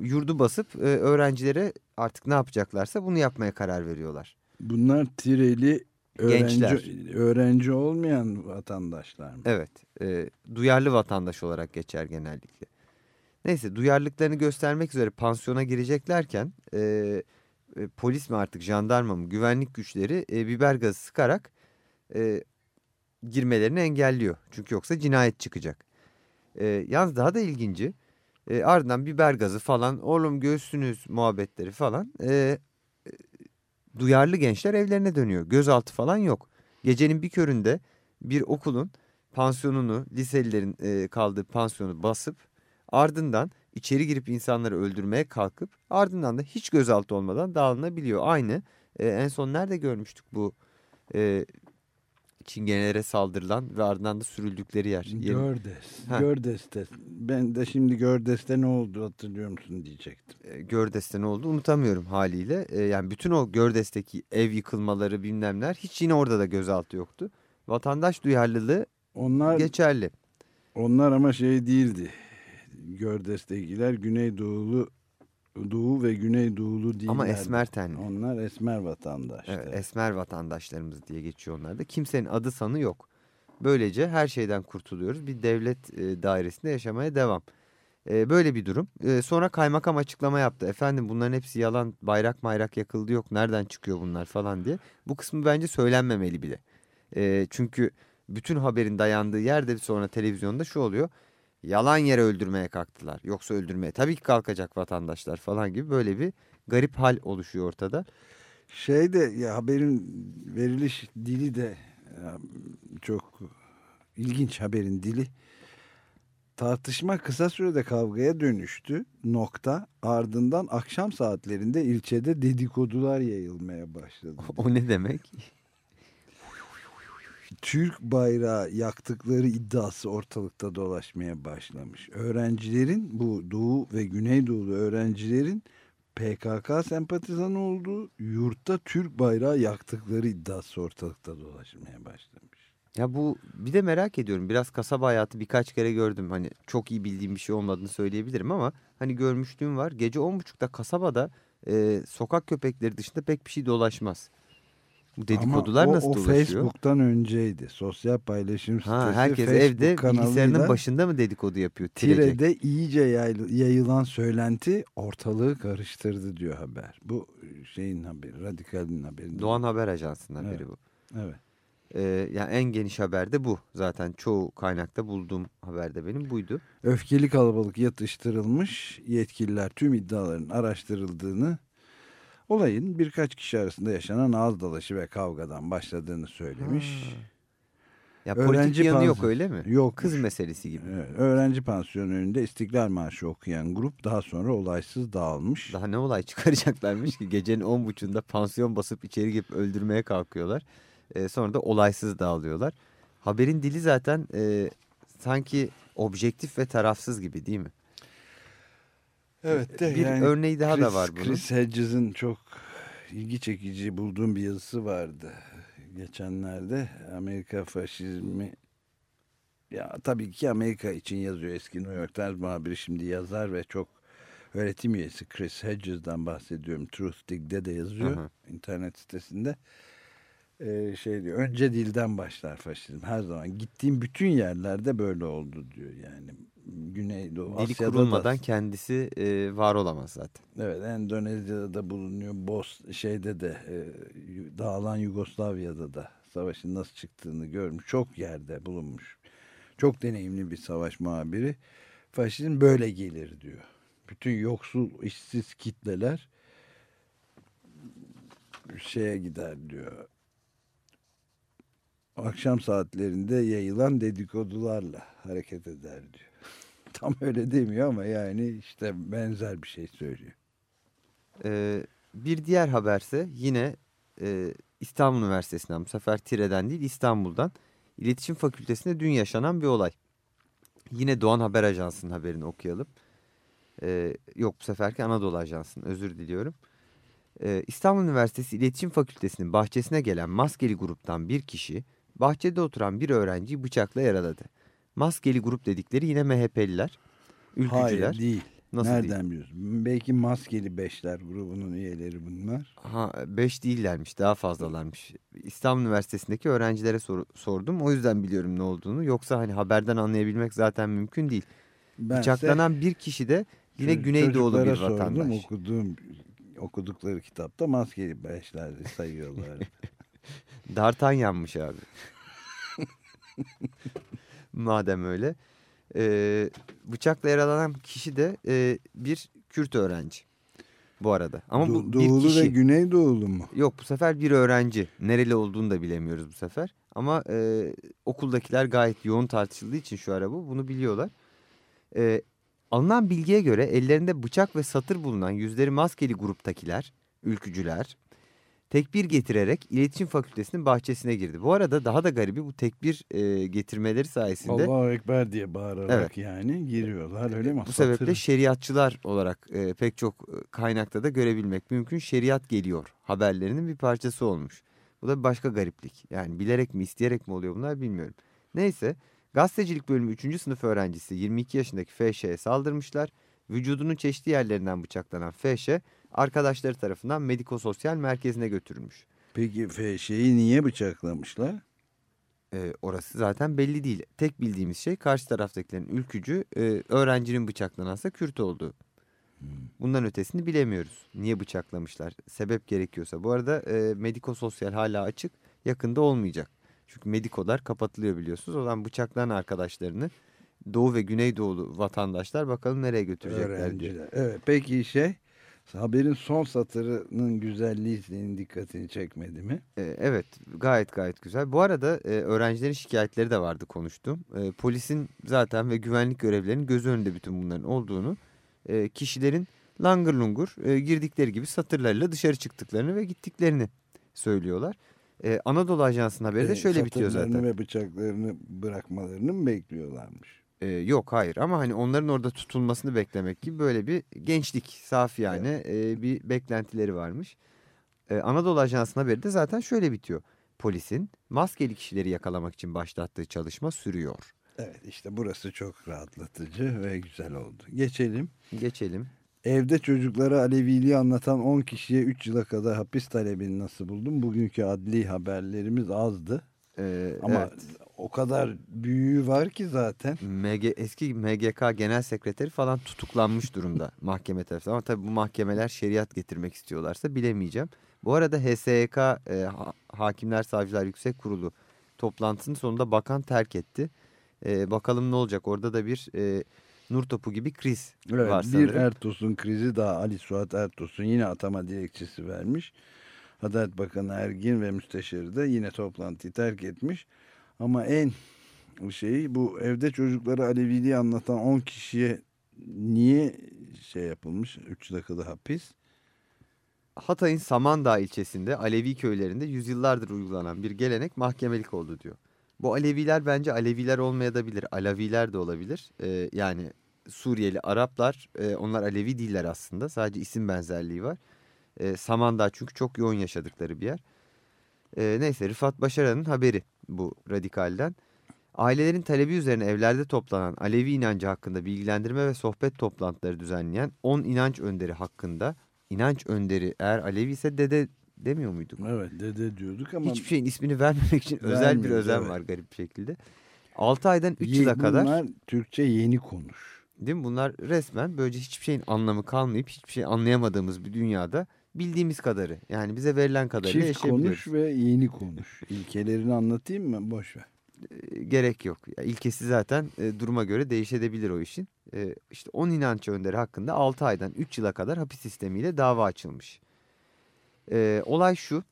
yurdu basıp e, öğrencilere artık ne yapacaklarsa bunu yapmaya karar veriyorlar. Bunlar Tireli öğrenci, Gençler. öğrenci olmayan vatandaşlar mı? Evet, e, duyarlı vatandaş olarak geçer genellikle. Neyse, duyarlılıklarını göstermek üzere pansiyona gireceklerken e, e, polis mi artık jandarma mı güvenlik güçleri e, biber gazı sıkarak e, girmelerini engelliyor. Çünkü yoksa cinayet çıkacak. E, yalnız daha da ilginci e, ardından biber gazı falan oğlum göğsünüz muhabbetleri falan e, e, duyarlı gençler evlerine dönüyor. Gözaltı falan yok. Gecenin bir köründe bir okulun pansiyonunu, liselilerin e, kaldığı pansiyonu basıp ardından içeri girip insanları öldürmeye kalkıp ardından da hiç gözaltı olmadan dağılınabiliyor. Aynı e, en son nerede görmüştük bu e, çingenelere saldırılan ve ardından da sürüldükleri yer. Gördes. Ha. Gördes'te. Ben de şimdi Gördes'te ne oldu hatırlıyor musun diyecektim. e, Gördes'te ne oldu unutamıyorum haliyle. E, yani bütün o Gördes'teki ev yıkılmaları bilmemler hiç yine orada da gözaltı yoktu. Vatandaş duyarlılığı Onlar geçerli. onlar ama şey değildi. Gördes'tekiler Güneydoğulu Doğu ve Güneydoğulu değiller. Ama esmer tenli. Onlar esmer vatandaşlar. Evet, esmer vatandaşlarımız diye geçiyor onlarda. Kimsenin adı sanı yok. Böylece her şeyden kurtuluyoruz. Bir devlet e, dairesinde yaşamaya devam. E, böyle bir durum. E, sonra kaymakam açıklama yaptı. Efendim bunların hepsi yalan. Bayrak mayrak yakıldı yok. Nereden çıkıyor bunlar falan diye. Bu kısmı bence söylenmemeli bile. E, çünkü bütün haberin dayandığı yerde sonra televizyonda şu oluyor. Yalan yere öldürmeye kalktılar. Yoksa öldürmeye tabii ki kalkacak vatandaşlar falan gibi böyle bir garip hal oluşuyor ortada. Şey de ya haberin veriliş dili de çok ilginç haberin dili. Tartışma kısa sürede kavgaya dönüştü. Nokta. Ardından akşam saatlerinde ilçede dedikodular yayılmaya başladı. O ne demek? Türk bayrağı yaktıkları iddiası ortalıkta dolaşmaya başlamış. Öğrencilerin bu Doğu ve Güneydoğulu öğrencilerin PKK sempatizanı olduğu yurtta Türk bayrağı yaktıkları iddiası ortalıkta dolaşmaya başlamış. Ya bu bir de merak ediyorum. Biraz kasaba hayatı birkaç kere gördüm. Hani çok iyi bildiğim bir şey olmadığını söyleyebilirim ama hani görmüşlüğüm var. Gece 10.30'da kasabada e, sokak köpekleri dışında pek bir şey dolaşmaz. Bu dedikodular Ama o, nasıl o dolaşıyor? Facebook'tan önceydi. Sosyal paylaşım sitesi Ha, herkes Facebook evde bilgisayarının başında mı dedikodu yapıyor? Tirecek. Tire'de iyice yayıl- yayılan söylenti ortalığı karıştırdı diyor haber. Bu şeyin haberi, radikalin haberi. Doğan Haber Ajansı'ndan Evet. biri bu. Evet. Ee, yani en geniş haber de bu. Zaten çoğu kaynakta bulduğum haberde benim buydu. Öfkeli kalabalık yatıştırılmış. Yetkililer tüm iddiaların araştırıldığını, olayın birkaç kişi arasında yaşanan ağız dalaşı ve kavgadan başladığını söylemiş. Ya Öğrenci politik yanı yok öyle mi? Yok. Kız meselesi gibi. Evet, öğrenci pansiyonu önünde İstiklal Marşı okuyan grup daha sonra olaysız dağılmış. Daha ne olay çıkaracaklarmış ki gecenin on buçuğunda pansiyon basıp içeri girip öldürmeye kalkıyorlar. Ee, sonra da olaysız dağılıyorlar. Haberin dili zaten e, sanki objektif ve tarafsız gibi değil mi? Evet de Bir yani örneği daha da Chris- var bunun. Chris Hedges'in çok ilgi çekici bulduğum bir yazısı vardı geçenlerde. Amerika faşizmi ya tabii ki Amerika için yazıyor eski New York Times muhabiri şimdi yazar ve çok öğretim üyesi Chris Hedges'den bahsediyorum. Truthdig'de de yazıyor Hı hı. internet sitesinde. Ee, şey diyor önce dilden başlar faşizm her zaman gittiğim bütün yerlerde böyle oldu diyor yani Güneydoğu Dili Asya'da kurulmadan da kendisi e, var olamaz zaten. Evet Endonezya'da da bulunuyor. Bos şeyde de e, dağılan Yugoslavya'da da savaşın nasıl çıktığını görmüş. Çok yerde bulunmuş. Çok deneyimli bir savaş muhabiri. Faşizm böyle gelir diyor. Bütün yoksul, işsiz kitleler şeye gider diyor. Akşam saatlerinde yayılan dedikodularla hareket eder diyor. Tam öyle demiyor ama yani işte benzer bir şey söylüyor. Ee, bir diğer haberse yine e, İstanbul Üniversitesi'nden bu sefer Tire'den değil İstanbul'dan İletişim Fakültesi'nde dün yaşanan bir olay. Yine Doğan Haber Ajansı'nın haberini okuyalım. Ee, yok bu seferki Anadolu Ajansı'nın özür diliyorum. Ee, İstanbul Üniversitesi İletişim Fakültesi'nin bahçesine gelen maskeli gruptan bir kişi bahçede oturan bir öğrenciyi bıçakla yaraladı. Maskeli grup dedikleri yine MHP'liler, ülkücüler. Hayır değil. Nasıl Nereden değil? biliyorsun? Belki maskeli beşler grubunun üyeleri bunlar. Ha 5 değillermiş daha fazlalarmış. İstanbul Üniversitesi'ndeki öğrencilere sor- sordum. O yüzden biliyorum ne olduğunu. Yoksa hani haberden anlayabilmek zaten mümkün değil. Bense Bıçaklanan bir kişi de yine Güneydoğulu bir vatandaş. Sordum, okuduğum, okudukları kitapta maskeli beşler sayıyorlar. D'Artagnan'mış abi. Madem öyle. Ee, bıçakla yaralanan kişi de e, bir Kürt öğrenci. bu arada. Ama bu doğulu bir kişi. ve güneydoğulu mu? Yok bu sefer bir öğrenci. Nereli olduğunu da bilemiyoruz bu sefer. Ama e, okuldakiler gayet yoğun tartışıldığı için şu ara bu bunu biliyorlar. E, alınan bilgiye göre ellerinde bıçak ve satır bulunan yüzleri maskeli gruptakiler, ülkücüler tekbir getirerek iletişim fakültesinin bahçesine girdi. Bu arada daha da garibi bu tekbir e, getirmeleri sayesinde Allahu Ekber diye bağırarak Evet. yani giriyorlar öyle mi? bu sebeple Satır- şeriatçılar olarak e, pek çok e, kaynakta da görebilmek mümkün. Şeriat geliyor haberlerinin bir parçası olmuş. Bu da bir başka gariplik. Yani bilerek mi isteyerek mi oluyor bunlar bilmiyorum. Neyse gazetecilik bölümü 3. sınıf öğrencisi 22 yaşındaki Fehşe'ye saldırmışlar. Vücudunun çeşitli yerlerinden bıçaklanan Fehşe arkadaşları tarafından medikososyal merkezine götürülmüş. Peki FŞ'yi niye bıçaklamışlar? E, orası zaten belli değil. Tek bildiğimiz şey karşı taraftakilerin ülkücü e, öğrencinin bıçaklanansa Kürt olduğu. Bundan ötesini bilemiyoruz. Niye bıçaklamışlar? Sebep gerekiyorsa. Bu arada e, medikososyal hala açık. Yakında olmayacak. Çünkü medikolar kapatılıyor biliyorsunuz. O zaman bıçaklanan arkadaşlarını Doğu ve Güneydoğulu vatandaşlar bakalım nereye götürecekler diye. Öğrenciler. Evet peki şey haberin son satırının güzelliği senin dikkatini çekmedi mi? E, evet gayet gayet güzel. Bu arada e, öğrencilerin şikayetleri de vardı konuştuğum. E, polisin zaten ve güvenlik görevlilerinin göz önünde bütün bunların olduğunu e, kişilerin langır lungur girdikleri gibi satırlarıyla dışarı çıktıklarını ve gittiklerini söylüyorlar. Anadolu Ajansı'nın haberi de Ee, şöyle bitiyor zaten. ve bıçaklarını bırakmalarını mı bekliyorlarmış? E, yok hayır ama hani onların orada tutulmasını beklemek gibi böyle bir gençlik saf yani e, bir beklentileri varmış. E, Anadolu Ajansı'nın haberi de zaten şöyle bitiyor. Polisin maskeli kişileri yakalamak için başlattığı çalışma sürüyor. Evet işte burası çok rahatlatıcı ve güzel oldu. Geçelim. Geçelim. Evde çocuklara Aleviliği anlatan 10 kişiye 3 yıla kadar hapis talebini nasıl buldum? Bugünkü adli haberlerimiz azdı. E, Ama evet. o kadar büyüğü var ki zaten. MG, eski MGK Genel Sekreteri falan tutuklanmış durumda mahkeme tarafından. Ama tabii bu mahkemeler şeriat getirmek istiyorlarsa bilemeyeceğim. Bu arada HSYK e, Ha- Hakimler Savcılar Yüksek Kurulu toplantısının sonunda bakan terk etti. E, bakalım ne olacak? Orada da bir e, nur topu gibi kriz Evet, var bir sanırım. Ertos'un krizi daha Ali Suat Ertos'un yine atama dilekçesi vermiş. Adalet Bakanı Ergin ve müsteşarı da yine toplantıyı terk etmiş. Ama en şeyi bu evde çocuklara Aleviliği anlatan 10 kişiye niye şey yapılmış? 3 dakikada hapis. Hatay'ın Samandağ ilçesinde Alevi köylerinde yüzyıllardır uygulanan bir gelenek mahkemelik oldu diyor. Bu Aleviler bence Aleviler olmayabilir, Alaviler de olabilir. Ee, yani Suriyeli Araplar, e, onlar Alevi değiller aslında. Sadece isim benzerliği var. Ee, Samandağ çünkü çok yoğun yaşadıkları bir yer. Ee, neyse Rıfat Başaran'ın haberi bu radikalden. Ailelerin talebi üzerine evlerde toplanan Alevi inancı hakkında bilgilendirme ve sohbet toplantıları düzenleyen 10 inanç önderi hakkında inanç önderi eğer Alevi ise dede demiyor muyduk? Evet dede diyorduk ama Hiçbir şeyin ismini vermemek için özel bir özen evet. var garip bir şekilde. 6 aydan 3 ye- yıla kadar bunlar Türkçe yeni konuş. değil mi? Bunlar resmen böylece hiçbir şeyin anlamı kalmayıp hiçbir şey anlayamadığımız bir dünyada bildiğimiz kadarı yani bize verilen kadarıyla Çift konuş ve yeni konuş. İlkelerini anlatayım mı? Boş ver. E, gerek yok. İlkesi zaten e, duruma göre değişebilir o işin. E, işte 10 inanç önderi hakkında 6 aydan 3 yıla kadar hapis sistemiyle dava açılmış. E, olay şu.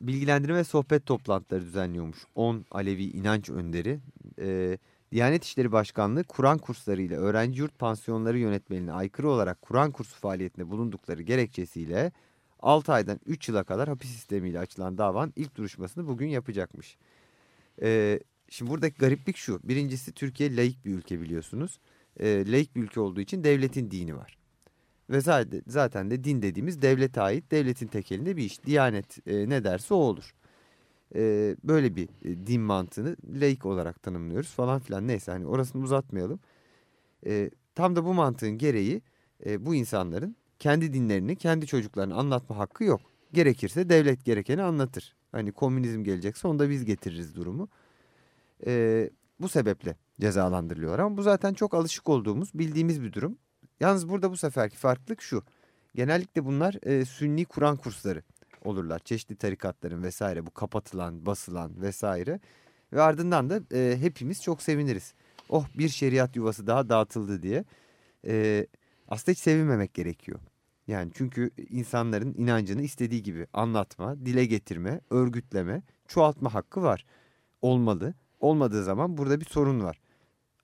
Bilgilendirme ve sohbet toplantıları düzenliyormuş. 10 Alevi inanç önderi. E, Diyanet İşleri Başkanlığı Kur'an kurslarıyla öğrenci yurt pansiyonları yönetmeliğine aykırı olarak Kur'an kursu faaliyetinde bulundukları gerekçesiyle 6 aydan 3 yıla kadar hapis sistemiyle açılan davanın ilk duruşmasını bugün yapacakmış. Ee, şimdi buradaki gariplik şu. Birincisi Türkiye laik bir ülke biliyorsunuz. Ee, laik bir ülke olduğu için devletin dini var. Ve zaten de din dediğimiz devlete ait devletin tekelinde bir iş. Diyanet e, ne derse o olur. Ee, böyle bir e, din mantığını laik olarak tanımlıyoruz falan filan. Neyse hani orasını uzatmayalım. Ee, tam da bu mantığın gereği e, bu insanların kendi dinlerini kendi çocuklarına anlatma hakkı yok. Gerekirse devlet gerekeni anlatır. Hani komünizm gelecekse onu da biz getiririz durumu. Ee, bu sebeple cezalandırılıyorlar ama bu zaten çok alışık olduğumuz bildiğimiz bir durum. Yalnız burada bu seferki farklılık şu. Genellikle bunlar e, sünni Kur'an kursları olurlar. Çeşitli tarikatların vesaire bu kapatılan, basılan vesaire. Ve ardından da e, hepimiz çok seviniriz. Oh bir şeriat yuvası daha dağıtıldı diye. E, aslında hiç sevinmemek gerekiyor. Yani çünkü insanların inancını istediği gibi anlatma, dile getirme, örgütleme, çoğaltma hakkı var. Olmalı. Olmadığı zaman burada bir sorun var.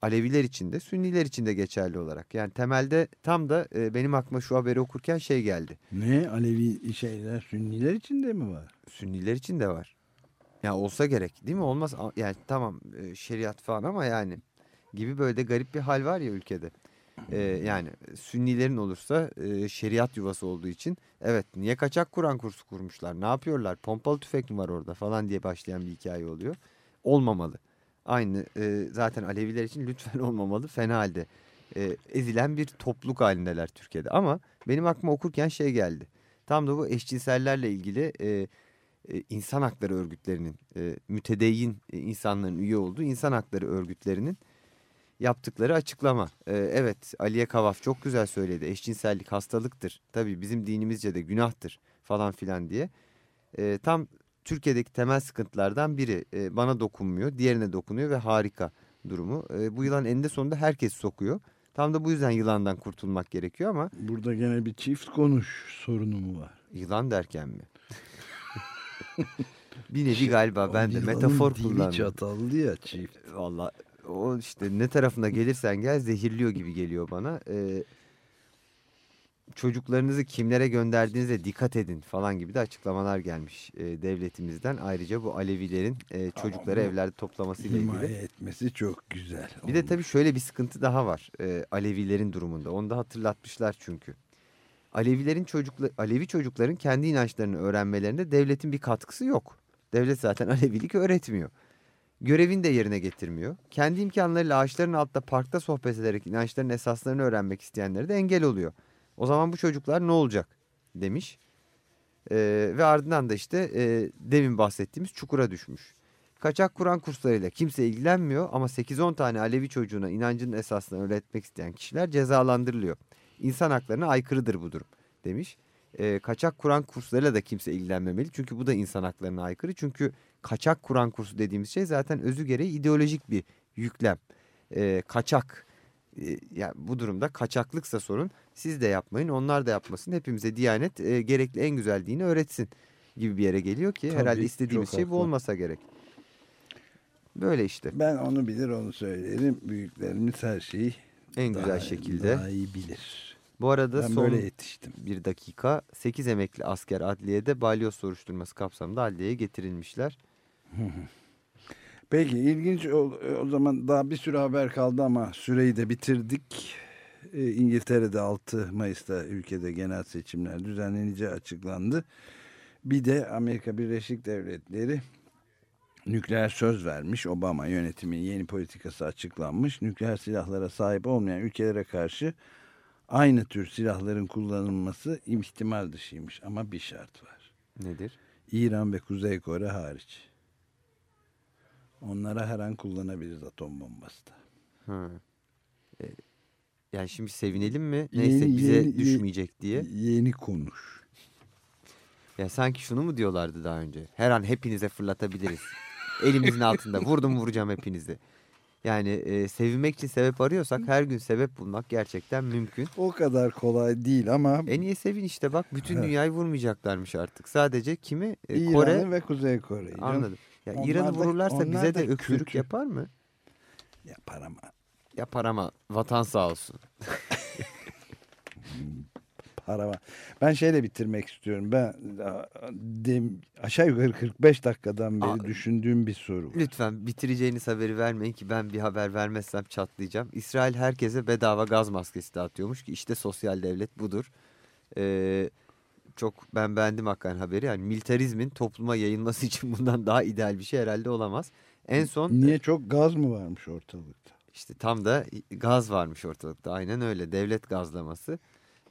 Aleviler için de Sünniler için de geçerli olarak. Yani temelde tam da e, benim aklıma şu haberi okurken şey geldi. Ne Alevi şeyler Sünniler içinde mi var? Sünniler için de var. Ya olsa gerek değil mi? Olmaz yani tamam e, şeriat falan ama yani gibi böyle de garip bir hal var ya ülkede. E, yani Sünnilerin olursa e, şeriat yuvası olduğu için evet niye kaçak Kur'an kursu kurmuşlar? Ne yapıyorlar? Pompalı tüfek mi var orada falan diye başlayan bir hikaye oluyor. Olmamalı. Aynı e, zaten Aleviler için lütfen olmamalı. Fena halde e, ezilen bir topluluk halindeler Türkiye'de. Ama benim aklıma okurken şey geldi. Tam da bu eşcinsellerle ilgili e, e, insan hakları örgütlerinin, e, mütedeyyin e, insanların üye olduğu insan hakları örgütlerinin yaptıkları açıklama. E, evet Aliye Kavaf çok güzel söyledi. Eşcinsellik hastalıktır. Tabii bizim dinimizce de günahtır falan filan diye. E, tam Türkiye'deki temel sıkıntılardan biri. E, bana dokunmuyor, diğerine dokunuyor ve harika durumu. E, bu yılan eninde sonunda herkes sokuyor. Tam da bu yüzden yılandan kurtulmak gerekiyor ama Burada gene bir çift konuş sorunu mu var? yılan derken mi? bir nevi galiba ben de metafor kullandım. çatallı ya çift. Valla o işte ne tarafına gelirsen gel zehirliyor gibi geliyor bana. Ee, çocuklarınızı kimlere gönderdiğinize dikkat edin falan gibi de açıklamalar gelmiş e, devletimizden. Ayrıca bu Alevilerin e, çocukları Ama evlerde toplamasıyla Himaye ilgili. etmesi çok güzel. Bir de olmuş. tabii şöyle bir sıkıntı daha var e, Alevilerin durumunda. Onu da hatırlatmışlar çünkü. Alevilerin çocukla, Alevi çocukların kendi inançlarını öğrenmelerinde devletin bir katkısı yok. Devlet zaten Alevilik öğretmiyor. Görevini de yerine getirmiyor. Kendi imkanlarıyla ağaçların altında parkta sohbet ederek inançların esaslarını öğrenmek isteyenlere de engel oluyor. O zaman bu çocuklar ne olacak demiş. Ee, ve ardından da işte e, demin bahsettiğimiz çukura düşmüş. Kaçak Kur'an kurslarıyla kimse ilgilenmiyor ama 8-10 tane Alevi çocuğuna inancının esaslarını öğretmek isteyen kişiler cezalandırılıyor. İnsan haklarına aykırıdır bu durum demiş. Ee, kaçak Kur'an kurslarıyla da kimse ilgilenmemeli çünkü bu da insan haklarına aykırı. Çünkü kaçak Kur'an kursu dediğimiz şey zaten özü gereği ideolojik bir yüklem. Ee, kaçak e, yani bu durumda kaçaklıksa sorun siz de yapmayın onlar da yapmasın hepimize Diyanet e, gerekli en güzel dini öğretsin gibi bir yere geliyor ki Tabii, herhalde istediğimiz şey bu olmasa gerek. Böyle işte Ben onu bilir onu söylerim. Büyüklerimiz her şeyi en güzel daha- şekilde. daha iyi bilir. Bu arada Ben son böyle yetiştim. bir dakika 8 emekli asker adliyede balyoz soruşturması kapsamında adliyeye getirilmişler. Peki ilginç o, o zaman daha bir sürü haber kaldı ama süreyi de bitirdik. Ee, İngiltere'de 6 Mayıs'ta ülkede genel seçimler düzenleneceği açıklandı. Bir de Amerika Birleşik Devletleri nükleer söz vermiş. Obama yönetiminin yeni politikası açıklanmış. Nükleer silahlara sahip olmayan ülkelere karşı aynı tür silahların kullanılması ihtimal dışıymış. Ama bir şart var. Nedir? İran ve Kuzey Kore hariç. Onlara her an kullanabiliriz atom bombası da. Ha. E, yani şimdi sevinelim mi? Neyse Yeni- bize yeni- düşmeyecek diye. Yeni konuş. Ya sanki şunu mu diyorlardı daha önce? Her an hepinize fırlatabiliriz. Elimizin altında vurdum vuracağım hepinizi. Yani e, sevinmek için sebep arıyorsak her gün sebep bulmak gerçekten mümkün. O kadar kolay değil ama En iyi sevin işte bak bütün dünyayı vurmayacaklarmış artık. Sadece kimi? E, İran'ı Kore. ve Kuzey Kore'yi. Anladım. Ya Onlar İran'ı vururlarsa bize de öksürük kötü. yapar mı? Yapar ama Yapar ama vatan sağ olsun. para var. Ben şeyle bitirmek istiyorum. Ben dem, aşağı yukarı 45 dakikadan beri Aa, düşündüğüm bir soru var. Lütfen bitireceğiniz haberi vermeyin ki ben bir haber vermezsem çatlayacağım. İsrail herkese bedava gaz maskesi dağıtıyormuş ki işte sosyal devlet budur. Ee, çok ben beğendim hakikaten haberi. Yani militarizmin topluma yayılması için bundan daha ideal bir şey herhalde olamaz. En son Niye çok gaz mı varmış ortalıkta? işte tam da gaz varmış ortalıkta. Aynen öyle devlet gazlaması.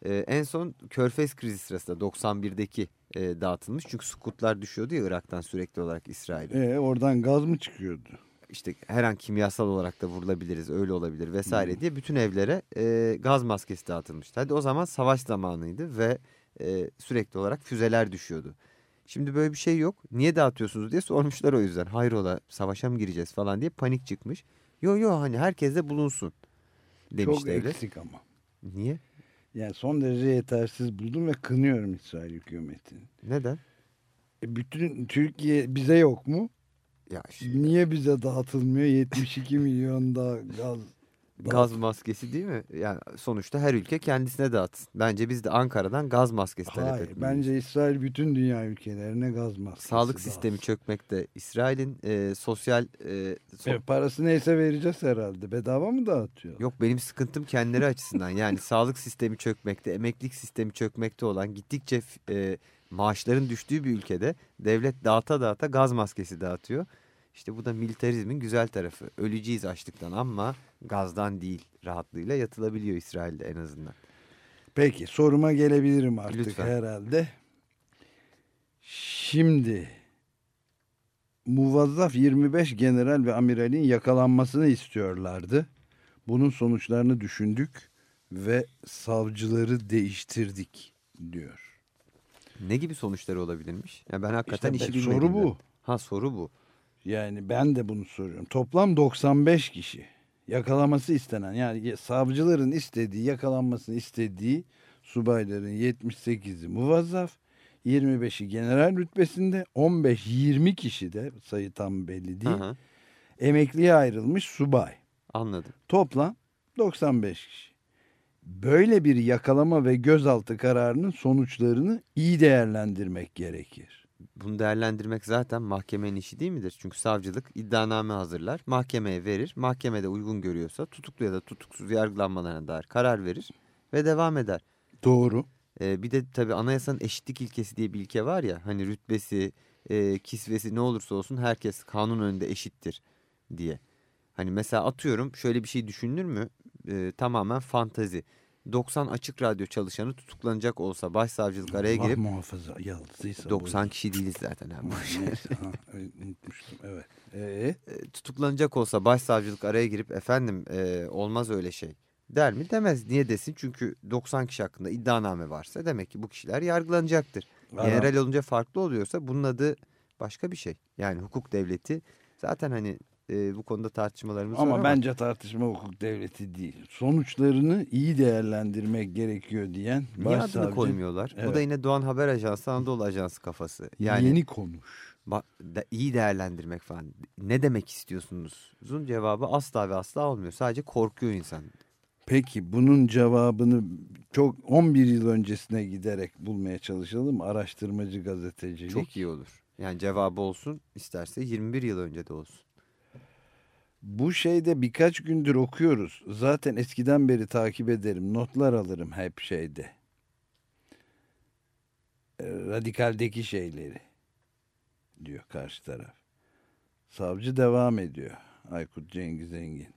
Ee, en son Körfez krizi sırasında 91'deki e, dağıtılmış. Çünkü Sukutlar düşüyordu ya Irak'tan sürekli olarak İsrail'e. E, oradan gaz mı çıkıyordu? işte her an kimyasal olarak da vurulabiliriz öyle olabilir vesaire diye bütün evlere e, gaz maskesi dağıtılmıştı. Hadi o zaman savaş zamanıydı ve e, sürekli olarak füzeler düşüyordu. Şimdi böyle bir şey yok. Niye dağıtıyorsunuz diye sormuşlar o yüzden. Hayrola savaşa mı gireceğiz falan diye panik çıkmış. Yo yo hani herkes de bulunsun demiş çok devlet. eksik ama. Niye? Yani son derece yetersiz buldum ve kınıyorum İsrail hükümetini. Neden? E bütün Türkiye bize yok mu? Ya şimdi Niye bize dağıtılmıyor 72 milyon da gaz? Gaz maskesi değil mi? Yani sonuçta her ülke kendisine dağıtsın. Bence biz de Ankara'dan gaz maskesi talep Hayır, etmeliyiz. bence İsrail bütün dünya ülkelerine gaz maskesi Sağlık dağıtsın. sistemi çökmekte. İsrail'in e, sosyal... e, so- E, parası neyse vereceğiz herhalde. Bedava mı dağıtıyor? Yok benim sıkıntım kendileri açısından. Yani sağlık sistemi çökmekte, emeklilik sistemi çökmekte olan gittikçe e, maaşların düştüğü bir ülkede devlet dağıta dağıta gaz maskesi dağıtıyor. İşte bu da militarizmin güzel tarafı. Öleceğiz açlıktan ama gazdan değil rahatlığıyla yatılabiliyor İsrail'de en azından. Peki soruma gelebilirim artık Lütfen. herhalde. Şimdi muvazzaf 25 general ve amiralin yakalanmasını istiyorlardı. Bunun sonuçlarını düşündük ve savcıları değiştirdik diyor. Ne gibi sonuçları olabilirmiş? Ya ben hakikaten İşte işi bilmediğimden. soru bu. Ha soru bu. Yani ben de bunu soruyorum. Toplam 95 kişi yakalaması istenen yani savcıların istediği yakalanmasını istediği subayların 78'i muvazzaf 25'i general rütbesinde 15-20 kişi de sayı tam belli değil. Hı hı, Emekliye ayrılmış subay. anladım. Toplam 95 kişi. Böyle bir yakalama ve gözaltı kararının sonuçlarını iyi değerlendirmek gerekir. Bunu değerlendirmek zaten mahkemenin işi değil midir? Çünkü savcılık iddianame hazırlar, mahkemeye verir. Mahkemede uygun görüyorsa tutuklu ya da tutuksuz yargılanmalarına dair karar verir ve devam eder. Doğru. Ee, bir de tabii anayasanın eşitlik ilkesi diye bir ilke var ya hani rütbesi, e, kisvesi ne olursa olsun herkes kanun önünde eşittir diye. Hani mesela atıyorum şöyle bir şey düşünülür mü? Ee, tamamen fantazi. 90 açık radyo çalışanı tutuklanacak olsa başsavcılık araya Allah girip muhafaza yalnızıysa. 90 kişi değiliz zaten. ha, öyle unutmuştum. Evet. Ee, E, tutuklanacak olsa başsavcılık araya girip efendim e, olmaz öyle şey der mi? Demez. Niye desin? Çünkü 90 kişi hakkında iddianame varsa demek ki bu kişiler yargılanacaktır. Adam- General olunca farklı oluyorsa bunun adı başka bir şey. Yani hukuk devleti zaten hani e, bu konuda tartışmalarımız var ama ama bence tartışma hukuk devleti değil. Sonuçlarını iyi değerlendirmek gerekiyor diyen niye adını başsavcı. koymuyorlar? Bu Evet. da yine Doğan Haber Ajansı, Anadolu Ajansı kafası. Yani Yeni konuş. Da- iyi değerlendirmek falan. Ne demek istiyorsunuz? Uzun cevabı asla ve asla olmuyor. Sadece korkuyor insan. Peki bunun cevabını çok 11 yıl öncesine giderek bulmaya çalışalım. Araştırmacı gazetecilik. Çok iyi olur. Yani cevabı olsun isterse 21 yıl önce de olsun. Bu şeyde birkaç gündür okuyoruz. Zaten eskiden beri takip ederim. Notlar alırım hep şeyde. E, Radikaldeki şeyleri. Diyor karşı taraf. Savcı devam ediyor. Aykut Cengiz Engin.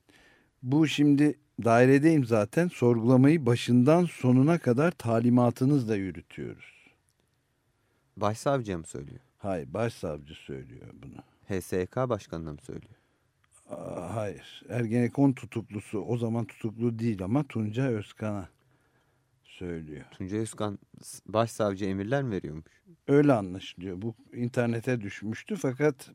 Bu şimdi dairedeyim zaten. Sorgulamayı başından sonuna kadar talimatınızla yürütüyoruz. Başsavcıya mı söylüyor? Hayır başsavcı söylüyor bunu. HSK başkanına mı söylüyor? Hayır. Ergenekon tutuklusu o zaman tutuklu değil ama Tunca Özkan'a söylüyor. Tuncay Özkan başsavcı emirler mi veriyormuş? Öyle anlaşılıyor. Bu internete düşmüştü fakat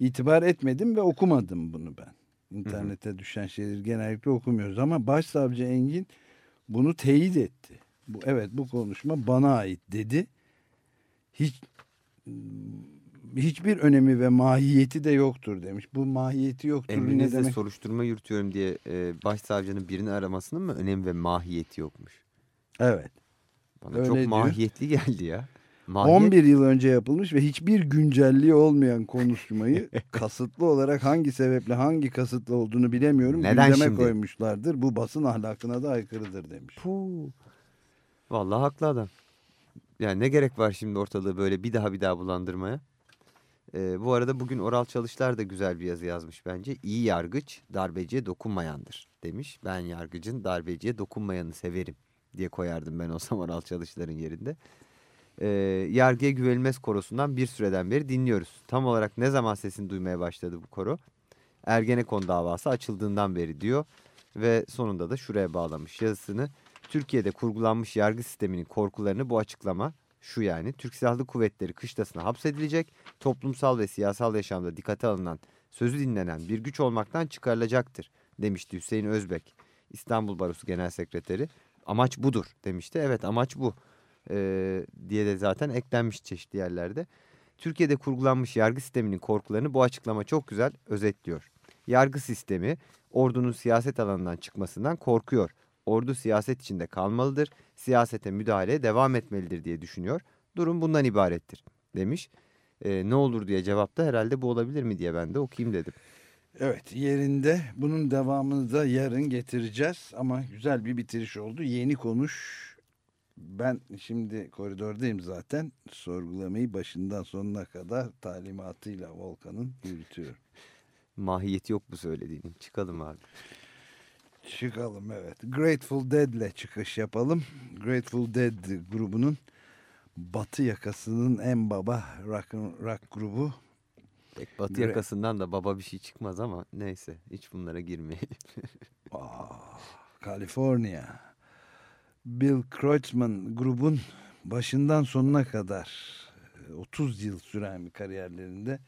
itibar etmedim ve okumadım bunu ben. İnternete düşen şeyleri genellikle okumuyoruz ama Başsavcı Engin bunu teyit etti. Bu evet bu konuşma bana ait dedi. Hiç hiçbir önemi ve mahiyeti de yoktur demiş. Bu mahiyeti yoktur ne Emrinizde demek? soruşturma yürütüyorum diye e, başsavcının birini aramasının mı önem ve mahiyeti yokmuş? Evet. Bana Öyle çok diyor. mahiyetli geldi ya. Mahiyet, 11 yıl önce yapılmış ve hiçbir güncelliği olmayan konuşmayı kasıtlı olarak hangi sebeple hangi kasıtlı olduğunu bilemiyorum. Neden gündeme şimdi? koymuşlardır. Bu basın ahlakına da aykırıdır demiş. Puh. Vallahi haklı adam. Yani ne gerek var şimdi ortalığı böyle bir daha bir daha bulandırmaya? Ee, bu arada bugün Oral Çalışlar da güzel bir yazı yazmış bence. İyi yargıç darbeciye dokunmayandır demiş. Ben yargıcın darbeciye dokunmayanı severim diye koyardım ben olsam Oral Çalışlar'ın yerinde. Ee, yargıya güvenilmez korosundan bir süreden beri dinliyoruz. Tam olarak ne zaman sesini duymaya başladı bu koro? Ergenekon davası açıldığından beri diyor. Ve sonunda da şuraya bağlamış yazısını. Türkiye'de kurgulanmış yargı sisteminin korkularını bu açıklama şu yani. Türk Silahlı Kuvvetleri kışlasına hapsedilecek, toplumsal ve siyasal yaşamda dikkate alınan, sözü dinlenen bir güç olmaktan çıkarılacaktır demişti Hüseyin Özbek, İstanbul Barosu Genel Sekreteri. amaç budur demişti. Evet amaç bu e, diye de zaten eklenmiş çeşitli yerlerde. Türkiye'de kurgulanmış yargı sisteminin korkularını bu açıklama çok güzel özetliyor. Yargı sistemi ordunun siyaset alanından çıkmasından korkuyor. Ordu siyaset içinde kalmalıdır, siyasete müdahaleye devam etmelidir diye düşünüyor. Durum bundan ibarettir demiş. E, ne olur diye cevapta herhalde bu olabilir mi diye ben de okuyayım dedim. Evet yerinde bunun devamını da yarın getireceğiz ama güzel bir bitiriş oldu. Yeni konuş ben şimdi koridordayım zaten sorgulamayı başından sonuna kadar talimatıyla Volkan'ın yürütüyorum. Mahiyeti yok bu söylediğinin çıkalım abi. Çıkalım evet. Grateful Dead'le çıkış yapalım. Grateful Dead grubunun batı yakasının en baba rock, rock grubu. Pek batı Gra yakasından da baba bir şey çıkmaz ama neyse hiç bunlara girmeyelim. Aa, California. Bill Kreutzmann grubun başından sonuna kadar 30 yıl süren bir kariyerlerinde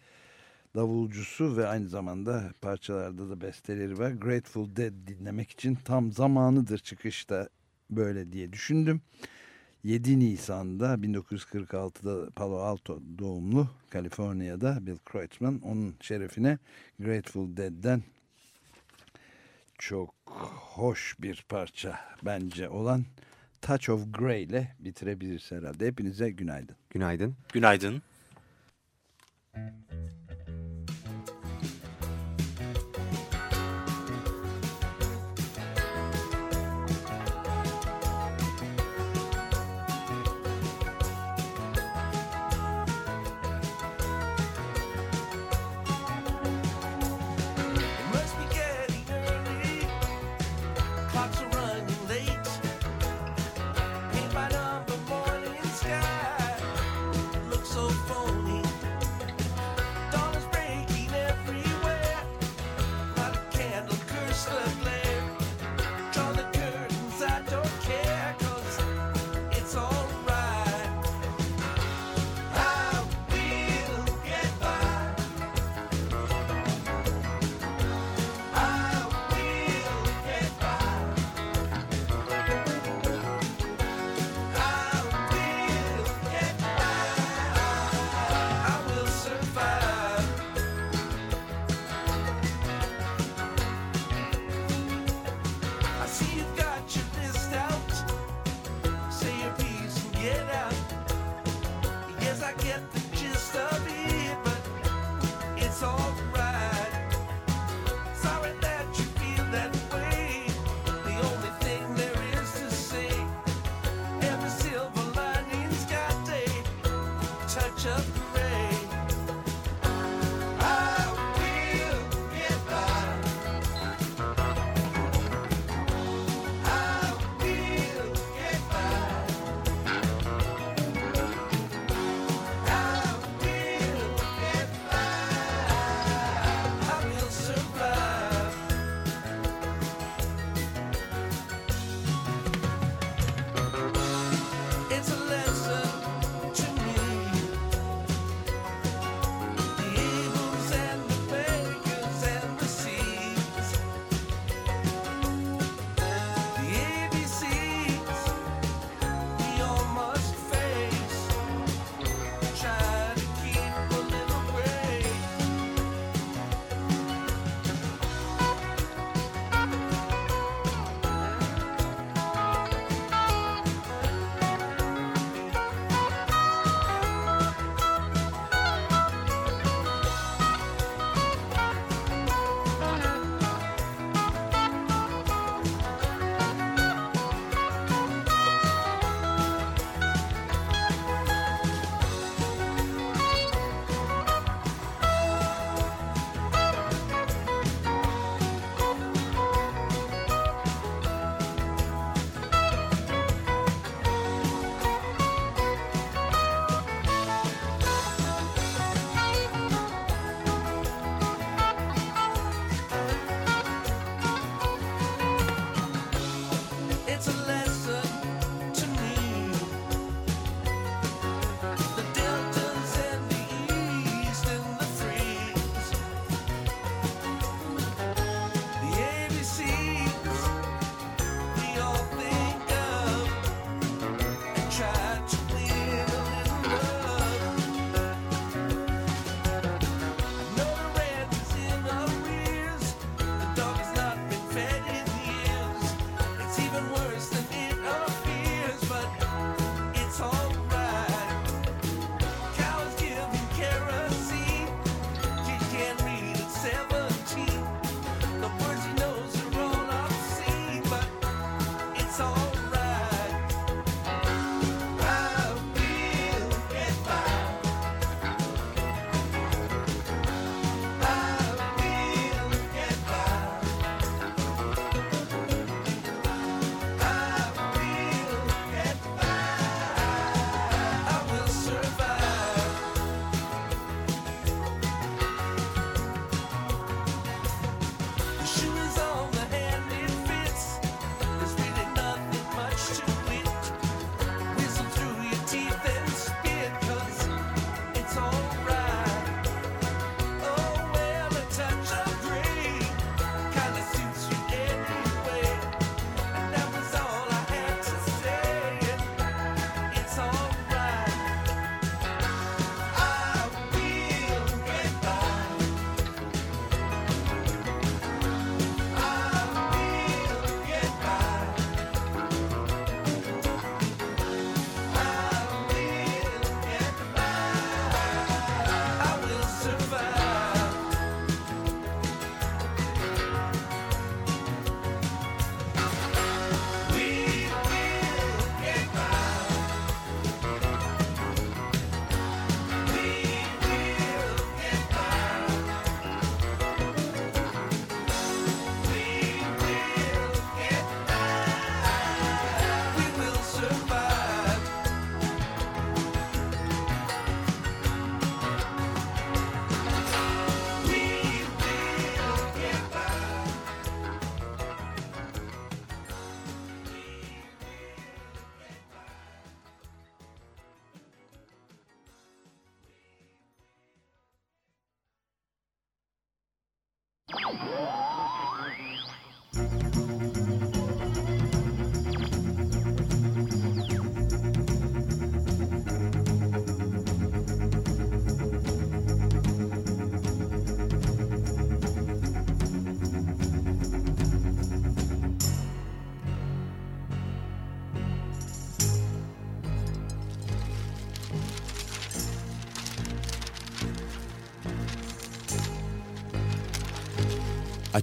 davulcusu ve aynı zamanda parçalarda da besteleri var. Grateful Dead dinlemek için tam zamanıdır çıkışta böyle diye düşündüm. 7 Nisan'da 1946'da Palo Alto doğumlu Kaliforniya'da Bill Kreutzmann onun şerefine Grateful Dead'den çok hoş bir parça bence olan Touch of Grey ile bitirebiliriz herhalde. Hepinize günaydın. Günaydın. Günaydın.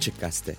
Açık Gazete